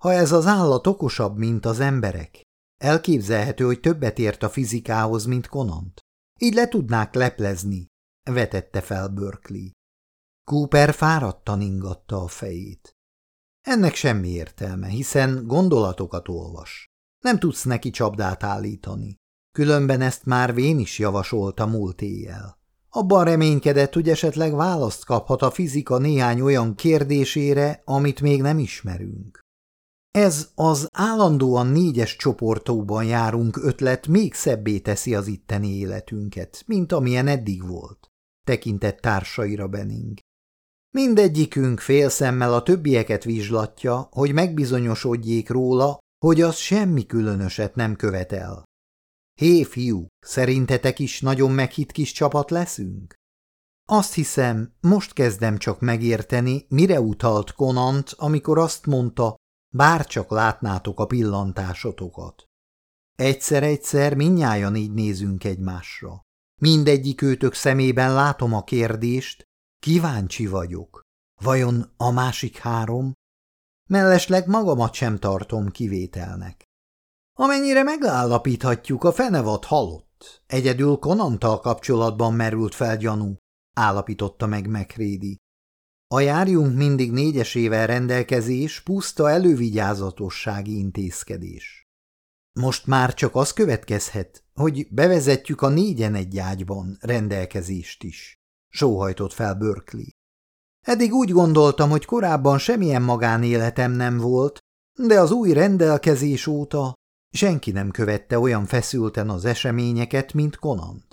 Ha ez az állat okosabb, mint az emberek, elképzelhető, hogy többet ért a fizikához, mint Konant. Így le tudnák leplezni, vetette fel Berkeley. Cooper fáradtan ingatta a fejét. Ennek semmi értelme, hiszen gondolatokat olvas. Nem tudsz neki csapdát állítani. Különben ezt már Vén is javasolta múlt éjjel. Abban reménykedett, hogy esetleg választ kaphat a fizika néhány olyan kérdésére, amit még nem ismerünk. Ez az állandóan négyes csoportóban járunk ötlet még szebbé teszi az itteni életünket, mint amilyen eddig volt, tekintett társaira Benning. Mindegyikünk félszemmel a többieket vizslatja, hogy megbizonyosodjék róla, hogy az semmi különöset nem követel. Hé, fiú, szerintetek is nagyon meghitt kis csapat leszünk? Azt hiszem, most kezdem csak megérteni, mire utalt Konant, amikor azt mondta, bár csak látnátok a pillantásotokat. Egyszer-egyszer minnyájan így nézünk egymásra. Mindegyik őtök szemében látom a kérdést, kíváncsi vagyok. Vajon a másik három? Mellesleg magamat sem tartom kivételnek. Amennyire megállapíthatjuk, a fenevad halott. Egyedül Konantal kapcsolatban merült fel gyanú, állapította meg Mekrédi. A járjunk mindig négyesével rendelkezés puszta elővigyázatossági intézkedés. Most már csak az következhet, hogy bevezetjük a négyen egy ágyban rendelkezést is, sóhajtott fel Berkeley. Eddig úgy gondoltam, hogy korábban semmilyen magánéletem nem volt, de az új rendelkezés óta senki nem követte olyan feszülten az eseményeket, mint Konant.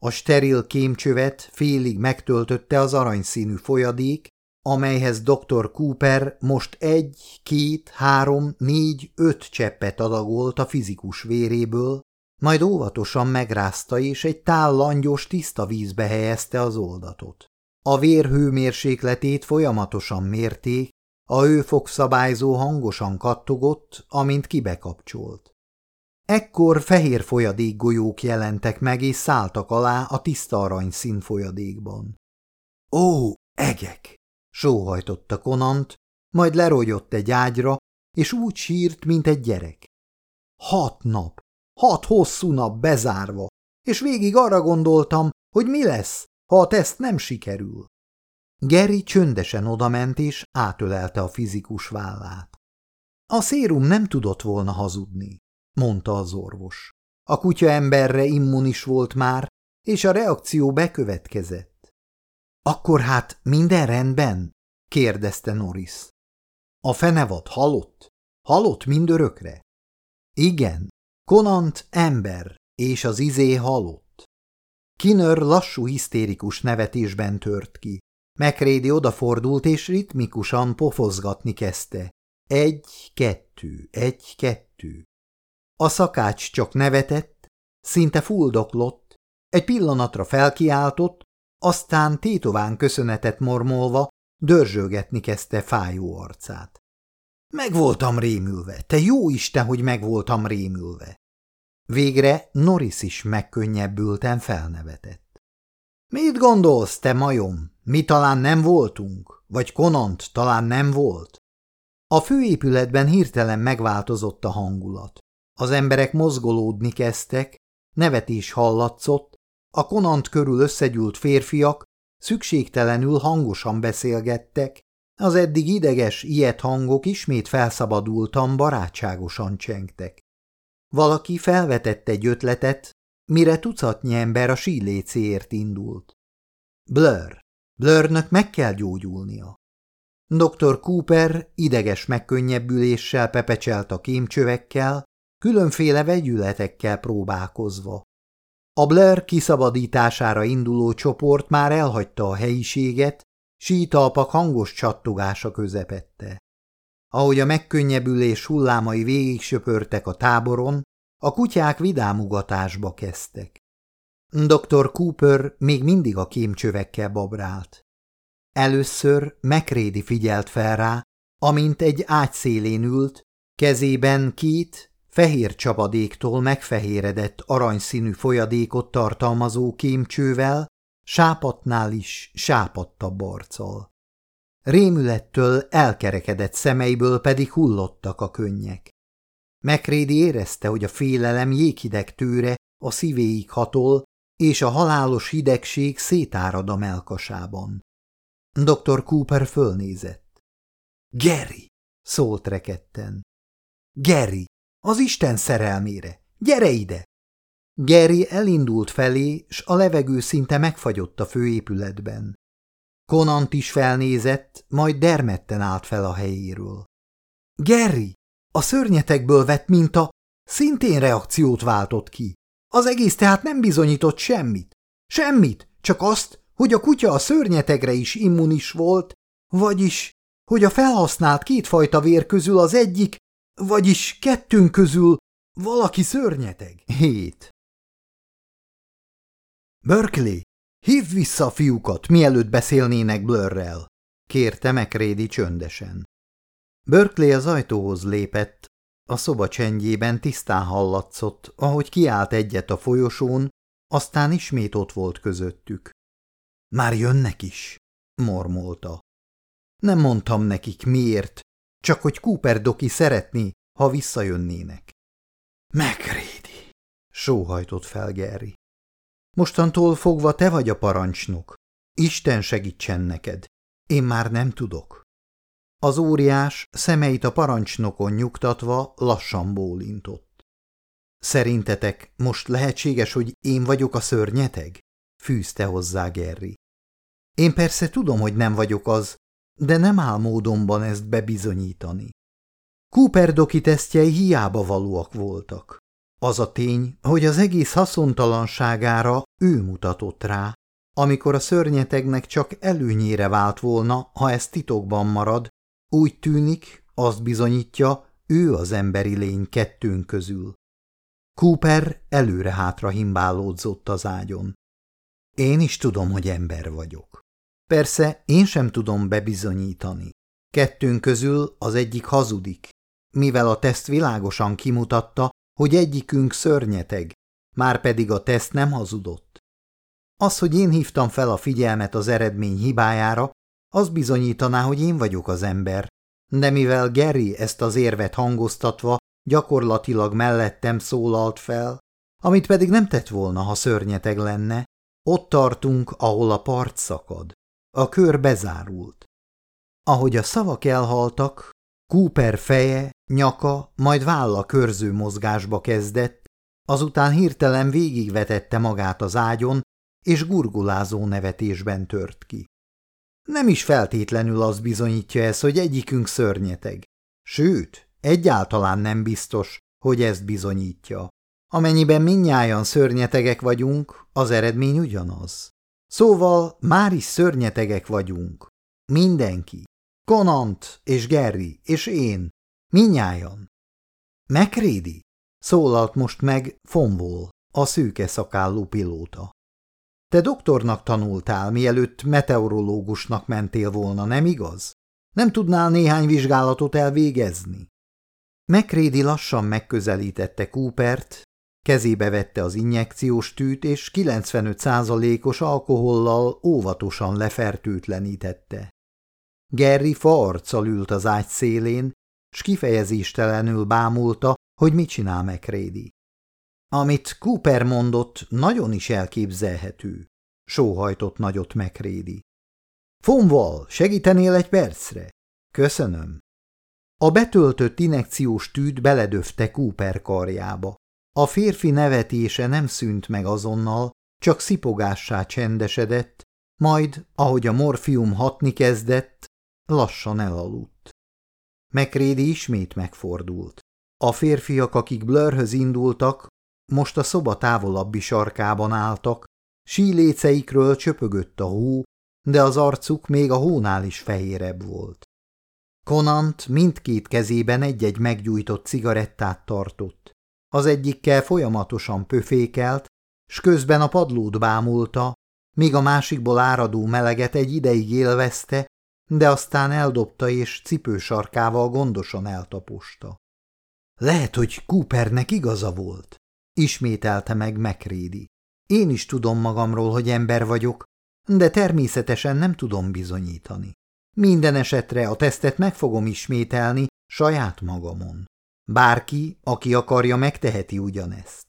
A steril kémcsövet félig megtöltötte az aranyszínű folyadék, amelyhez dr. Cooper most egy, két, három, négy, öt cseppet adagolt a fizikus véréből, majd óvatosan megrázta és egy tál langyos tiszta vízbe helyezte az oldatot. A vér hőmérsékletét folyamatosan mérték, a hőfokszabályzó hangosan kattogott, amint kibekapcsolt. Ekkor fehér folyadékgolyók jelentek meg, és szálltak alá a tiszta arany színfolyadékban. Ó, egek! sóhajtotta Konant, majd lerogyott egy ágyra, és úgy sírt, mint egy gyerek. Hat nap, hat hosszú nap bezárva, és végig arra gondoltam, hogy mi lesz, ha a teszt nem sikerül. Geri csöndesen odament és átölelte a fizikus vállát. A szérum nem tudott volna hazudni, mondta az orvos. A kutya emberre immunis volt már, és a reakció bekövetkezett. Akkor hát minden rendben? kérdezte Norris. A fenevad halott? Halott mindörökre? Igen, Konant ember, és az izé halott. Kinör lassú hisztérikus nevetésben tört ki. Megrédi odafordult, és ritmikusan pofozgatni kezdte. Egy, kettő, egy, kettő. A szakács csak nevetett, szinte fuldoklott, egy pillanatra felkiáltott, aztán tétován köszönetet mormolva dörzsölgetni kezdte fájó arcát. Meg voltam rémülve, te jó Isten, hogy meg voltam rémülve. Végre Norris is megkönnyebbülten felnevetett. Mit gondolsz, te majom? Mi talán nem voltunk? Vagy Konant talán nem volt? A főépületben hirtelen megváltozott a hangulat. Az emberek mozgolódni kezdtek, nevetés hallatszott, a konant körül összegyűlt férfiak szükségtelenül hangosan beszélgettek, az eddig ideges, ilyet hangok ismét felszabadultan, barátságosan csengtek. Valaki felvetett egy ötletet, mire tucatnyi ember a sílécéért indult. Blur. Blurnek meg kell gyógyulnia. Dr. Cooper ideges megkönnyebbüléssel pepecselt a kémcsövekkel, különféle vegyületekkel próbálkozva. A Blair kiszabadítására induló csoport már elhagyta a helyiséget, sítalpak hangos csattogása közepette. Ahogy a megkönnyebbülés hullámai végig söpörtek a táboron, a kutyák vidámugatásba kezdtek. Dr. Cooper még mindig a kémcsövekkel babrált. Először Mekrédi figyelt fel rá, amint egy ágy szélén ült, kezében két fehér csapadéktól megfehéredett aranyszínű folyadékot tartalmazó kémcsővel, sápatnál is sápadtabb arccal. Rémülettől elkerekedett szemeiből pedig hullottak a könnyek. Megrédi érezte, hogy a félelem jéghideg tőre a szívéig hatol, és a halálos hidegség szétárad a melkasában. Dr. Cooper fölnézett. – Geri! – szólt reketten. – Geri! Az Isten szerelmére! Gyere ide! Geri elindult felé, s a levegő szinte megfagyott a főépületben. Konant is felnézett, majd dermedten állt fel a helyéről. Gerry, a szörnyetekből vett minta szintén reakciót váltott ki. Az egész tehát nem bizonyított semmit. Semmit, csak azt, hogy a kutya a szörnyetegre is immunis volt, vagyis, hogy a felhasznált kétfajta vér közül az egyik, vagyis kettőnk közül valaki szörnyeteg. Hét. Berkeley, hívd vissza a fiúkat, mielőtt beszélnének Blurrel, kérte McRady csöndesen. Berkeley az ajtóhoz lépett, a szoba csendjében tisztán hallatszott, ahogy kiállt egyet a folyosón, aztán ismét ott volt közöttük. Már jönnek is, mormolta. Nem mondtam nekik miért, csak hogy Cooper Doki szeretné, ha visszajönnének. Megrédi, sóhajtott fel Gary. Mostantól fogva te vagy a parancsnok. Isten segítsen neked. Én már nem tudok. Az óriás szemeit a parancsnokon nyugtatva lassan bólintott. Szerintetek most lehetséges, hogy én vagyok a szörnyeteg? fűzte hozzá Gerry. Én persze tudom, hogy nem vagyok az, de nem áll módonban ezt bebizonyítani. Cooper doki tesztjei hiába valóak voltak. Az a tény, hogy az egész haszontalanságára ő mutatott rá, amikor a szörnyetegnek csak előnyére vált volna, ha ez titokban marad, úgy tűnik, azt bizonyítja, ő az emberi lény kettőnk közül. Cooper előre-hátra himbálódzott az ágyon. Én is tudom, hogy ember vagyok. Persze én sem tudom bebizonyítani. Kettőnk közül az egyik hazudik, mivel a teszt világosan kimutatta, hogy egyikünk szörnyeteg, már pedig a teszt nem hazudott. Az, hogy én hívtam fel a figyelmet az eredmény hibájára, az bizonyítaná, hogy én vagyok az ember, de mivel Gary ezt az érvet hangoztatva gyakorlatilag mellettem szólalt fel, amit pedig nem tett volna, ha szörnyeteg lenne, ott tartunk, ahol a part szakad. A kör bezárult. Ahogy a szavak elhaltak, Cooper feje, nyaka, majd válla körző mozgásba kezdett, azután hirtelen végigvetette magát az ágyon, és gurgulázó nevetésben tört ki. Nem is feltétlenül az bizonyítja ez, hogy egyikünk szörnyeteg. Sőt, egyáltalán nem biztos, hogy ezt bizonyítja. Amennyiben minnyáján szörnyetegek vagyunk, az eredmény ugyanaz. Szóval már is szörnyetegek vagyunk. Mindenki. Konant és Gerry és én. Minnyájan. Megrédi? Szólalt most meg Fonvol, a szűke szakállú pilóta. Te doktornak tanultál, mielőtt meteorológusnak mentél volna, nem igaz? Nem tudnál néhány vizsgálatot elvégezni? Megrédi lassan megközelítette Coopert, kezébe vette az injekciós tűt, és 95%-os alkohollal óvatosan lefertőtlenítette. Gerry farccal ült az ágy szélén, s kifejezéstelenül bámulta, hogy mit csinál Megrédi. Amit Cooper mondott, nagyon is elképzelhető, sóhajtott nagyot Megrédi. Fonval, segítenél egy percre? Köszönöm. A betöltött inekciós tűt beledöfte Cooper karjába. A férfi nevetése nem szűnt meg azonnal, csak szipogássá csendesedett, majd, ahogy a morfium hatni kezdett, lassan elaludt. Megrédi ismét megfordult. A férfiak, akik Blurhöz indultak, most a szoba távolabbi sarkában álltak, síléceikről csöpögött a hó, de az arcuk még a hónál is fehérebb volt. Konant mindkét kezében egy-egy meggyújtott cigarettát tartott. Az egyikkel folyamatosan pöfékelt, s közben a padlót bámulta, míg a másikból áradó meleget egy ideig élvezte, de aztán eldobta és cipősarkával gondosan eltaposta. Lehet, hogy Coopernek igaza volt, ismételte meg Megrédi. Én is tudom magamról, hogy ember vagyok, de természetesen nem tudom bizonyítani. Minden esetre a tesztet meg fogom ismételni saját magamon. Bárki, aki akarja, megteheti ugyanezt.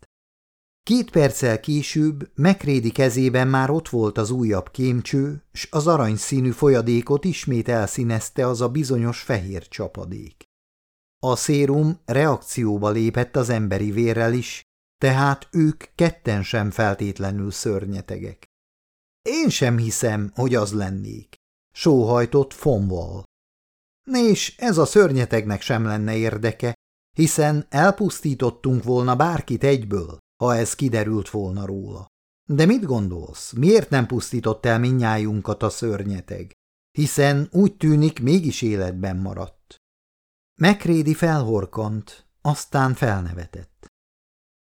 Két perccel később Megrédi kezében már ott volt az újabb kémcső, s az aranyszínű folyadékot ismét elszínezte az a bizonyos fehér csapadék. A szérum reakcióba lépett az emberi vérrel is, tehát ők ketten sem feltétlenül szörnyetegek. Én sem hiszem, hogy az lennék, sóhajtott Fonval. És ez a szörnyetegnek sem lenne érdeke, hiszen elpusztítottunk volna bárkit egyből, ha ez kiderült volna róla. De mit gondolsz, miért nem pusztított el minnyájunkat a szörnyeteg? Hiszen úgy tűnik, mégis életben maradt. Megrédi felhorkant, aztán felnevetett.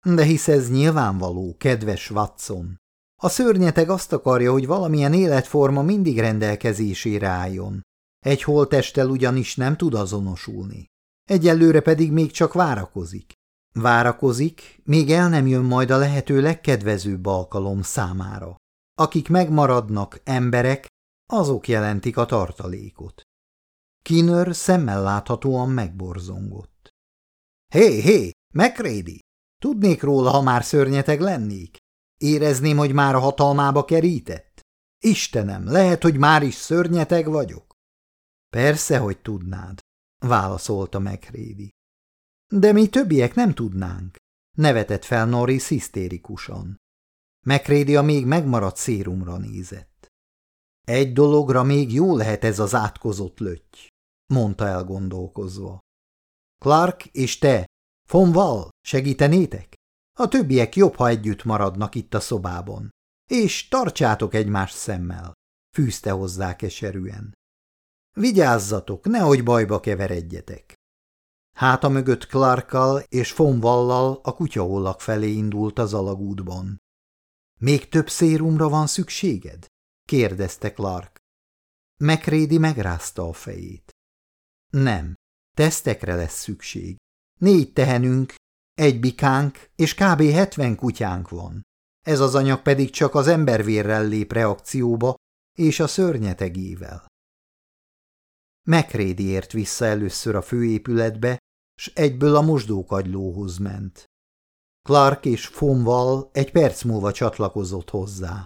De hisz ez nyilvánvaló, kedves Watson. A szörnyeteg azt akarja, hogy valamilyen életforma mindig rendelkezésére álljon. Egy holtesttel ugyanis nem tud azonosulni. Egyelőre pedig még csak várakozik. Várakozik, még el nem jön majd a lehető legkedvezőbb alkalom számára. Akik megmaradnak emberek, azok jelentik a tartalékot. Kinör szemmel láthatóan megborzongott. Hé, hé, McCready! Tudnék róla, ha már szörnyeteg lennék? Érezném, hogy már a hatalmába kerített? Istenem, lehet, hogy már is szörnyeteg vagyok? Persze, hogy tudnád, válaszolta McCready. De mi többiek nem tudnánk, nevetett fel Norris hisztérikusan. McCready a még megmaradt szérumra nézett. Egy dologra még jó lehet ez az átkozott lötty mondta elgondolkozva. Clark és te, Fonval, segítenétek? A többiek jobb, ha együtt maradnak itt a szobában. És tartsátok egymás szemmel, fűzte hozzá keserűen. Vigyázzatok, nehogy bajba keveredjetek. Háta mögött Clarkkal és Fonvallal a kutyahollak felé indult az alagútban. Még több szérumra van szükséged? kérdezte Clark. Megrédi megrázta a fejét. Nem, tesztekre lesz szükség. Négy tehenünk, egy bikánk és kb. 70 kutyánk van. Ez az anyag pedig csak az embervérrel lép reakcióba és a szörnyetegével. Megrédi ért vissza először a főépületbe, s egyből a mosdókagylóhoz ment. Clark és Fonval egy perc múlva csatlakozott hozzá.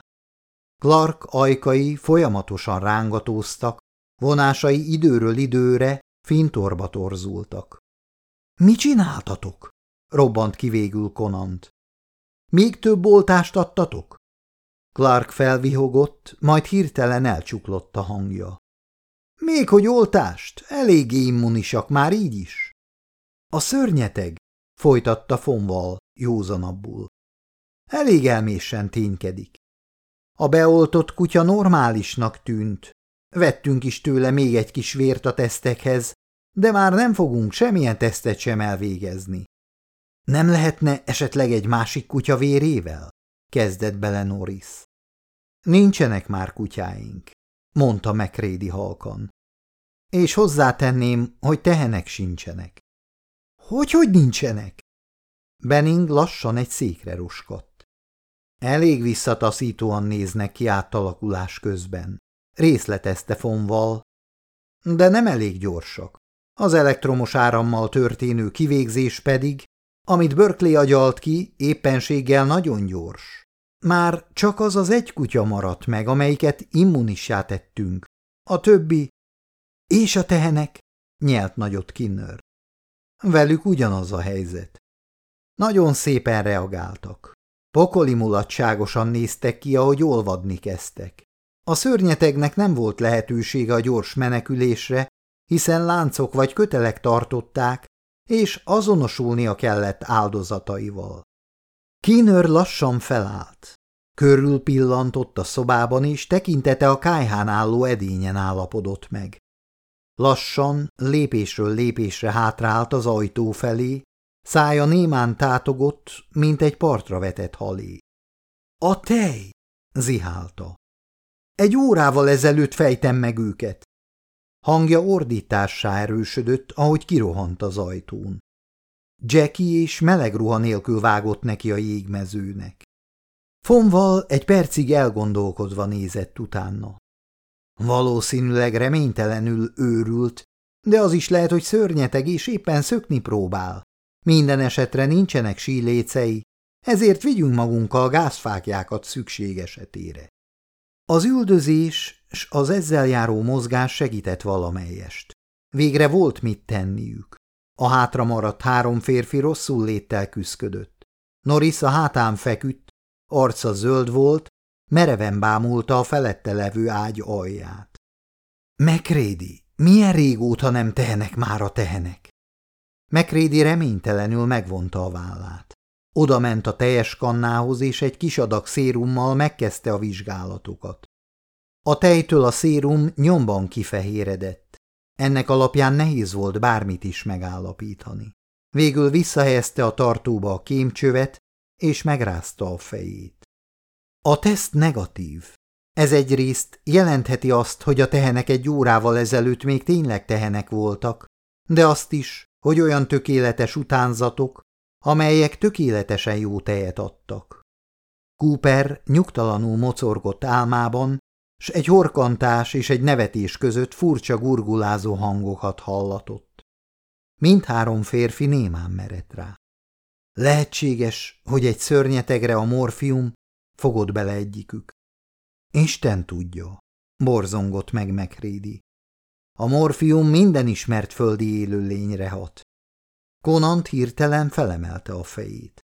Clark ajkai folyamatosan rángatóztak, vonásai időről időre Fintorba torzultak. – Mi csináltatok? – robbant ki végül Konant. – Még több oltást adtatok? Clark felvihogott, majd hirtelen elcsuklott a hangja. – Még hogy oltást? Eléggé immunisak már így is. – A szörnyeteg – folytatta Fonval józanabbul. – Elég elmésen ténykedik. A beoltott kutya normálisnak tűnt. Vettünk is tőle még egy kis vért a tesztekhez, de már nem fogunk semmilyen tesztet sem elvégezni. Nem lehetne esetleg egy másik kutya vérével? Kezdett bele Norris. Nincsenek már kutyáink, mondta McRady halkan. És hozzátenném, hogy tehenek sincsenek. Hogy, hogy nincsenek? Benning lassan egy székre roskadt. Elég visszataszítóan néznek ki átalakulás közben. Részletezte fonval, de nem elég gyorsak. Az elektromos árammal történő kivégzés pedig, amit Berkeley agyalt ki, éppenséggel nagyon gyors. Már csak az az egy kutya maradt meg, amelyiket immunissá tettünk. A többi... És a tehenek? Nyelt nagyot Kinner. Velük ugyanaz a helyzet. Nagyon szépen reagáltak. Pokoli mulatságosan néztek ki, ahogy olvadni kezdtek. A szörnyetegnek nem volt lehetősége a gyors menekülésre, hiszen láncok vagy kötelek tartották, és azonosulnia kellett áldozataival. Kínör lassan felállt. Körül pillantott a szobában, és tekintete a kájhán álló edényen állapodott meg. Lassan, lépésről lépésre hátrált az ajtó felé, szája némán tátogott, mint egy partra vetett halé. – A tej! – zihálta. – Egy órával ezelőtt fejtem meg őket. Hangja ordítássá erősödött, ahogy kirohant az ajtón. Jackie és meleg ruha nélkül vágott neki a jégmezőnek. Fonval egy percig elgondolkodva nézett utána. Valószínűleg reménytelenül őrült, de az is lehet, hogy szörnyeteg és éppen szökni próbál. Minden esetre nincsenek sílécei, ezért vigyünk magunkkal gázfákjákat szükség esetére. Az üldözés s az ezzel járó mozgás segített valamelyest. Végre volt mit tenniük. A hátra maradt három férfi rosszul léttel küszködött. Norris a hátán feküdt, arca zöld volt, mereven bámulta a felette levő ágy alját. Mekrédi, milyen régóta nem tehenek már a tehenek? Mekrédi reménytelenül megvonta a vállát. Oda ment a teljes kannához, és egy kis adag szérummal megkezdte a vizsgálatokat. A tejtől a szérum nyomban kifehéredett. Ennek alapján nehéz volt bármit is megállapítani. Végül visszahelyezte a tartóba a kémcsövet, és megrázta a fejét. A teszt negatív. Ez egyrészt jelentheti azt, hogy a tehenek egy órával ezelőtt még tényleg tehenek voltak, de azt is, hogy olyan tökéletes utánzatok, amelyek tökéletesen jó tejet adtak. Cooper nyugtalanul mocorgott álmában, s egy horkantás és egy nevetés között furcsa gurgulázó hangokat hallatott. Mindhárom férfi némán merett rá. Lehetséges, hogy egy szörnyetegre a morfium fogott bele egyikük. Isten tudja, borzongott meg megrédi. A morfium minden ismert földi élőlényre hat. Konant hirtelen felemelte a fejét.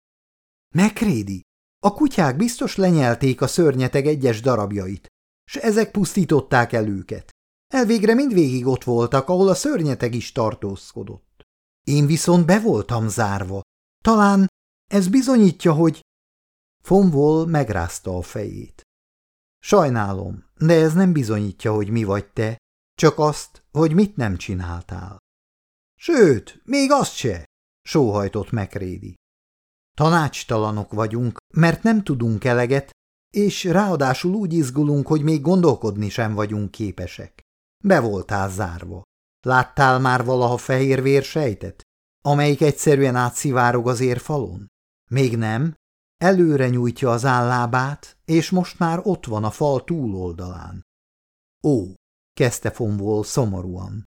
Megrédi, a kutyák biztos lenyelték a szörnyeteg egyes darabjait, s ezek pusztították el őket. Elvégre mindvégig ott voltak, ahol a szörnyeteg is tartózkodott. Én viszont be voltam zárva. Talán ez bizonyítja, hogy... Fonvol megrázta a fejét. Sajnálom, de ez nem bizonyítja, hogy mi vagy te, csak azt, hogy mit nem csináltál. Sőt, még azt se, sóhajtott megrédi. Tanácstalanok vagyunk, mert nem tudunk eleget, és ráadásul úgy izgulunk, hogy még gondolkodni sem vagyunk képesek. Be voltál zárva. Láttál már valaha fehér vérsejtet, amelyik egyszerűen átszivárog az érfalon? Még nem? Előre nyújtja az állábát, és most már ott van a fal túloldalán. Ó, kezdte Fonvol szomorúan.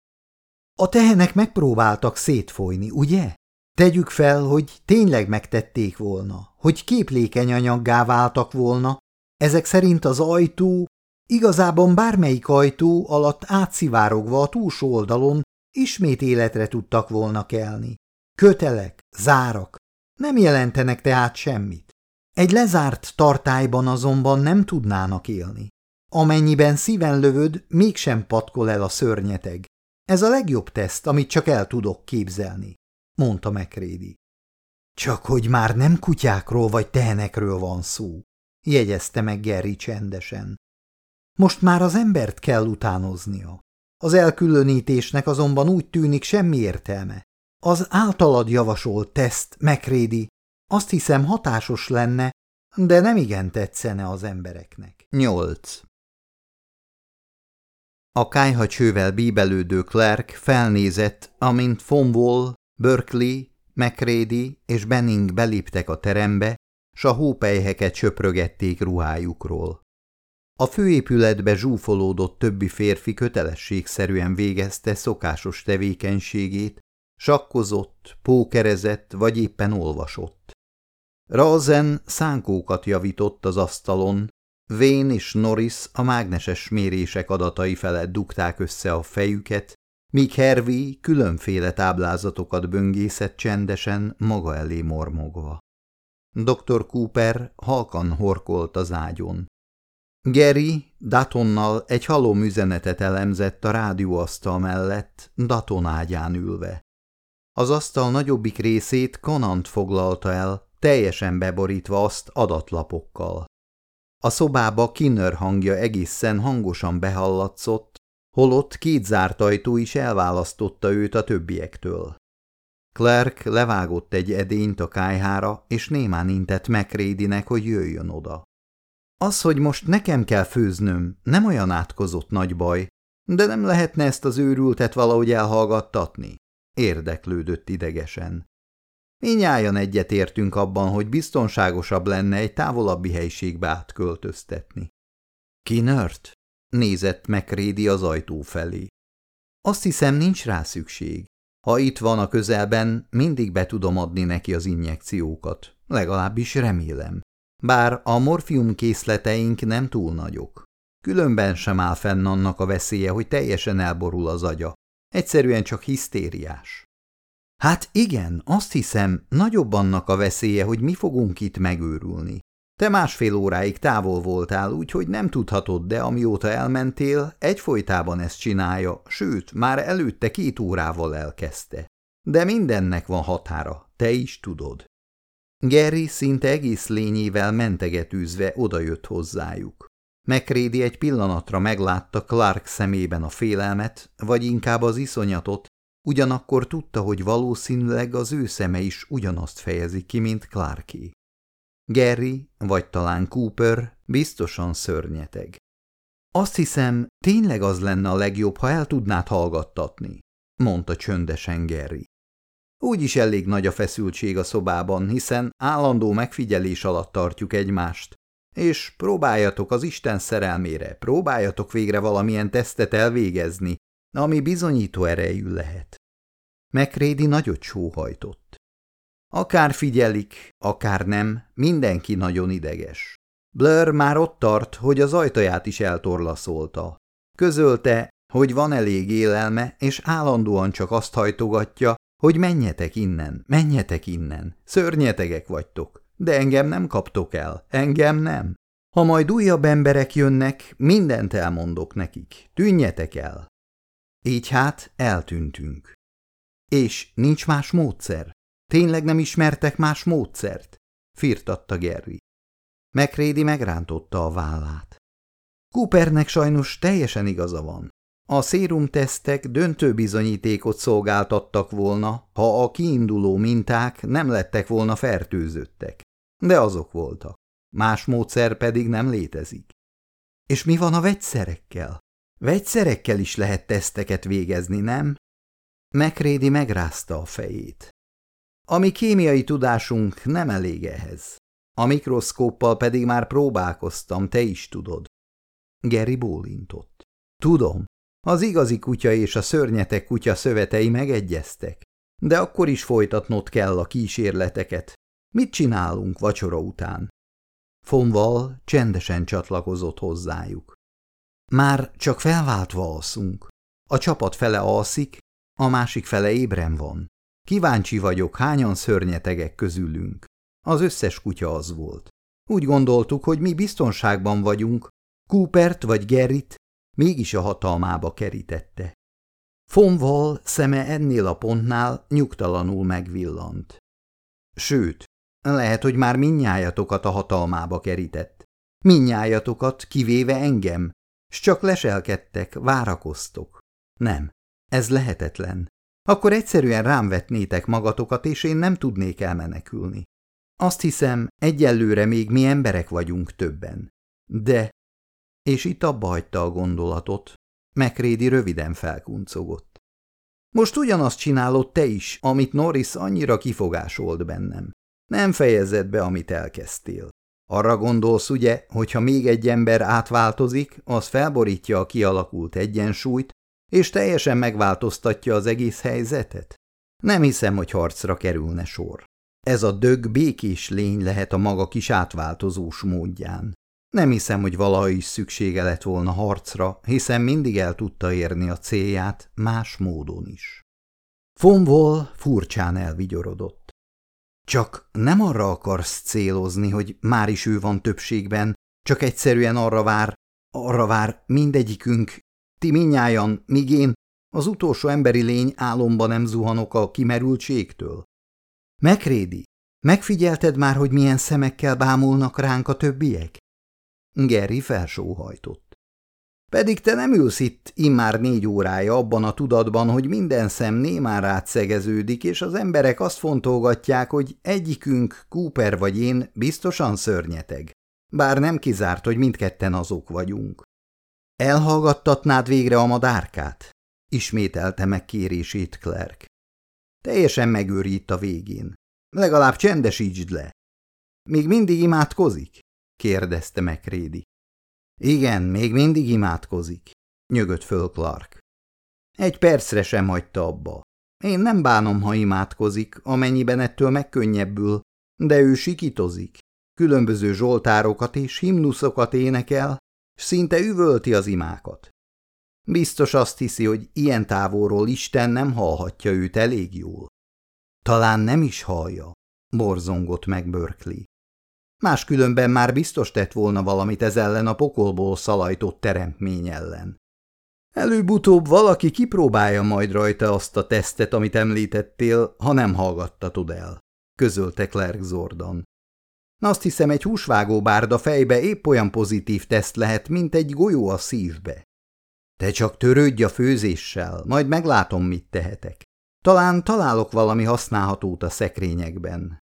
A tehenek megpróbáltak szétfolyni, ugye? Tegyük fel, hogy tényleg megtették volna, hogy képlékeny anyaggá váltak volna, ezek szerint az ajtó, igazában bármelyik ajtó alatt átszivárogva a túlsó oldalon ismét életre tudtak volna kelni. Kötelek, zárak, nem jelentenek tehát semmit. Egy lezárt tartályban azonban nem tudnának élni. Amennyiben szíven lövöd, mégsem patkol el a szörnyeteg. Ez a legjobb teszt, amit csak el tudok képzelni, mondta Mekrédi. Csak hogy már nem kutyákról vagy tehenekről van szó, jegyezte meg Geri csendesen. Most már az embert kell utánoznia. Az elkülönítésnek azonban úgy tűnik semmi értelme. Az általad javasolt teszt, Mekrédi, azt hiszem hatásos lenne, de nem igen tetszene az embereknek. 8. A kájha csővel bíbelődő Clark felnézett, amint Fonwall, Berkeley, McCready és Benning beléptek a terembe, s a hópelyheket söprögették ruhájukról. A főépületbe zsúfolódott többi férfi kötelességszerűen végezte szokásos tevékenységét, sakkozott, pókerezett vagy éppen olvasott. Razen szánkókat javított az asztalon, Vén és Norris a mágneses mérések adatai felett dugták össze a fejüket, míg Hervi különféle táblázatokat böngészett csendesen, maga elé mormogva. Dr. Cooper halkan horkolt az ágyon. Gary Datonnal egy halom üzenetet elemzett a rádióasztal mellett, Daton ágyán ülve. Az asztal nagyobbik részét Conant foglalta el, teljesen beborítva azt adatlapokkal. A szobába Kinner hangja egészen hangosan behallatszott, holott két zárt ajtó is elválasztotta őt a többiektől. Clark levágott egy edényt a kájhára, és némán intett McRadynek, hogy jöjjön oda. Az, hogy most nekem kell főznöm, nem olyan átkozott nagy baj, De nem lehetne ezt az őrültet valahogy elhallgattatni? Érdeklődött idegesen. Minnyáján egyetértünk abban, hogy biztonságosabb lenne egy távolabbi helyiségbe átköltöztetni. Kinört? Nézett McRédi az ajtó felé. Azt hiszem, nincs rá szükség. Ha itt van a közelben, mindig be tudom adni neki az injekciókat. Legalábbis remélem. Bár a morfium készleteink nem túl nagyok. Különben sem áll fenn annak a veszélye, hogy teljesen elborul az agya. Egyszerűen csak hisztériás. Hát igen, azt hiszem, nagyobb annak a veszélye, hogy mi fogunk itt megőrülni. Te másfél óráig távol voltál, úgyhogy nem tudhatod, de amióta elmentél, egyfolytában ezt csinálja, sőt, már előtte két órával elkezdte. De mindennek van határa, te is tudod. Geri szinte egész lényével mentegetűzve odajött hozzájuk. Megrédi egy pillanatra meglátta Clark szemében a félelmet, vagy inkább az iszonyatot, ugyanakkor tudta, hogy valószínűleg az ő szeme is ugyanazt fejezi ki, mint Clarké. Gary, vagy talán Cooper biztosan szörnyeteg. Azt hiszem, tényleg az lenne a legjobb, ha el tudnád hallgattatni, mondta csöndesen Gary. Úgyis elég nagy a feszültség a szobában, hiszen állandó megfigyelés alatt tartjuk egymást, és próbáljatok az Isten szerelmére, próbáljatok végre valamilyen tesztet elvégezni, ami bizonyító erejű lehet. Megrédi nagyot sóhajtott. Akár figyelik, akár nem, mindenki nagyon ideges. Blur már ott tart, hogy az ajtaját is eltorlaszolta. Közölte, hogy van elég élelme, és állandóan csak azt hajtogatja, hogy menjetek innen, menjetek innen, szörnyetegek vagytok, de engem nem kaptok el, engem nem. Ha majd újabb emberek jönnek, mindent elmondok nekik, tűnjetek el. Így hát eltűntünk. És nincs más módszer? Tényleg nem ismertek más módszert? Firtatta Gerry. Megrédi megrántotta a vállát. Coopernek sajnos teljesen igaza van. A szérumtesztek döntő bizonyítékot szolgáltattak volna, ha a kiinduló minták nem lettek volna fertőzöttek. De azok voltak. Más módszer pedig nem létezik. És mi van a vegyszerekkel? Vegyszerekkel is lehet teszteket végezni, nem? Megrédi megrázta a fejét. A mi kémiai tudásunk nem elég ehhez. A mikroszkóppal pedig már próbálkoztam, te is tudod. Geri bólintott. Tudom, az igazi kutya és a szörnyetek kutya szövetei megegyeztek, de akkor is folytatnod kell a kísérleteket. Mit csinálunk vacsora után? Fonval csendesen csatlakozott hozzájuk. Már csak felváltva alszunk. A csapat fele alszik, a másik fele ébren van. Kíváncsi vagyok, hányan szörnyetegek közülünk. Az összes kutya az volt. Úgy gondoltuk, hogy mi biztonságban vagyunk, Coopert vagy Gerrit mégis a hatalmába kerítette. Fonval szeme ennél a pontnál nyugtalanul megvillant. Sőt, lehet, hogy már minnyájatokat a hatalmába kerített. Minnyájatokat, kivéve engem, s csak leselkedtek, várakoztok. Nem, ez lehetetlen. Akkor egyszerűen rám vetnétek magatokat, és én nem tudnék elmenekülni. Azt hiszem, egyelőre még mi emberek vagyunk többen. De... És itt abba hagyta a gondolatot. Megrédi röviden felkuncogott. Most ugyanazt csinálod te is, amit Norris annyira kifogásolt bennem. Nem fejezed be, amit elkezdtél. Arra gondolsz ugye, hogy ha még egy ember átváltozik, az felborítja a kialakult egyensúlyt, és teljesen megváltoztatja az egész helyzetet? Nem hiszem, hogy harcra kerülne sor. Ez a dög békés lény lehet a maga kis átváltozós módján. Nem hiszem, hogy valaha is szüksége lett volna harcra, hiszen mindig el tudta érni a célját más módon is. Fonvol furcsán elvigyorodott. Csak nem arra akarsz célozni, hogy már is ő van többségben, csak egyszerűen arra vár, arra vár mindegyikünk, ti minnyájan, míg én, az utolsó emberi lény álomba nem zuhanok a kimerültségtől. Megrédi, megfigyelted már, hogy milyen szemekkel bámulnak ránk a többiek? Geri felsóhajtott. Pedig te nem ülsz itt immár négy órája abban a tudatban, hogy minden szem némán átszegeződik, és az emberek azt fontolgatják, hogy egyikünk, Cooper vagy én, biztosan szörnyeteg. Bár nem kizárt, hogy mindketten azok vagyunk. Elhallgattatnád végre a madárkát? Ismételte meg kérését Clark. Teljesen megőrít a végén. Legalább csendesítsd le. Még mindig imádkozik? kérdezte McRédi. Igen, még mindig imádkozik, nyögött föl Clark. Egy percre sem hagyta abba. Én nem bánom, ha imádkozik, amennyiben ettől megkönnyebbül, de ő sikitozik. Különböző zsoltárokat és himnuszokat énekel, s szinte üvölti az imákat. Biztos azt hiszi, hogy ilyen távolról Isten nem hallhatja őt elég jól. Talán nem is hallja, borzongott meg Berkeley. Máskülönben már biztos tett volna valamit ez ellen a pokolból szalajtott teremtmény ellen. Előbb-utóbb valaki kipróbálja majd rajta azt a tesztet, amit említettél, ha nem hallgattatod el, közölte Clark Zordan. Azt hiszem, egy húsvágó bárda fejbe épp olyan pozitív teszt lehet, mint egy golyó a szívbe. Te csak törődj a főzéssel, majd meglátom, mit tehetek. Talán találok valami használhatót a szekrényekben.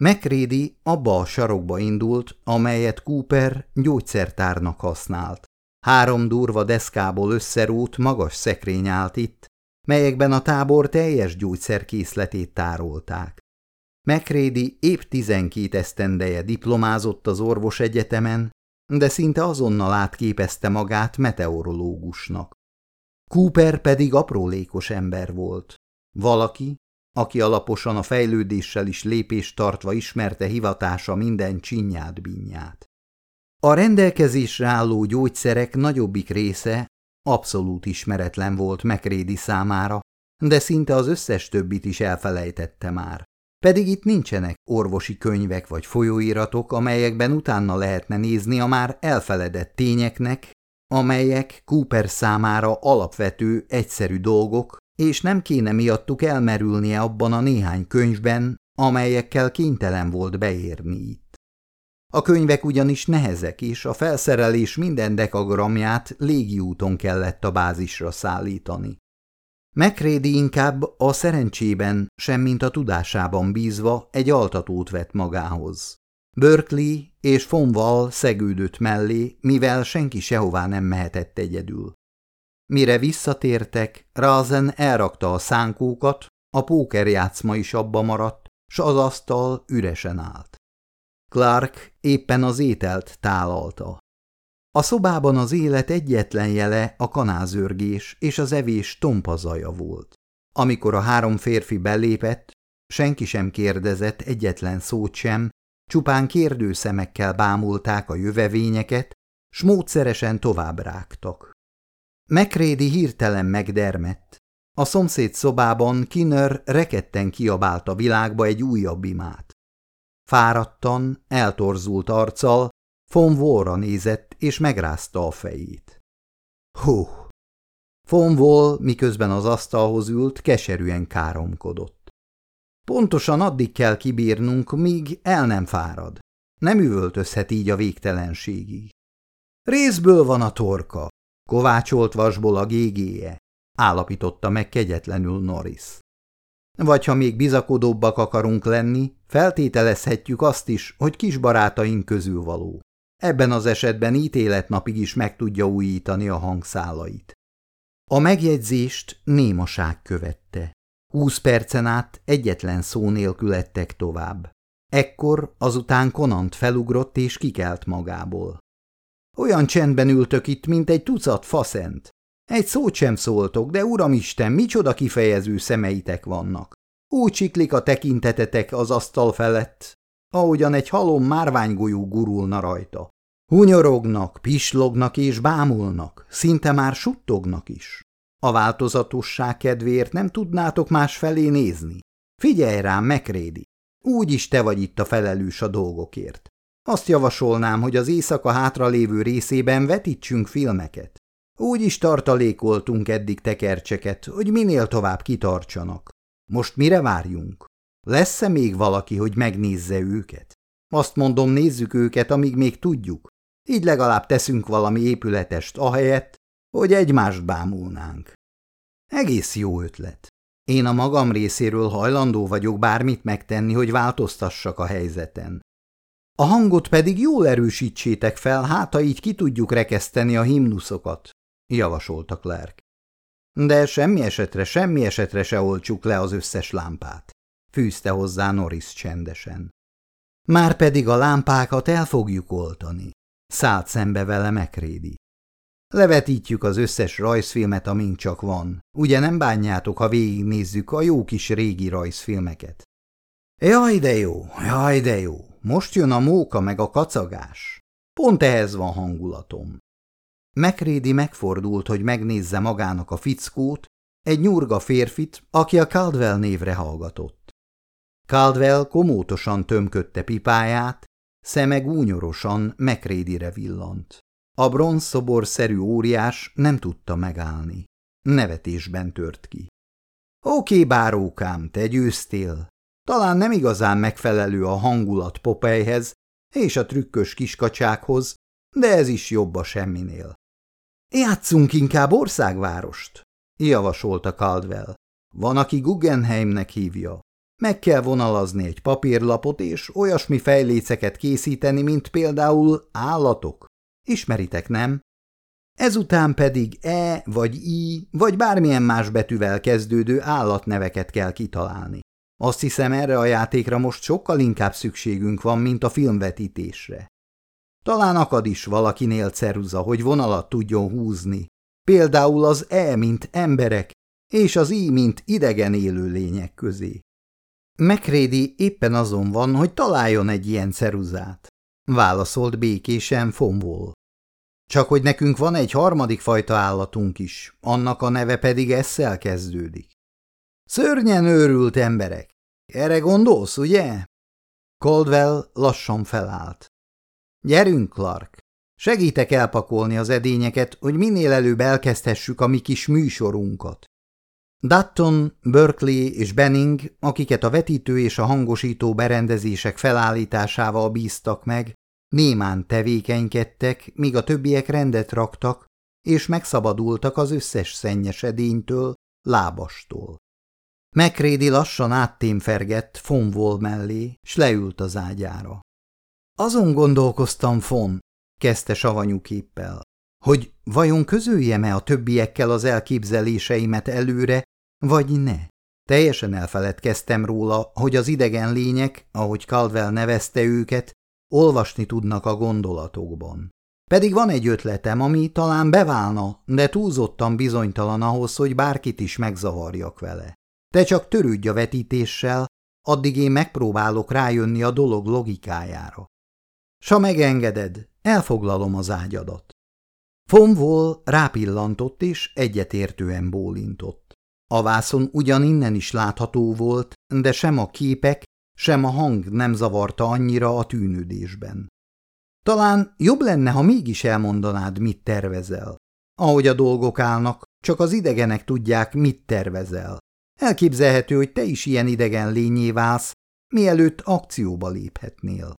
McReady abba a sarokba indult, amelyet Cooper gyógyszertárnak használt. Három durva deszkából összerút magas szekrény állt itt, melyekben a tábor teljes gyógyszerkészletét tárolták. McReady épp tizenkét esztendeje diplomázott az orvos egyetemen, de szinte azonnal átképezte magát meteorológusnak. Cooper pedig aprólékos ember volt. Valaki, aki alaposan a fejlődéssel is lépést tartva ismerte hivatása minden csinyát binyát. A rendelkezésre álló gyógyszerek nagyobbik része abszolút ismeretlen volt Mekrédi számára, de szinte az összes többit is elfelejtette már. Pedig itt nincsenek orvosi könyvek vagy folyóiratok, amelyekben utána lehetne nézni a már elfeledett tényeknek, amelyek Cooper számára alapvető, egyszerű dolgok, és nem kéne miattuk elmerülnie abban a néhány könyvben, amelyekkel kénytelen volt beérni itt. A könyvek ugyanis nehezek, és a felszerelés minden dekagramját légiúton kellett a bázisra szállítani. Megrédi inkább a szerencsében, semmint a tudásában bízva egy altatót vett magához. Berkeley és Fonval szegődött mellé, mivel senki sehová nem mehetett egyedül. Mire visszatértek, Razen elrakta a szánkókat, a pókerjátszma is abba maradt, s az asztal üresen állt. Clark éppen az ételt tálalta. A szobában az élet egyetlen jele a kanázörgés és az evés tompa zaja volt. Amikor a három férfi belépett, senki sem kérdezett egyetlen szót sem, csupán kérdőszemekkel bámulták a jövevényeket, s módszeresen tovább rágtak. Megrédi hirtelen megdermett. A szomszéd szobában Kinner reketten kiabált a világba egy újabb imát. Fáradtan, eltorzult arccal, Von Wallra nézett, és megrázta a fejét. Hú! Von Wall, miközben az asztalhoz ült, keserűen káromkodott. Pontosan addig kell kibírnunk, míg el nem fárad. Nem üvöltözhet így a végtelenségig. Részből van a torka, kovácsolt vasból a gégéje, állapította meg kegyetlenül Norris. Vagy ha még bizakodóbbak akarunk lenni, feltételezhetjük azt is, hogy kis barátaink közül való. Ebben az esetben ítéletnapig is meg tudja újítani a hangszálait. A megjegyzést némaság követte. Húsz percen át egyetlen szó nélkül ettek tovább. Ekkor azután Konant felugrott és kikelt magából. Olyan csendben ültök itt, mint egy tucat faszent. Egy szót sem szóltok, de uramisten, micsoda kifejező szemeitek vannak. Úgy csiklik a tekintetetek az asztal felett, ahogyan egy halom márványgolyó gurulna rajta. Hunyorognak, pislognak és bámulnak, szinte már suttognak is. A változatosság kedvéért nem tudnátok más felé nézni. Figyelj rám, megrédi. Úgy is te vagy itt a felelős a dolgokért. Azt javasolnám, hogy az éjszaka hátralévő részében vetítsünk filmeket. Úgy is tartalékoltunk eddig tekercseket, hogy minél tovább kitartsanak. Most mire várjunk? Lesz-e még valaki, hogy megnézze őket? Azt mondom, nézzük őket, amíg még tudjuk. Így legalább teszünk valami épületest ahelyett, hogy egymást bámulnánk. Egész jó ötlet. Én a magam részéről hajlandó vagyok bármit megtenni, hogy változtassak a helyzeten. A hangot pedig jól erősítsétek fel, hát ha így ki tudjuk rekeszteni a himnuszokat, javasolta Clark. De semmi esetre, semmi esetre se olcsuk le az összes lámpát, fűzte hozzá Norris csendesen. Már pedig a lámpákat el fogjuk oltani, szállt szembe vele megrédi. Levetítjük az összes rajzfilmet, amink csak van. Ugye nem bánjátok, ha végignézzük a jó kis régi rajzfilmeket? Jaj, de jó, jaj, de jó. Most jön a móka meg a kacagás. Pont ehhez van hangulatom. Megrédi megfordult, hogy megnézze magának a fickót, egy nyurga férfit, aki a Caldwell névre hallgatott. Caldwell komótosan tömködte pipáját, szeme gúnyorosan Megrédire villant. A bronzszobor-szerű óriás nem tudta megállni. Nevetésben tört ki. Oké, bárókám, te győztél. Talán nem igazán megfelelő a hangulat Popeyhez és a trükkös kiskacsákhoz, de ez is jobb a semminél. Játszunk inkább országvárost, javasolta Caldwell. Van, aki Guggenheimnek hívja. Meg kell vonalazni egy papírlapot és olyasmi fejléceket készíteni, mint például állatok. Ismeritek, nem? Ezután pedig E vagy I vagy bármilyen más betűvel kezdődő állatneveket kell kitalálni. Azt hiszem, erre a játékra most sokkal inkább szükségünk van, mint a filmvetítésre. Talán akad is valakinél ceruza, hogy vonalat tudjon húzni. Például az E, mint emberek, és az I, mint idegen élőlények közé. Megrédi éppen azon van, hogy találjon egy ilyen ceruzát. Válaszolt békésen Fonvol. Csak hogy nekünk van egy harmadik fajta állatunk is, annak a neve pedig esszel kezdődik. Szörnyen őrült emberek. Erre gondolsz, ugye? Coldwell lassan felállt. Gyerünk, Clark! Segítek elpakolni az edényeket, hogy minél előbb elkezdhessük a mi kis műsorunkat. Dutton, Berkeley és Benning, akiket a vetítő és a hangosító berendezések felállításával bíztak meg, némán tevékenykedtek, míg a többiek rendet raktak, és megszabadultak az összes szennyes edénytől, lábastól. Megrédi lassan áttémfergett Fonvol mellé, s leült az ágyára. Azon gondolkoztam, Fon, kezdte savanyú képpel, hogy vajon közöljem-e a többiekkel az elképzeléseimet előre, vagy ne. Teljesen elfeledkeztem róla, hogy az idegen lények, ahogy Caldwell nevezte őket, olvasni tudnak a gondolatokban. Pedig van egy ötletem, ami talán beválna, de túlzottan bizonytalan ahhoz, hogy bárkit is megzavarjak vele. Te csak törődj a vetítéssel, addig én megpróbálok rájönni a dolog logikájára. S megengeded, elfoglalom az ágyadat. Fonvol rápillantott és egyetértően bólintott. A vászon ugyan innen is látható volt, de sem a képek, sem a hang nem zavarta annyira a tűnődésben. Talán jobb lenne, ha mégis elmondanád, mit tervezel. Ahogy a dolgok állnak, csak az idegenek tudják, mit tervezel. Elképzelhető, hogy te is ilyen idegen lényé válsz, mielőtt akcióba léphetnél.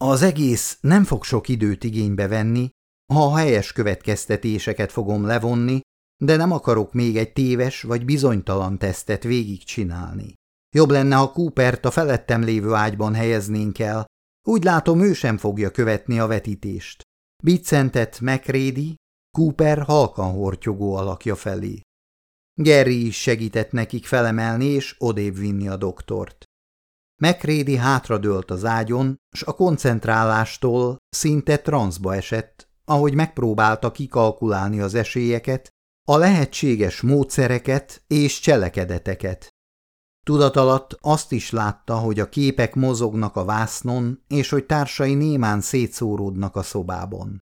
Az egész nem fog sok időt igénybe venni, ha helyes következtetéseket fogom levonni, de nem akarok még egy téves vagy bizonytalan tesztet végigcsinálni. Jobb lenne, ha Coopert a felettem lévő ágyban helyeznénk el, úgy látom ő sem fogja követni a vetítést. Biccentet megrédi, Cooper halkan hortyogó alakja felé. Gerry is segített nekik felemelni és odébb vinni a doktort. Megrédi hátradőlt az ágyon, s a koncentrálástól szinte transzba esett, ahogy megpróbálta kikalkulálni az esélyeket, a lehetséges módszereket és cselekedeteket. Tudat alatt azt is látta, hogy a képek mozognak a vásznon, és hogy társai némán szétszóródnak a szobában.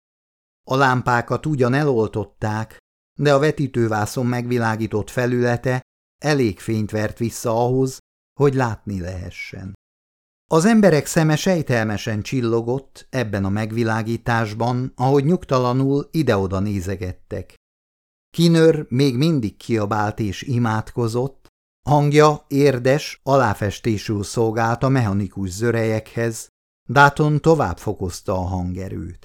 A lámpákat ugyan eloltották, de a vetítővászon megvilágított felülete elég fényt vert vissza ahhoz, hogy látni lehessen. Az emberek szeme sejtelmesen csillogott ebben a megvilágításban, ahogy nyugtalanul ide-oda nézegettek. Kinör még mindig kiabált és imádkozott, hangja érdes, aláfestésül szolgált a mechanikus zörejekhez, Dáton tovább fokozta a hangerőt.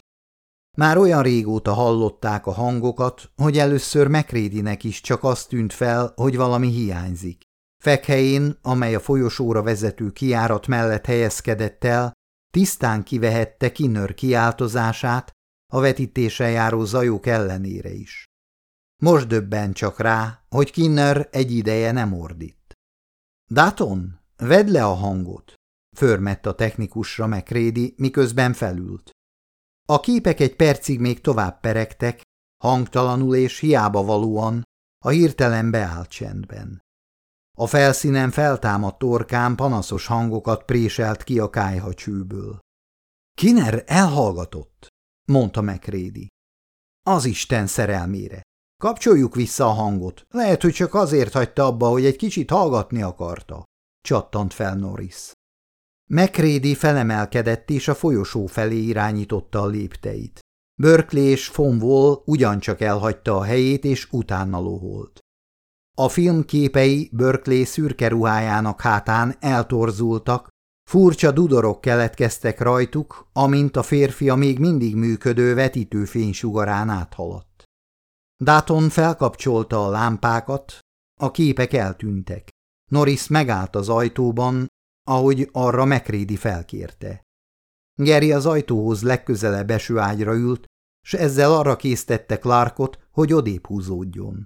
Már olyan régóta hallották a hangokat, hogy először Mekrédinek is csak azt tűnt fel, hogy valami hiányzik. Fekhelyén, amely a folyosóra vezető kiárat mellett helyezkedett el, tisztán kivehette Kinner kiáltozását a vetítése járó zajok ellenére is. Most döbben csak rá, hogy Kinner egy ideje nem ordít. Daton, vedd le a hangot, förmett a technikusra McCready, miközben felült. A képek egy percig még tovább peregtek, hangtalanul és hiába valóan, a hirtelen beállt csendben. A felszínen feltámadt torkán panaszos hangokat préselt ki a kájhacsőből. Kiner elhallgatott, mondta McCready. Az Isten szerelmére. Kapcsoljuk vissza a hangot. Lehet, hogy csak azért hagyta abba, hogy egy kicsit hallgatni akarta. Csattant fel Norris. McCready felemelkedett és a folyosó felé irányította a lépteit. Berkeley és Von ugyancsak elhagyta a helyét és utána loholt. A film képei Berkeley szürke ruhájának hátán eltorzultak, furcsa dudorok keletkeztek rajtuk, amint a férfi a még mindig működő vetítőfénysugarán áthaladt. Dáton felkapcsolta a lámpákat, a képek eltűntek. Norris megállt az ajtóban, ahogy arra Mekrédi felkérte. Geri az ajtóhoz legközelebb eső ágyra ült, s ezzel arra késztette Clarkot, hogy odébb húzódjon.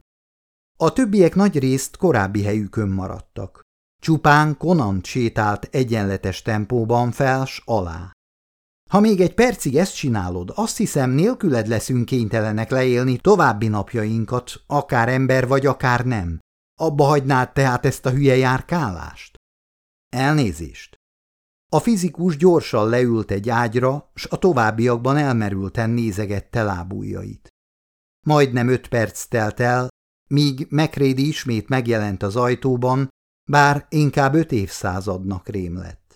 A többiek nagy részt korábbi helyükön maradtak. Csupán Conan sétált egyenletes tempóban fel s alá. Ha még egy percig ezt csinálod, azt hiszem nélküled leszünk kénytelenek leélni további napjainkat, akár ember vagy akár nem. Abba hagynád tehát ezt a hülye járkálást? Elnézést. A fizikus gyorsan leült egy ágyra, s a továbbiakban elmerülten nézegette lábújjait. Majdnem öt perc telt el, míg McRady ismét megjelent az ajtóban, bár inkább öt évszázadnak rém lett.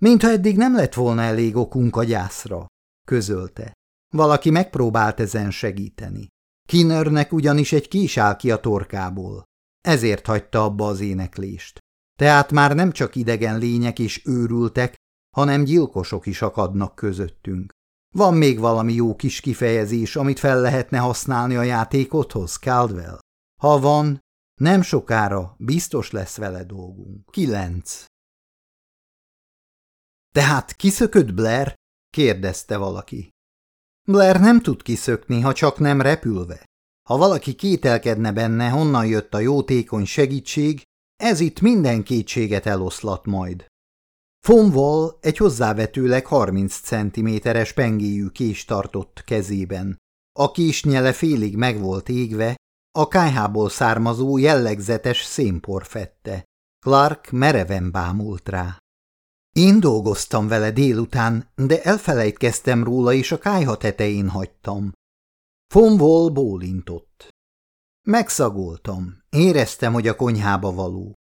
Mintha eddig nem lett volna elég okunk a gyászra, közölte. Valaki megpróbált ezen segíteni. Kinnernek ugyanis egy kis áll ki a torkából. Ezért hagyta abba az éneklést. Tehát már nem csak idegen lények és őrültek, hanem gyilkosok is akadnak közöttünk. Van még valami jó kis kifejezés, amit fel lehetne használni a játékothoz, Caldwell? Ha van, nem sokára biztos lesz vele dolgunk. Kilenc. Tehát kiszökött Blair? kérdezte valaki. Blair nem tud kiszökni, ha csak nem repülve. Ha valaki kételkedne benne, honnan jött a jótékony segítség, ez itt minden kétséget eloszlat majd. Fonval egy hozzávetőleg 30 cm-es pengéjű kés tartott kezében. A kés nyele félig meg volt égve, a kájhából származó jellegzetes szénpor fette. Clark mereven bámult rá. Én dolgoztam vele délután, de elfelejtkeztem róla, és a kájha tetején hagytam. Fonvol bólintott. Megszagoltam. Éreztem, hogy a konyhába való.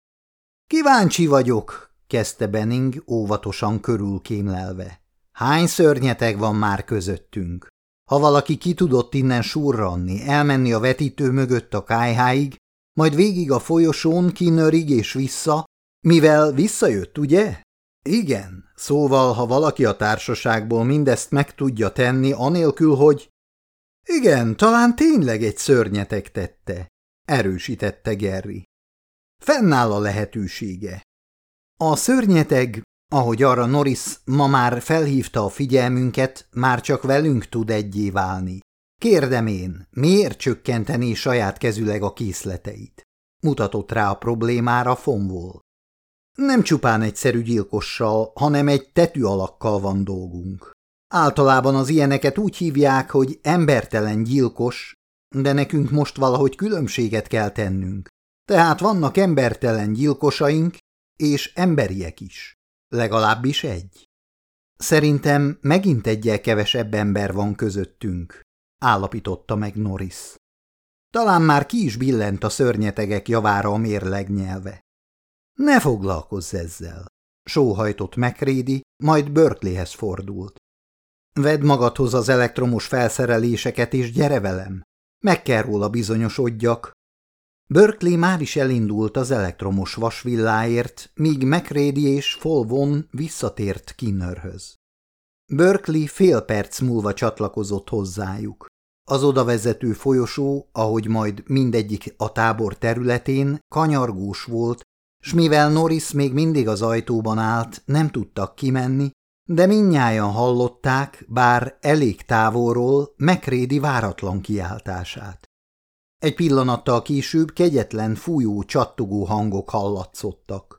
Kíváncsi vagyok, kezdte Benning óvatosan körülkémlelve. Hány szörnyeteg van már közöttünk? Ha valaki ki tudott innen surranni, elmenni a vetítő mögött a kájháig, majd végig a folyosón kinörig és vissza, mivel visszajött, ugye? Igen, szóval, ha valaki a társaságból mindezt meg tudja tenni, anélkül, hogy... Igen, talán tényleg egy szörnyetek tette, erősítette Gerry. Fennáll a lehetősége. A szörnyeteg, ahogy arra Norris ma már felhívta a figyelmünket, már csak velünk tud egyé válni. Kérdem én, miért csökkenteni saját kezüleg a készleteit? Mutatott rá a problémára Fonvol. Nem csupán egyszerű gyilkossal, hanem egy tetű alakkal van dolgunk. Általában az ilyeneket úgy hívják, hogy embertelen gyilkos, de nekünk most valahogy különbséget kell tennünk. Tehát vannak embertelen gyilkosaink, és emberiek is. Legalábbis egy. Szerintem megint egyel kevesebb ember van közöttünk, állapította meg Norris. Talán már ki is billent a szörnyetegek javára a mérleg. Ne foglalkozz ezzel, sóhajtott McReady, majd Berkeleyhez fordult. Vedd magadhoz az elektromos felszereléseket, és gyere velem. Meg kell róla bizonyosodjak. Berkeley már is elindult az elektromos vasvilláért, míg McReady és Folvon visszatért Kinnerhöz. Berkeley fél perc múlva csatlakozott hozzájuk. Az odavezető folyosó, ahogy majd mindegyik a tábor területén, kanyargós volt, s mivel Norris még mindig az ajtóban állt, nem tudtak kimenni, de minnyáján hallották, bár elég távolról, megrédi váratlan kiáltását. Egy pillanattal később kegyetlen, fújó, csattogó hangok hallatszottak.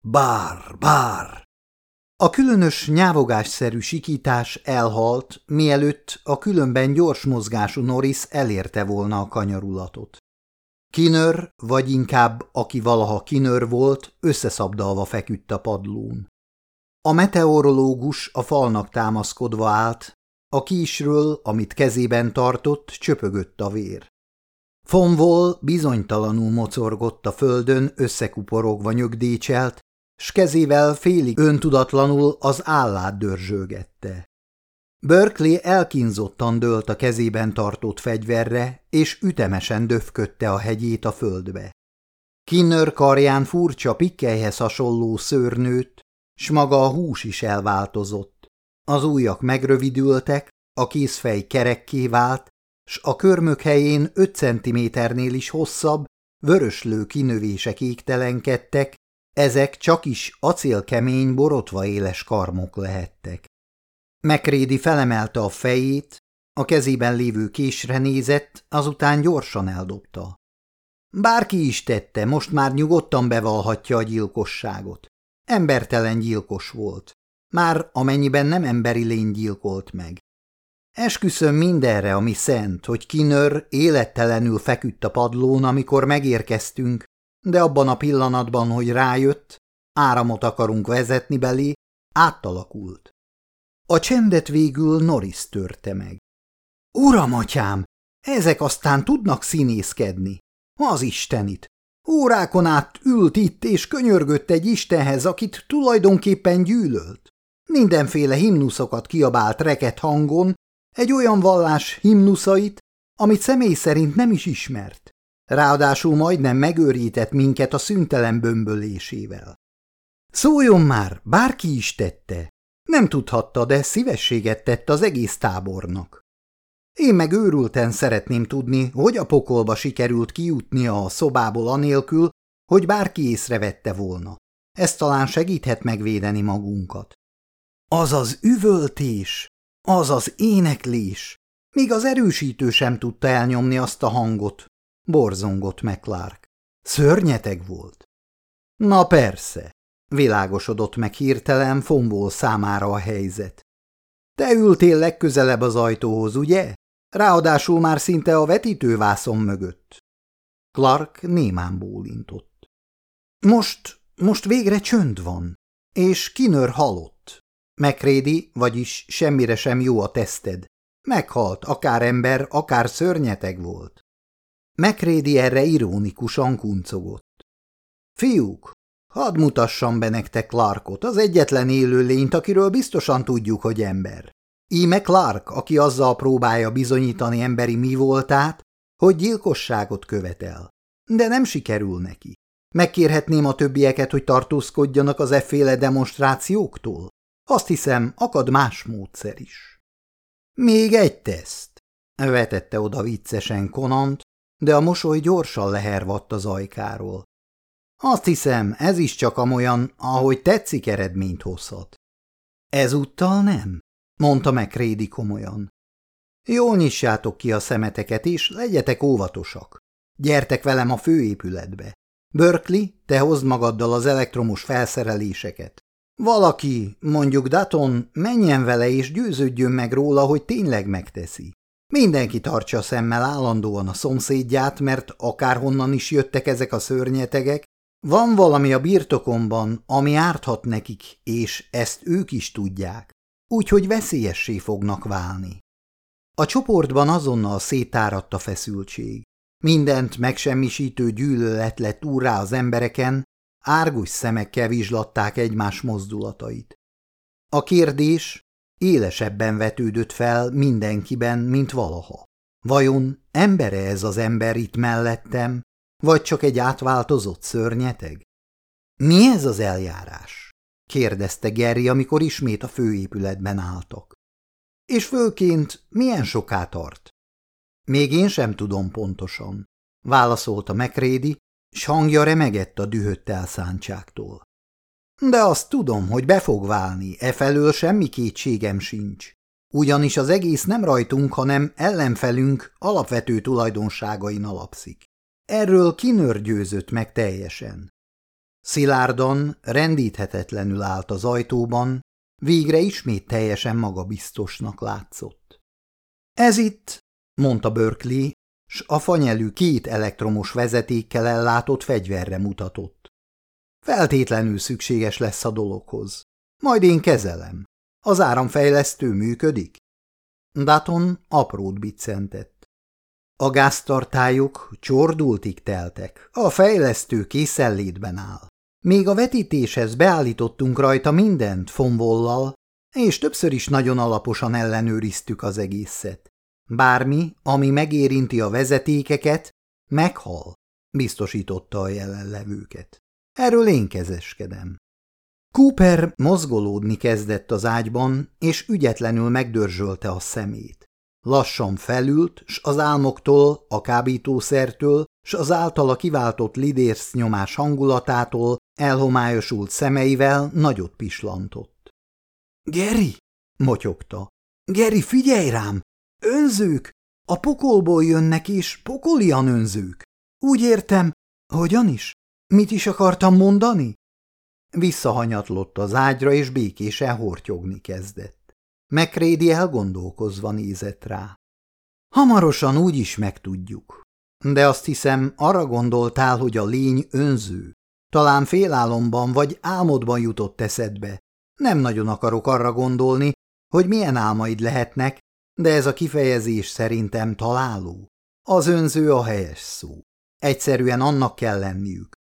Bár, bár! A különös nyávogásszerű sikítás elhalt, mielőtt a különben gyors mozgású Norris elérte volna a kanyarulatot. Kinör, vagy inkább aki valaha kinör volt, összeszabdalva feküdt a padlón. A meteorológus a falnak támaszkodva állt, a kísről, amit kezében tartott, csöpögött a vér. Fonvol bizonytalanul mocorgott a földön, összekuporogva nyögdécselt, s kezével félig öntudatlanul az állát dörzsölgette. Berkeley elkínzottan dőlt a kezében tartott fegyverre, és ütemesen döfködte a hegyét a földbe. Kinner karján furcsa pikkelyhez hasonló szőrnőtt, s maga a hús is elváltozott. Az ujjak megrövidültek, a kézfej kerekké vált, s a körmök helyén öt centiméternél is hosszabb, vöröslő kinövések égtelenkedtek, ezek csak is acélkemény, borotva éles karmok lehettek. Mekrédi felemelte a fejét, a kezében lévő késre nézett, azután gyorsan eldobta. Bárki is tette, most már nyugodtan bevallhatja a gyilkosságot. Embertelen gyilkos volt. Már amennyiben nem emberi lény gyilkolt meg. Esküszöm mindenre, ami szent, hogy kinör élettelenül feküdt a padlón, amikor megérkeztünk, de abban a pillanatban, hogy rájött, áramot akarunk vezetni belé, átalakult. A csendet végül Norris törte meg. Uram, atyám, ezek aztán tudnak színészkedni. Az istenit. Órákon át ült itt és könyörgött egy istenhez, akit tulajdonképpen gyűlölt. Mindenféle himnuszokat kiabált reket hangon, egy olyan vallás himnuszait, amit személy szerint nem is ismert. Ráadásul majdnem megőrített minket a szüntelen bömbölésével. Szóljon már, bárki is tette. Nem tudhatta, de szívességet tett az egész tábornak. Én meg őrülten szeretném tudni, hogy a pokolba sikerült kijutnia a szobából anélkül, hogy bárki észrevette volna. Ez talán segíthet megvédeni magunkat. Az az üvöltés, az az éneklés, míg az erősítő sem tudta elnyomni azt a hangot, borzongott meg Clark. Szörnyeteg volt. Na persze, világosodott meg hirtelen Fomból számára a helyzet. Te ültél legközelebb az ajtóhoz, ugye? Ráadásul már szinte a vetítővászon mögött. Clark némán bólintott. Most, most végre csönd van, és kinör halott. Megrédi, vagyis semmire sem jó a teszted. Meghalt, akár ember, akár szörnyeteg volt. Megrédi erre irónikusan kuncogott. Fiúk, hadd mutassam be nektek Clarkot, az egyetlen élő lényt, akiről biztosan tudjuk, hogy ember. Íme Clark, aki azzal próbálja bizonyítani emberi mi voltát, hogy gyilkosságot követel. De nem sikerül neki. Megkérhetném a többieket, hogy tartózkodjanak az efféle demonstrációktól? Azt hiszem, akad más módszer is. Még egy teszt, vetette oda viccesen Konant, de a mosoly gyorsan lehervadt az ajkáról. Azt hiszem, ez is csak amolyan, ahogy tetszik eredményt hozhat. Ezúttal nem, mondta meg Rédi komolyan. Jól nyissátok ki a szemeteket, és legyetek óvatosak. Gyertek velem a főépületbe. Berkeley, te hozd magaddal az elektromos felszereléseket. Valaki, mondjuk Daton, menjen vele és győződjön meg róla, hogy tényleg megteszi. Mindenki tartsa szemmel állandóan a szomszédját, mert akárhonnan is jöttek ezek a szörnyetegek, van valami a birtokomban, ami árthat nekik, és ezt ők is tudják, úgyhogy veszélyessé fognak válni. A csoportban azonnal szétáradt a feszültség. Mindent megsemmisítő gyűlölet lett úrrá az embereken, árgus szemekkel vizslatták egymás mozdulatait. A kérdés élesebben vetődött fel mindenkiben, mint valaha. Vajon embere ez az ember itt mellettem, vagy csak egy átváltozott szörnyeteg? Mi ez az eljárás? kérdezte Gerry, amikor ismét a főépületben álltak. És főként milyen soká tart? Még én sem tudom pontosan, válaszolta McRédi, s hangja remegett a dühött elszántságtól. De azt tudom, hogy be fog válni, e felől semmi kétségem sincs. Ugyanis az egész nem rajtunk, hanem ellenfelünk alapvető tulajdonságain alapszik. Erről kinőr meg teljesen. Szilárdan, rendíthetetlenül állt az ajtóban, végre ismét teljesen magabiztosnak látszott. Ez itt, mondta Berkeley, s a fanyelű két elektromos vezetékkel ellátott fegyverre mutatott. Feltétlenül szükséges lesz a dologhoz. Majd én kezelem. Az áramfejlesztő működik? Daton aprót biccentett. A gáztartályok csordultig teltek, a fejlesztő készenlétben áll. Még a vetítéshez beállítottunk rajta mindent fonvollal, és többször is nagyon alaposan ellenőriztük az egészet. Bármi, ami megérinti a vezetékeket, meghal, biztosította a jelenlevőket. Erről én kezeskedem. Cooper mozgolódni kezdett az ágyban, és ügyetlenül megdörzsölte a szemét. Lassan felült, s az álmoktól, a kábítószertől, s az általa kiváltott lidérsz nyomás hangulatától elhomályosult szemeivel nagyot pislantott. – Geri! – motyogta. – Geri, figyelj rám! Önzők! A pokolból jönnek, és pokolian önzők. Úgy értem, hogyan is? Mit is akartam mondani? Visszahanyatlott az ágyra, és békésen hortyogni kezdett. Megrédi elgondolkozva nézett rá. Hamarosan úgy is megtudjuk. De azt hiszem, arra gondoltál, hogy a lény önző. Talán félálomban vagy álmodban jutott eszedbe. Nem nagyon akarok arra gondolni, hogy milyen álmaid lehetnek, de ez a kifejezés szerintem találó. Az önző a helyes szó. Egyszerűen annak kell lenniük.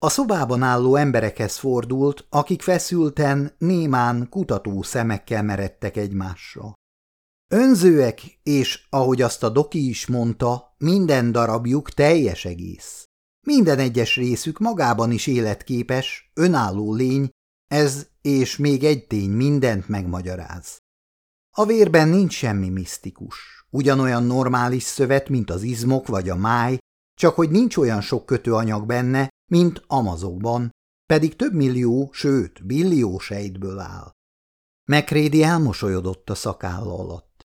A szobában álló emberekhez fordult, akik feszülten, némán, kutató szemekkel meredtek egymásra. Önzőek, és ahogy azt a doki is mondta, minden darabjuk teljes egész. Minden egyes részük magában is életképes, önálló lény, ez és még egy tény mindent megmagyaráz. A vérben nincs semmi misztikus, ugyanolyan normális szövet, mint az izmok vagy a máj, csak hogy nincs olyan sok kötőanyag benne, mint Amazokban, pedig több millió, sőt, billió sejtből áll. Megrédi elmosolyodott a szakálla alatt.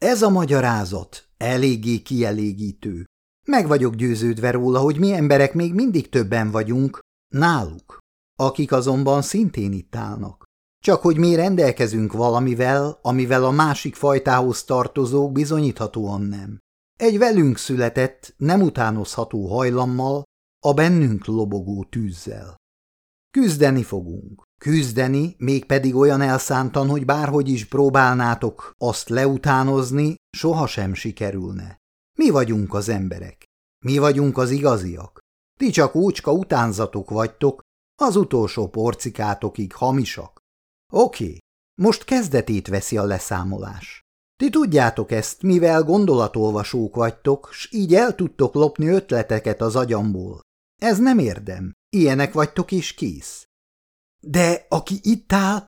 Ez a magyarázat eléggé kielégítő. Meg vagyok győződve róla, hogy mi emberek még mindig többen vagyunk, náluk, akik azonban szintén itt állnak. Csak hogy mi rendelkezünk valamivel, amivel a másik fajtához tartozók bizonyíthatóan nem. Egy velünk született, nem utánozható hajlammal, a bennünk lobogó tűzzel. Küzdeni fogunk. Küzdeni, mégpedig olyan elszántan, hogy bárhogy is próbálnátok azt leutánozni, sohasem sikerülne. Mi vagyunk az emberek. Mi vagyunk az igaziak. Ti csak úcska utánzatok vagytok, az utolsó porcikátokig hamisak. Oké, most kezdetét veszi a leszámolás. Ti tudjátok ezt, mivel gondolatolvasók vagytok, s így el tudtok lopni ötleteket az agyamból. Ez nem érdem. Ilyenek vagytok és kész. De aki itt áll...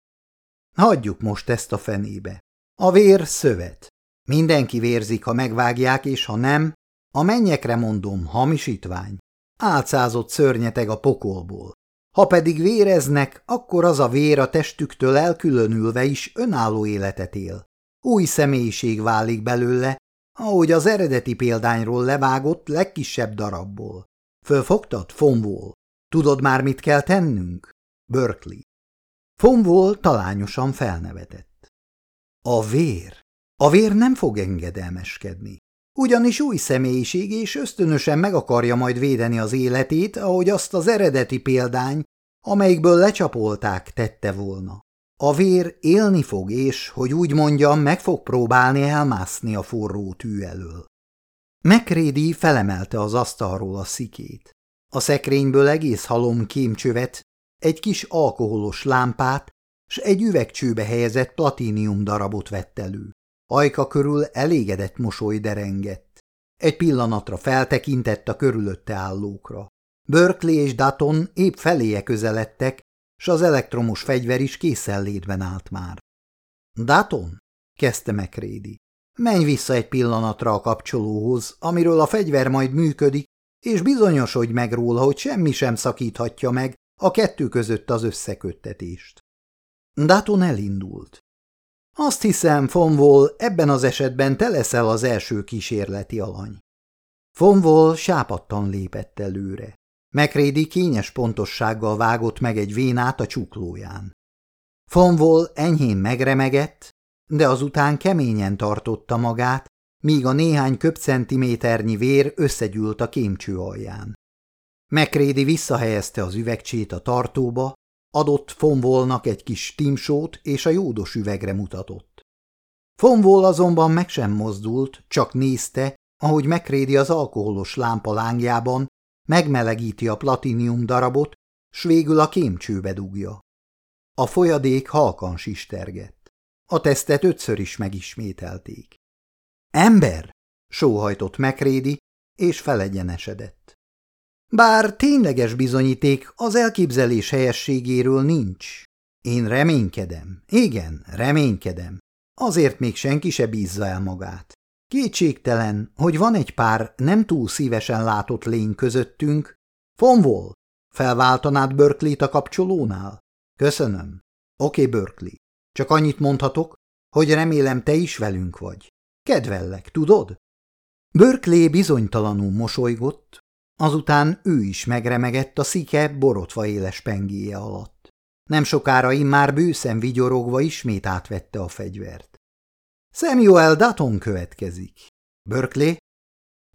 Hagyjuk most ezt a fenébe. A vér szövet. Mindenki vérzik, ha megvágják, és ha nem, a mennyekre mondom, hamisítvány. Álcázott szörnyeteg a pokolból. Ha pedig véreznek, akkor az a vér a testüktől elkülönülve is önálló életet él. Új személyiség válik belőle, ahogy az eredeti példányról levágott legkisebb darabból. Fölfogtad, Fonvól? Tudod már, mit kell tennünk? Berkeley. Fonvól talányosan felnevetett. A vér. A vér nem fog engedelmeskedni. Ugyanis új személyiség és ösztönösen meg akarja majd védeni az életét, ahogy azt az eredeti példány, amelyikből lecsapolták, tette volna. A vér élni fog, és, hogy úgy mondjam, meg fog próbálni elmászni a forró tű elől. Megrédi felemelte az asztalról a szikét. A szekrényből egész halom kémcsövet, egy kis alkoholos lámpát, s egy üvegcsőbe helyezett platínium darabot vett elő. Ajka körül elégedett mosoly derengett. Egy pillanatra feltekintett a körülötte állókra. Berkeley és Daton épp feléje közeledtek, s az elektromos fegyver is készenlétben állt már. – Daton? – kezdte McRédi. – Menj vissza egy pillanatra a kapcsolóhoz, amiről a fegyver majd működik, és bizonyosodj meg róla, hogy semmi sem szakíthatja meg a kettő között az összeköttetést. Daton elindult. Azt hiszem, Fonvol, ebben az esetben te leszel az első kísérleti alany. Fonvol sápattan lépett előre. Megrédi kényes pontossággal vágott meg egy vénát a csuklóján. Fonvol enyhén megremegett, de azután keményen tartotta magát, míg a néhány köbcentiméternyi vér összegyűlt a kémcső alján. Megrédi visszahelyezte az üvegcsét a tartóba, adott Fonvolnak egy kis timsót és a jódos üvegre mutatott. Fonvol azonban meg sem mozdult, csak nézte, ahogy megrédi az alkoholos lámpa lángjában, megmelegíti a platinium darabot, s végül a kémcsőbe dugja. A folyadék halkan sistergett. A tesztet ötször is megismételték. Ember! sóhajtott megrédi, és felegyenesedett. Bár tényleges bizonyíték az elképzelés helyességéről nincs. Én reménykedem, igen, reménykedem. Azért még senki se bízza el magát. Kétségtelen, hogy van egy pár nem túl szívesen látott lény közöttünk. Fonvol, felváltanád Berkeley-t a kapcsolónál? Köszönöm. Oké, okay, Berkeley. Csak annyit mondhatok, hogy remélem te is velünk vagy. Kedvellek, tudod? Berkeley bizonytalanul mosolygott, azután ő is megremegett a szike borotva éles pengéje alatt. Nem sokára immár bőszen vigyorogva ismét átvette a fegyvert. Samuel Dutton következik. Berkeley?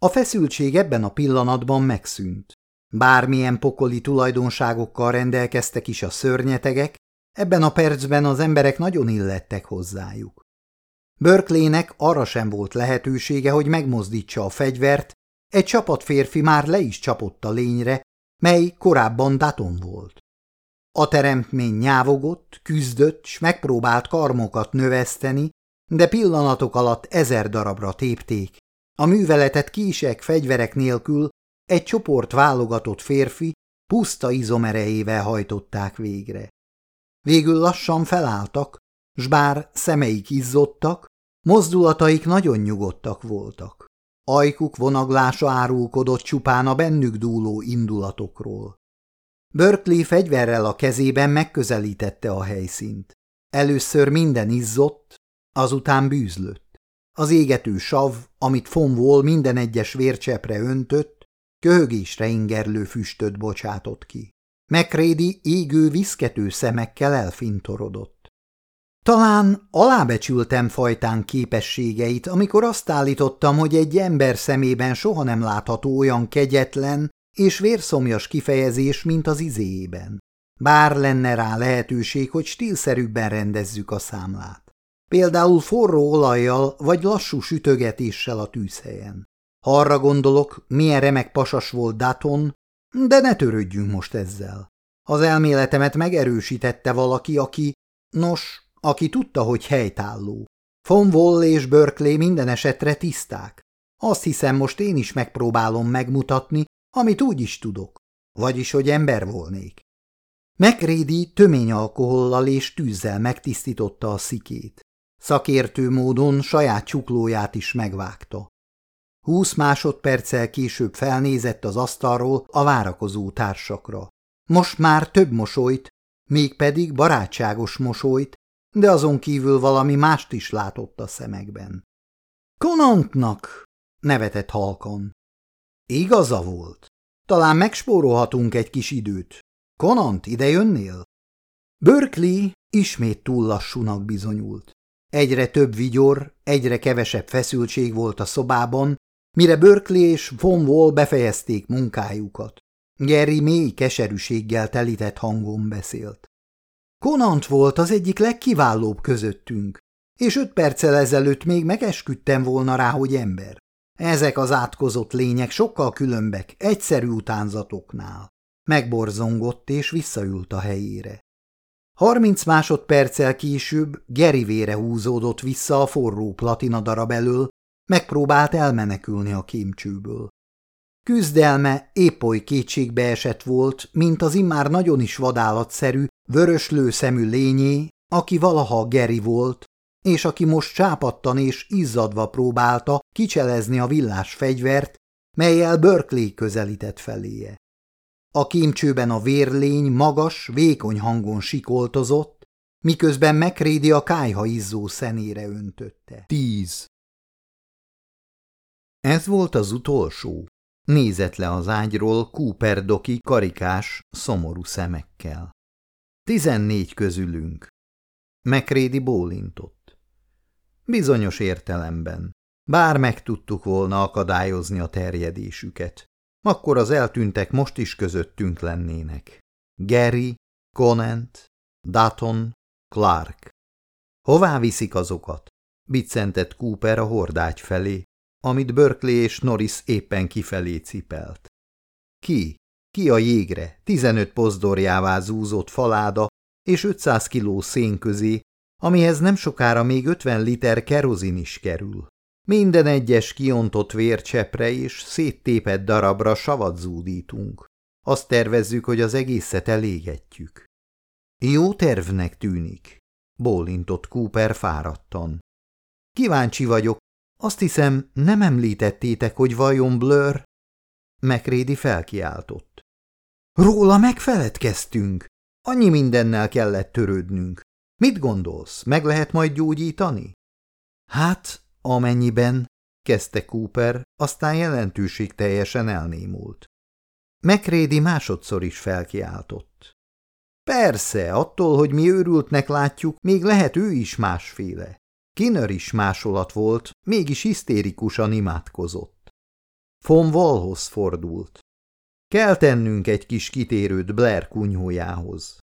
A feszültség ebben a pillanatban megszűnt. Bármilyen pokoli tulajdonságokkal rendelkeztek is a szörnyetegek, ebben a percben az emberek nagyon illettek hozzájuk. Berkeleynek arra sem volt lehetősége, hogy megmozdítsa a fegyvert, egy csapat férfi már le is csapott a lényre, mely korábban Daton volt. A teremtmény nyávogott, küzdött, s megpróbált karmokat növeszteni, de pillanatok alatt ezer darabra tépték. A műveletet kísek fegyverek nélkül egy csoport válogatott férfi puszta izomerejével hajtották végre. Végül lassan felálltak, s bár szemeik izzottak, mozdulataik nagyon nyugodtak voltak. Ajkuk vonaglása árulkodott csupán a bennük dúló indulatokról. Berkeley fegyverrel a kezében megközelítette a helyszínt. Először minden izzott, azután bűzlött. Az égető sav, amit Fonvol minden egyes vércsepre öntött, köhögésre ingerlő füstöt bocsátott ki. Megrédi égő viszkető szemekkel elfintorodott. Talán alábecsültem fajtán képességeit, amikor azt állítottam, hogy egy ember szemében soha nem látható olyan kegyetlen és vérszomjas kifejezés, mint az izéjében. Bár lenne rá lehetőség, hogy stílszerűbben rendezzük a számlát. Például forró olajjal vagy lassú sütögetéssel a tűzhelyen. Ha arra gondolok, milyen remek pasas volt Daton, de ne törődjünk most ezzel. Az elméletemet megerősítette valaki, aki, nos, aki tudta, hogy helytálló. Von Wall és Berkeley minden esetre tiszták. Azt hiszem, most én is megpróbálom megmutatni, amit úgy is tudok, vagyis, hogy ember volnék. McReady tömény alkohollal és tűzzel megtisztította a szikét. Szakértő módon saját csuklóját is megvágta. Húsz másodperccel később felnézett az asztalról a várakozó társakra. Most már több mosolyt, mégpedig barátságos mosolyt, de azon kívül valami mást is látott a szemekben. Konantnak, nevetett halkan. Igaza volt. Talán megspórolhatunk egy kis időt. Konant, ide jönnél? Berkeley ismét túl lassúnak bizonyult. Egyre több vigyor, egyre kevesebb feszültség volt a szobában, mire Berkeley és Von Wall befejezték munkájukat. Geri mély keserűséggel telített hangon beszélt. Konant volt az egyik legkiválóbb közöttünk, és öt perccel ezelőtt még megesküdtem volna rá, hogy ember. Ezek az átkozott lények sokkal különbek, egyszerű utánzatoknál. Megborzongott és visszaült a helyére. Harminc másodperccel később Geri húzódott vissza a forró platina darab elől, megpróbált elmenekülni a kémcsőből. Küzdelme épp oly kétségbe esett volt, mint az immár nagyon is vadállatszerű, vöröslő szemű lényé, aki valaha Geri volt, és aki most csápattan és izzadva próbálta kicselezni a villás fegyvert, melyel Berkeley közelített feléje. A kémcsőben a vérlény magas, vékony hangon sikoltozott, miközben megrédi a kájha izzó szenére öntötte. Tíz. Ez volt az utolsó. Nézett le az ágyról Cooper Doki karikás, szomorú szemekkel. Tizennégy közülünk. Megrédi bólintott. Bizonyos értelemben. Bár meg tudtuk volna akadályozni a terjedésüket, akkor az eltűntek most is közöttünk lennének. Gary, Conant, Dutton, Clark. Hová viszik azokat? Biccentett Cooper a hordágy felé, amit Berkeley és Norris éppen kifelé cipelt. Ki? Ki a jégre, 15 pozdorjává zúzott faláda és 500 kiló szén közé, amihez nem sokára még 50 liter kerozin is kerül. Minden egyes kiontott vércsepre és széttépett darabra savat zúdítunk. Azt tervezzük, hogy az egészet elégetjük. Jó tervnek tűnik, bólintott Cooper fáradtan. Kíváncsi vagyok, azt hiszem, nem említettétek, hogy vajon Blur? Megrédi felkiáltott. Róla megfeledkeztünk. Annyi mindennel kellett törődnünk. Mit gondolsz, meg lehet majd gyógyítani? Hát, amennyiben, kezdte Cooper, aztán jelentőség teljesen elnémult. Megrédi másodszor is felkiáltott. Persze, attól, hogy mi őrültnek látjuk, még lehet ő is másféle. Kinner is másolat volt, mégis hisztérikusan imádkozott. Von Wallhoz fordult. Kell tennünk egy kis kitérőt Blair kunyhójához.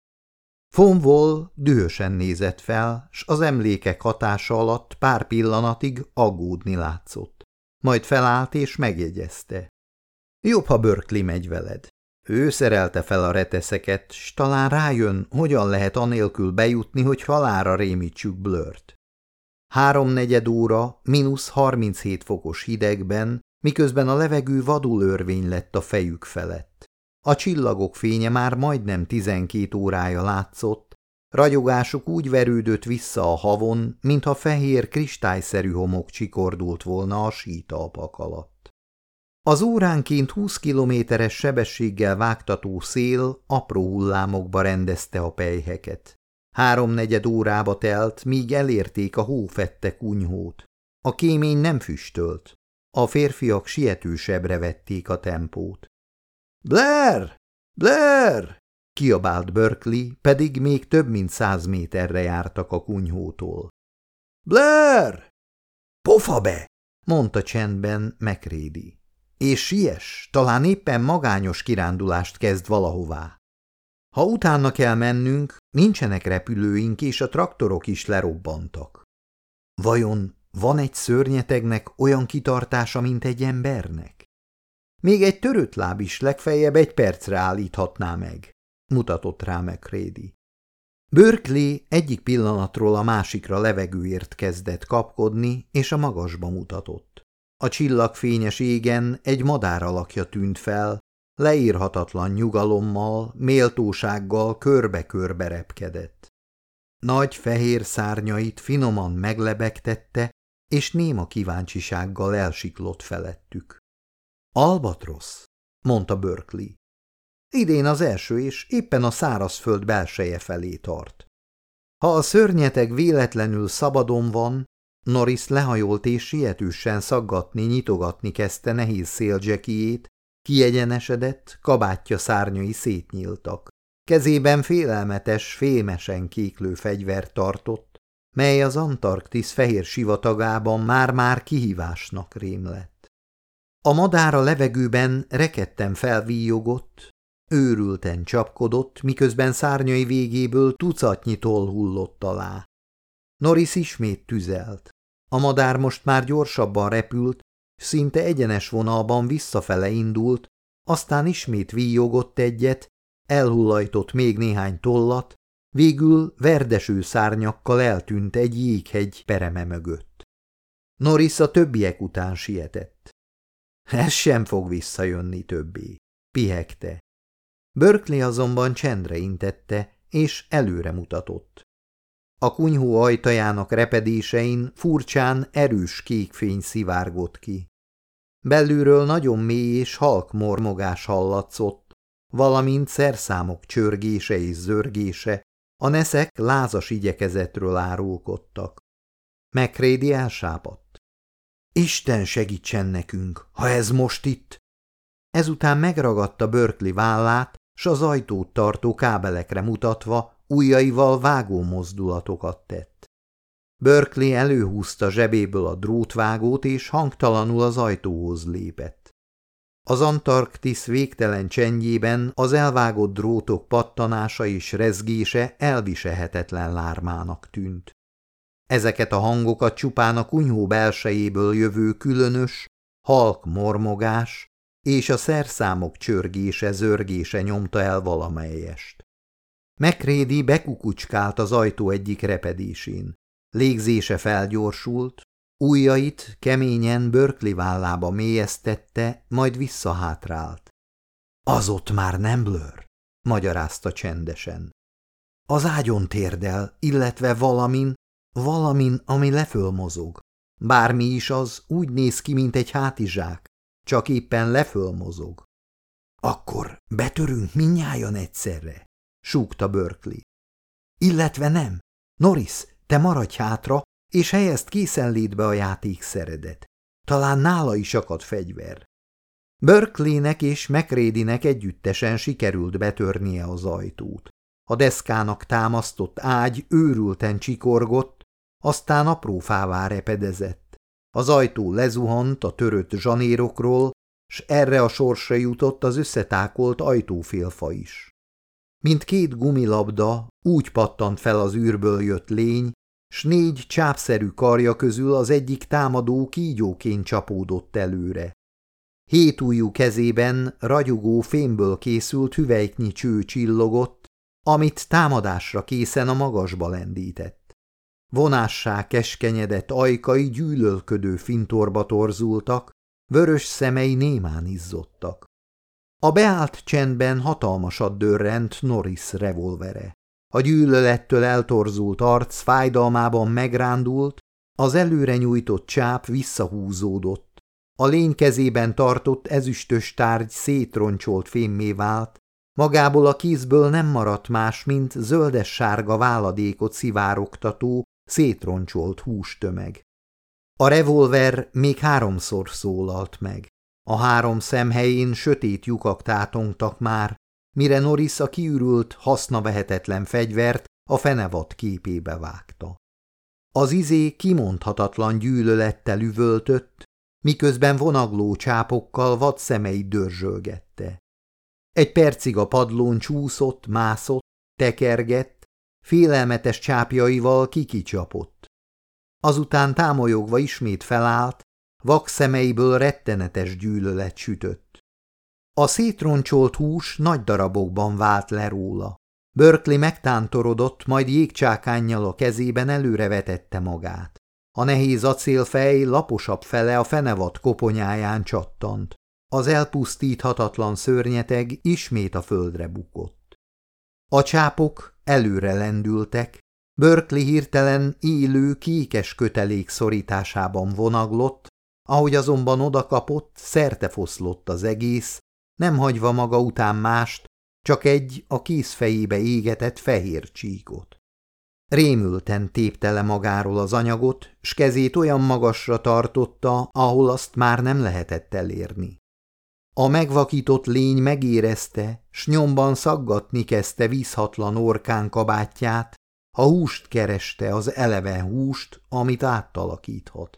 Von Wall dühösen nézett fel, s az emlékek hatása alatt pár pillanatig aggódni látszott. Majd felállt és megjegyezte. Jobb, ha Berkeley megy veled. Ő szerelte fel a reteszeket, s talán rájön, hogyan lehet anélkül bejutni, hogy halára rémítsük Blört. Háromnegyed óra, mínusz 37 fokos hidegben, miközben a levegő vadul örvény lett a fejük felett. A csillagok fénye már majdnem 12 órája látszott, ragyogásuk úgy verődött vissza a havon, mintha fehér, kristályszerű homok csikordult volna a sítalpak alatt. Az óránként 20 kilométeres sebességgel vágtató szél apró hullámokba rendezte a pejheket. Háromnegyed órába telt, míg elérték a hófette kunyhót. A kémény nem füstölt. A férfiak sietősebbre vették a tempót. – Blair! Blair! – kiabált Berkeley, pedig még több mint száz méterre jártak a kunyhótól. – Blair! – Pofa be! – mondta csendben Megrédi. – És siess, talán éppen magányos kirándulást kezd valahová. Ha utána kell mennünk, nincsenek repülőink, és a traktorok is lerobbantak. Vajon van egy szörnyetegnek olyan kitartása, mint egy embernek? Még egy törött láb is legfeljebb egy percre állíthatná meg, mutatott rá McCready. Berkeley egyik pillanatról a másikra levegőért kezdett kapkodni, és a magasba mutatott. A csillagfényes égen egy madár alakja tűnt fel, leírhatatlan nyugalommal, méltósággal körbe-körbe repkedett. Nagy fehér szárnyait finoman meglebegtette, és néma kíváncsisággal elsiklott felettük. Albatrosz, mondta Berkeley. Idén az első, és éppen a szárazföld belseje felé tart. Ha a szörnyeteg véletlenül szabadon van, Norris lehajolt és sietősen szaggatni, nyitogatni kezdte nehéz széldzsekiét, Kiegyenesedett, kabátja szárnyai szétnyíltak. Kezében félelmetes, fémesen kéklő fegyvert tartott, mely az Antarktisz fehér sivatagában már-már kihívásnak rém lett. A madár a levegőben rekedten felvíjogott, őrülten csapkodott, miközben szárnyai végéből tucatnyi toll hullott alá. Norris ismét tüzelt. A madár most már gyorsabban repült, Szinte egyenes vonalban visszafele indult, aztán ismét víjogott egyet, elhullajtott még néhány tollat, végül verdeső szárnyakkal eltűnt egy jéghegy pereme mögött. Norris a többiek után sietett. Ez sem fog visszajönni többé, pihegte. Berkeley azonban csendre intette, és előre mutatott. A kunyhó ajtajának repedésein furcsán erős kék fény szivárgott ki. Belülről nagyon mély és halk mormogás hallatszott, valamint szerszámok csörgése és zörgése, a neszek lázas igyekezetről árulkodtak. Megrédi elsápadt. Isten segítsen nekünk, ha ez most itt! Ezután megragadta Berkeley vállát, s az ajtót tartó kábelekre mutatva ujjaival vágó mozdulatokat tett. Berkeley előhúzta zsebéből a drótvágót, és hangtalanul az ajtóhoz lépett. Az Antarktisz végtelen csendjében az elvágott drótok pattanása és rezgése elviselhetetlen lármának tűnt. Ezeket a hangokat csupán a kunyhó belsejéből jövő különös, halk mormogás és a szerszámok csörgése, zörgése nyomta el valamelyest. Megrédi bekukucskált az ajtó egyik repedésén. Légzése felgyorsult, ujjait keményen Berkeley vállába mélyeztette, majd visszahátrált. Az ott már nem blör, magyarázta csendesen. Az ágyon térdel, illetve valamin, valamin, ami lefölmozog. Bármi is az, úgy néz ki, mint egy hátizsák, csak éppen lefölmozog. Akkor betörünk minnyájan egyszerre, súgta Berkeley. Illetve nem. Norris, te maradj hátra, és helyezd készenlétbe a játékszeredet. Talán nála is akad fegyver. Berkeleynek és McRadynek együttesen sikerült betörnie az ajtót. A deszkának támasztott ágy őrülten csikorgott, aztán aprófává repedezett. Az ajtó lezuhant a törött zsanérokról, s erre a sorsra jutott az összetákolt ajtófélfa is. Mint két gumilabda úgy pattant fel az űrből jött lény, s négy csápszerű karja közül az egyik támadó kígyóként csapódott előre. Hét ujjú kezében ragyogó fémből készült hüvelyknyi cső csillogott, amit támadásra készen a magasba lendített. Vonássá keskenyedett ajkai gyűlölködő fintorba torzultak, vörös szemei némán izzottak. A beállt csendben hatalmasat dörrent Norris revolvere. A gyűlölettől eltorzult arc fájdalmában megrándult, az előre nyújtott csáp visszahúzódott. A lény kezében tartott ezüstös tárgy szétroncsolt fémmé vált, magából a kézből nem maradt más, mint zöldes-sárga váladékot szivárogtató, szétroncsolt hústömeg. A revolver még háromszor szólalt meg. A három szem helyén sötét lyukak tátongtak már, mire Norris a kiürült, hasznavehetetlen fegyvert a fenevad képébe vágta. Az izé kimondhatatlan gyűlölettel üvöltött, miközben vonagló csápokkal vad szemeit dörzsölgette. Egy percig a padlón csúszott, mászott, tekergett, félelmetes csápjaival kikicsapott. Azután támolyogva ismét felállt, vak szemeiből rettenetes gyűlölet sütött. A szétroncsolt hús nagy darabokban vált le róla. Berkeley megtántorodott, majd jégcsákánnyal a kezében előre vetette magát. A nehéz acélfej laposabb fele a fenevad koponyáján csattant. Az elpusztíthatatlan szörnyeteg ismét a földre bukott. A csápok előre lendültek, Berkeley hirtelen élő, kékes kötelék szorításában vonaglott, ahogy azonban odakapott, szerte foszlott az egész, nem hagyva maga után mást, csak egy a kézfejébe égetett fehér csíkot. Rémülten tépte le magáról az anyagot, s kezét olyan magasra tartotta, ahol azt már nem lehetett elérni. A megvakított lény megérezte, s nyomban szaggatni kezdte vízhatlan orkán kabátját, a húst kereste, az eleven húst, amit áttalakíthat.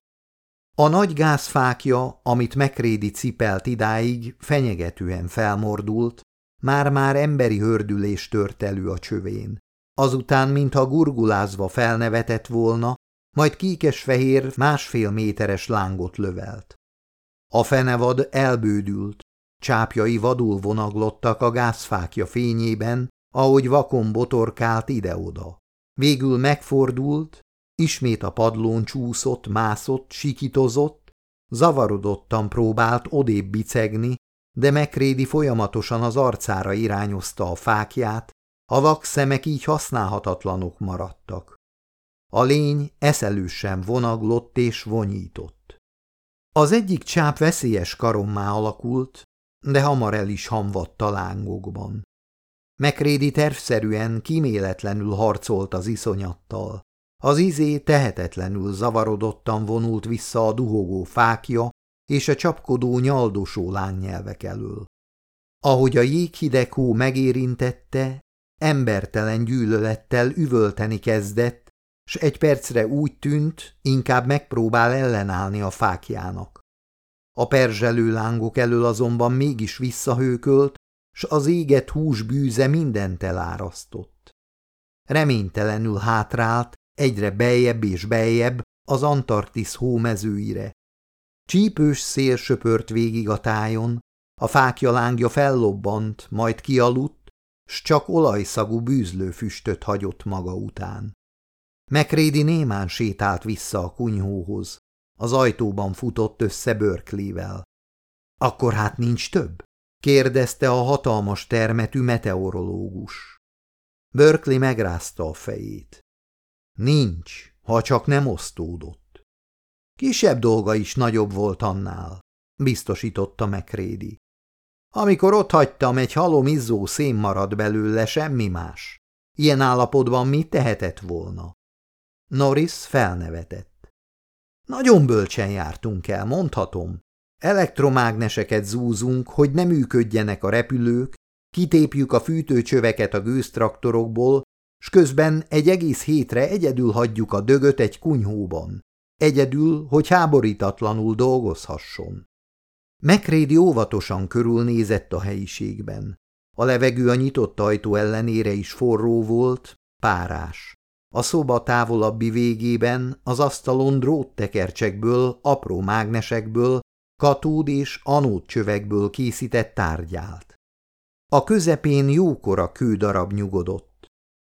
A nagy gázfákja, amit megrédi cipelt idáig, fenyegetően felmordult, már-már emberi hördülés tört elő a csövén. Azután, mintha gurgulázva felnevetett volna, majd kékes-fehér másfél méteres lángot lövelt. A fenevad elbődült, csápjai vadul vonaglottak a gázfákja fényében, ahogy vakon botorkált ide-oda. Végül megfordult, Ismét a padlón csúszott, mászott, sikitozott, zavarodottan próbált odébb bicegni, de Mekrédi folyamatosan az arcára irányozta a fákját, a vak szemek így használhatatlanok maradtak. A lény eszelősen vonaglott és vonyított. Az egyik csáp veszélyes karommá alakult, de hamar el is hamvadt a lángokban. Mekrédi tervszerűen, kiméletlenül harcolt az iszonyattal. Az izé tehetetlenül zavarodottan vonult vissza a duhogó fákja és a csapkodó nyaldosó lánynyelvek elől. Ahogy a jéghideg hó megérintette, embertelen gyűlölettel üvölteni kezdett, s egy percre úgy tűnt, inkább megpróbál ellenállni a fákjának. A perzselő lángok elől azonban mégis visszahőkölt, s az égett hús bűze mindent elárasztott. Reménytelenül hátrált, egyre beljebb és beljebb az Antarktisz hómezőire. Csípős szél söpört végig a tájon, a fákja lángja fellobbant, majd kialudt, s csak olajszagú bűzlő füstöt hagyott maga után. Mekrédi némán sétált vissza a kunyhóhoz. Az ajtóban futott össze Berkeley-vel. Akkor hát nincs több? kérdezte a hatalmas termetű meteorológus. Berkeley megrázta a fejét. Nincs, ha csak nem osztódott. Kisebb dolga is nagyobb volt annál, biztosította Mekrédi. Amikor ott hagytam, egy halom izzó szén maradt belőle, semmi más. Ilyen állapotban mit tehetett volna? Norris felnevetett. Nagyon bölcsen jártunk el, mondhatom. Elektromágneseket zúzunk, hogy ne működjenek a repülők, kitépjük a fűtőcsöveket a gőztraktorokból, s közben egy egész hétre egyedül hagyjuk a dögöt egy kunyhóban. Egyedül, hogy háborítatlanul dolgozhasson. Mekrédi óvatosan körülnézett a helyiségben. A levegő a nyitott ajtó ellenére is forró volt, párás. A szoba távolabbi végében az asztalon dróttekercsekből, apró mágnesekből, katód és anód csövekből készített tárgyált. A közepén jókora kődarab nyugodott.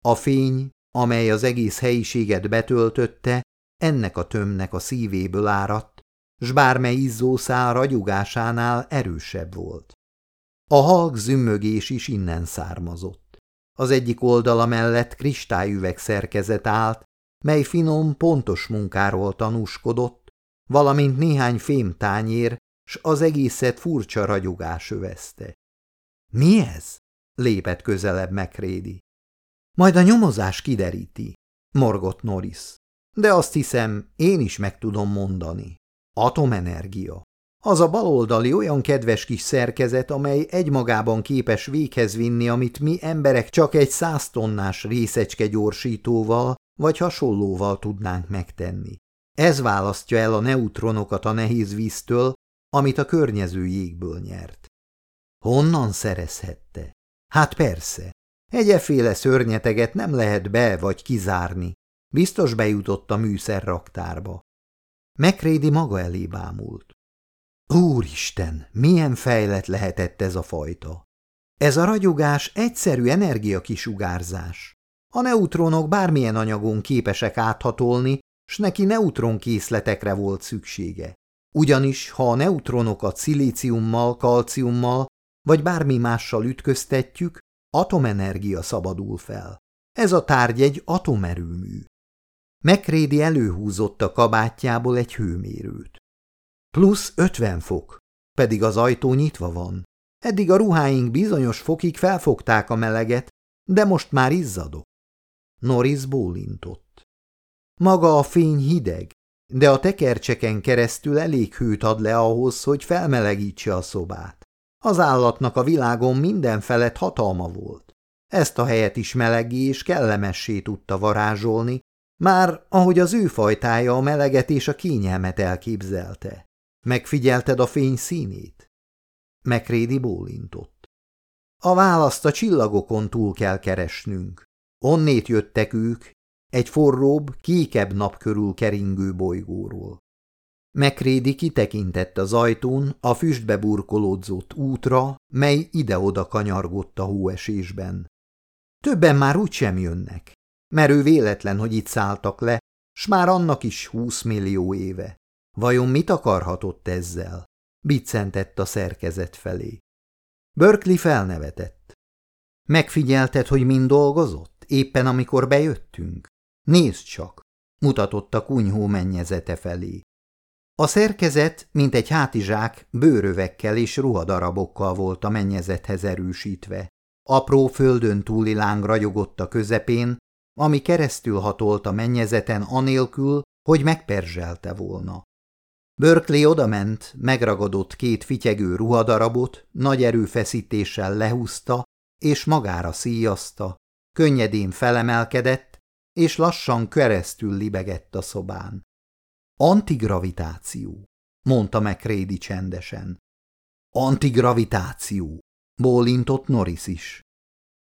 A fény, amely az egész helyiséget betöltötte, ennek a tömnek a szívéből áradt, s bármely izzószál ragyugásánál erősebb volt. A halk zümmögés is innen származott. Az egyik oldala mellett kristályüveg szerkezet állt, mely finom, pontos munkáról tanúskodott, valamint néhány fémtányér, s az egészet furcsa ragyogás övezte. – Mi ez? – lépett közelebb megrédi. – Majd a nyomozás kideríti – morgott Norris. – De azt hiszem, én is meg tudom mondani. Atomenergia. Az a baloldali olyan kedves kis szerkezet, amely egymagában képes véghez vinni, amit mi emberek csak egy száz tonnás részecske gyorsítóval vagy hasonlóval tudnánk megtenni. Ez választja el a neutronokat a nehéz víztől, amit a környező jégből nyert. Honnan szerezhette? Hát persze, egyeféle szörnyeteget nem lehet be vagy kizárni. Biztos bejutott a műszerraktárba. Megrédi maga elé bámult. Úristen, milyen fejlett lehetett ez a fajta! Ez a ragyogás egyszerű energiakisugárzás. A neutronok bármilyen anyagon képesek áthatolni, s neki neutronkészletekre volt szüksége. Ugyanis, ha a neutronokat szilíciummal, kalciummal vagy bármi mással ütköztetjük, atomenergia szabadul fel. Ez a tárgy egy atomerőmű. Megrédi előhúzott a kabátjából egy hőmérőt. Plusz 50 fok, pedig az ajtó nyitva van. Eddig a ruháink bizonyos fokig felfogták a meleget, de most már izzadok. Norris bólintott. Maga a fény hideg, de a tekercseken keresztül elég hőt ad le ahhoz, hogy felmelegítse a szobát. Az állatnak a világon minden felett hatalma volt. Ezt a helyet is melegé és kellemessé tudta varázsolni, már ahogy az ő fajtája a meleget és a kényelmet elképzelte. Megfigyelted a fény színét? Megrédi bólintott. A választ a csillagokon túl kell keresnünk. Onnét jöttek ők, egy forróbb, kékebb nap körül keringő bolygóról. Megrédi kitekintett az ajtón a füstbe burkolódzott útra, mely ide-oda kanyargott a hóesésben. Többen már úgysem jönnek. Merő véletlen, hogy itt szálltak le, s már annak is húsz millió éve. Vajon mit akarhatott ezzel? Biccentett a szerkezet felé. Berkeley felnevetett. Megfigyelted, hogy mind dolgozott, éppen amikor bejöttünk? Nézd csak, mutatott a kunyhó mennyezete felé. A szerkezet, mint egy hátizsák, bőrövekkel és ruhadarabokkal volt a mennyezethez erősítve. Apró földön túli láng ragyogott a közepén, ami keresztül hatolt a mennyezeten anélkül, hogy megperzselte volna. Berkeley odament, megragadott két fityegő ruhadarabot, nagy erőfeszítéssel lehúzta, és magára szíjazta, könnyedén felemelkedett, és lassan keresztül libegett a szobán. Antigravitáció, mondta McCready csendesen. Antigravitáció, bólintott Norris is.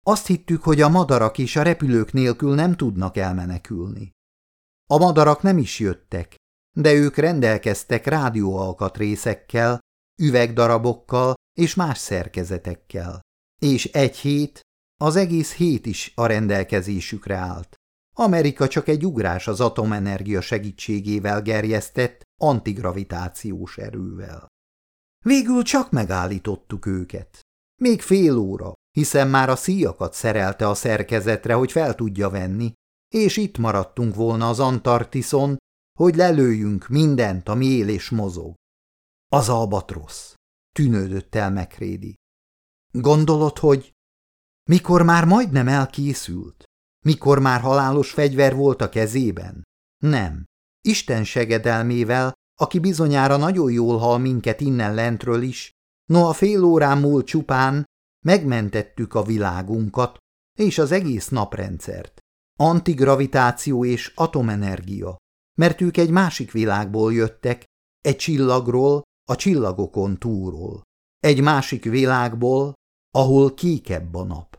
Azt hittük, hogy a madarak és a repülők nélkül nem tudnak elmenekülni. A madarak nem is jöttek, de ők rendelkeztek rádióalkatrészekkel, üvegdarabokkal és más szerkezetekkel. És egy hét, az egész hét is a rendelkezésükre állt. Amerika csak egy ugrás az atomenergia segítségével gerjesztett antigravitációs erővel. Végül csak megállítottuk őket. Még fél óra, hiszen már a szíjakat szerelte a szerkezetre, hogy fel tudja venni, és itt maradtunk volna az Antartiszon, hogy lelőjünk mindent, ami él és mozog. Az albatrosz, tűnődött el megrédi. Gondolod, hogy mikor már majdnem elkészült? Mikor már halálos fegyver volt a kezében? Nem. Isten segedelmével, aki bizonyára nagyon jól hal minket innen lentről is, noha fél órán múlt csupán, megmentettük a világunkat és az egész naprendszert. Antigravitáció és atomenergia, mert ők egy másik világból jöttek, egy csillagról, a csillagokon túlról. Egy másik világból, ahol kékebb a nap.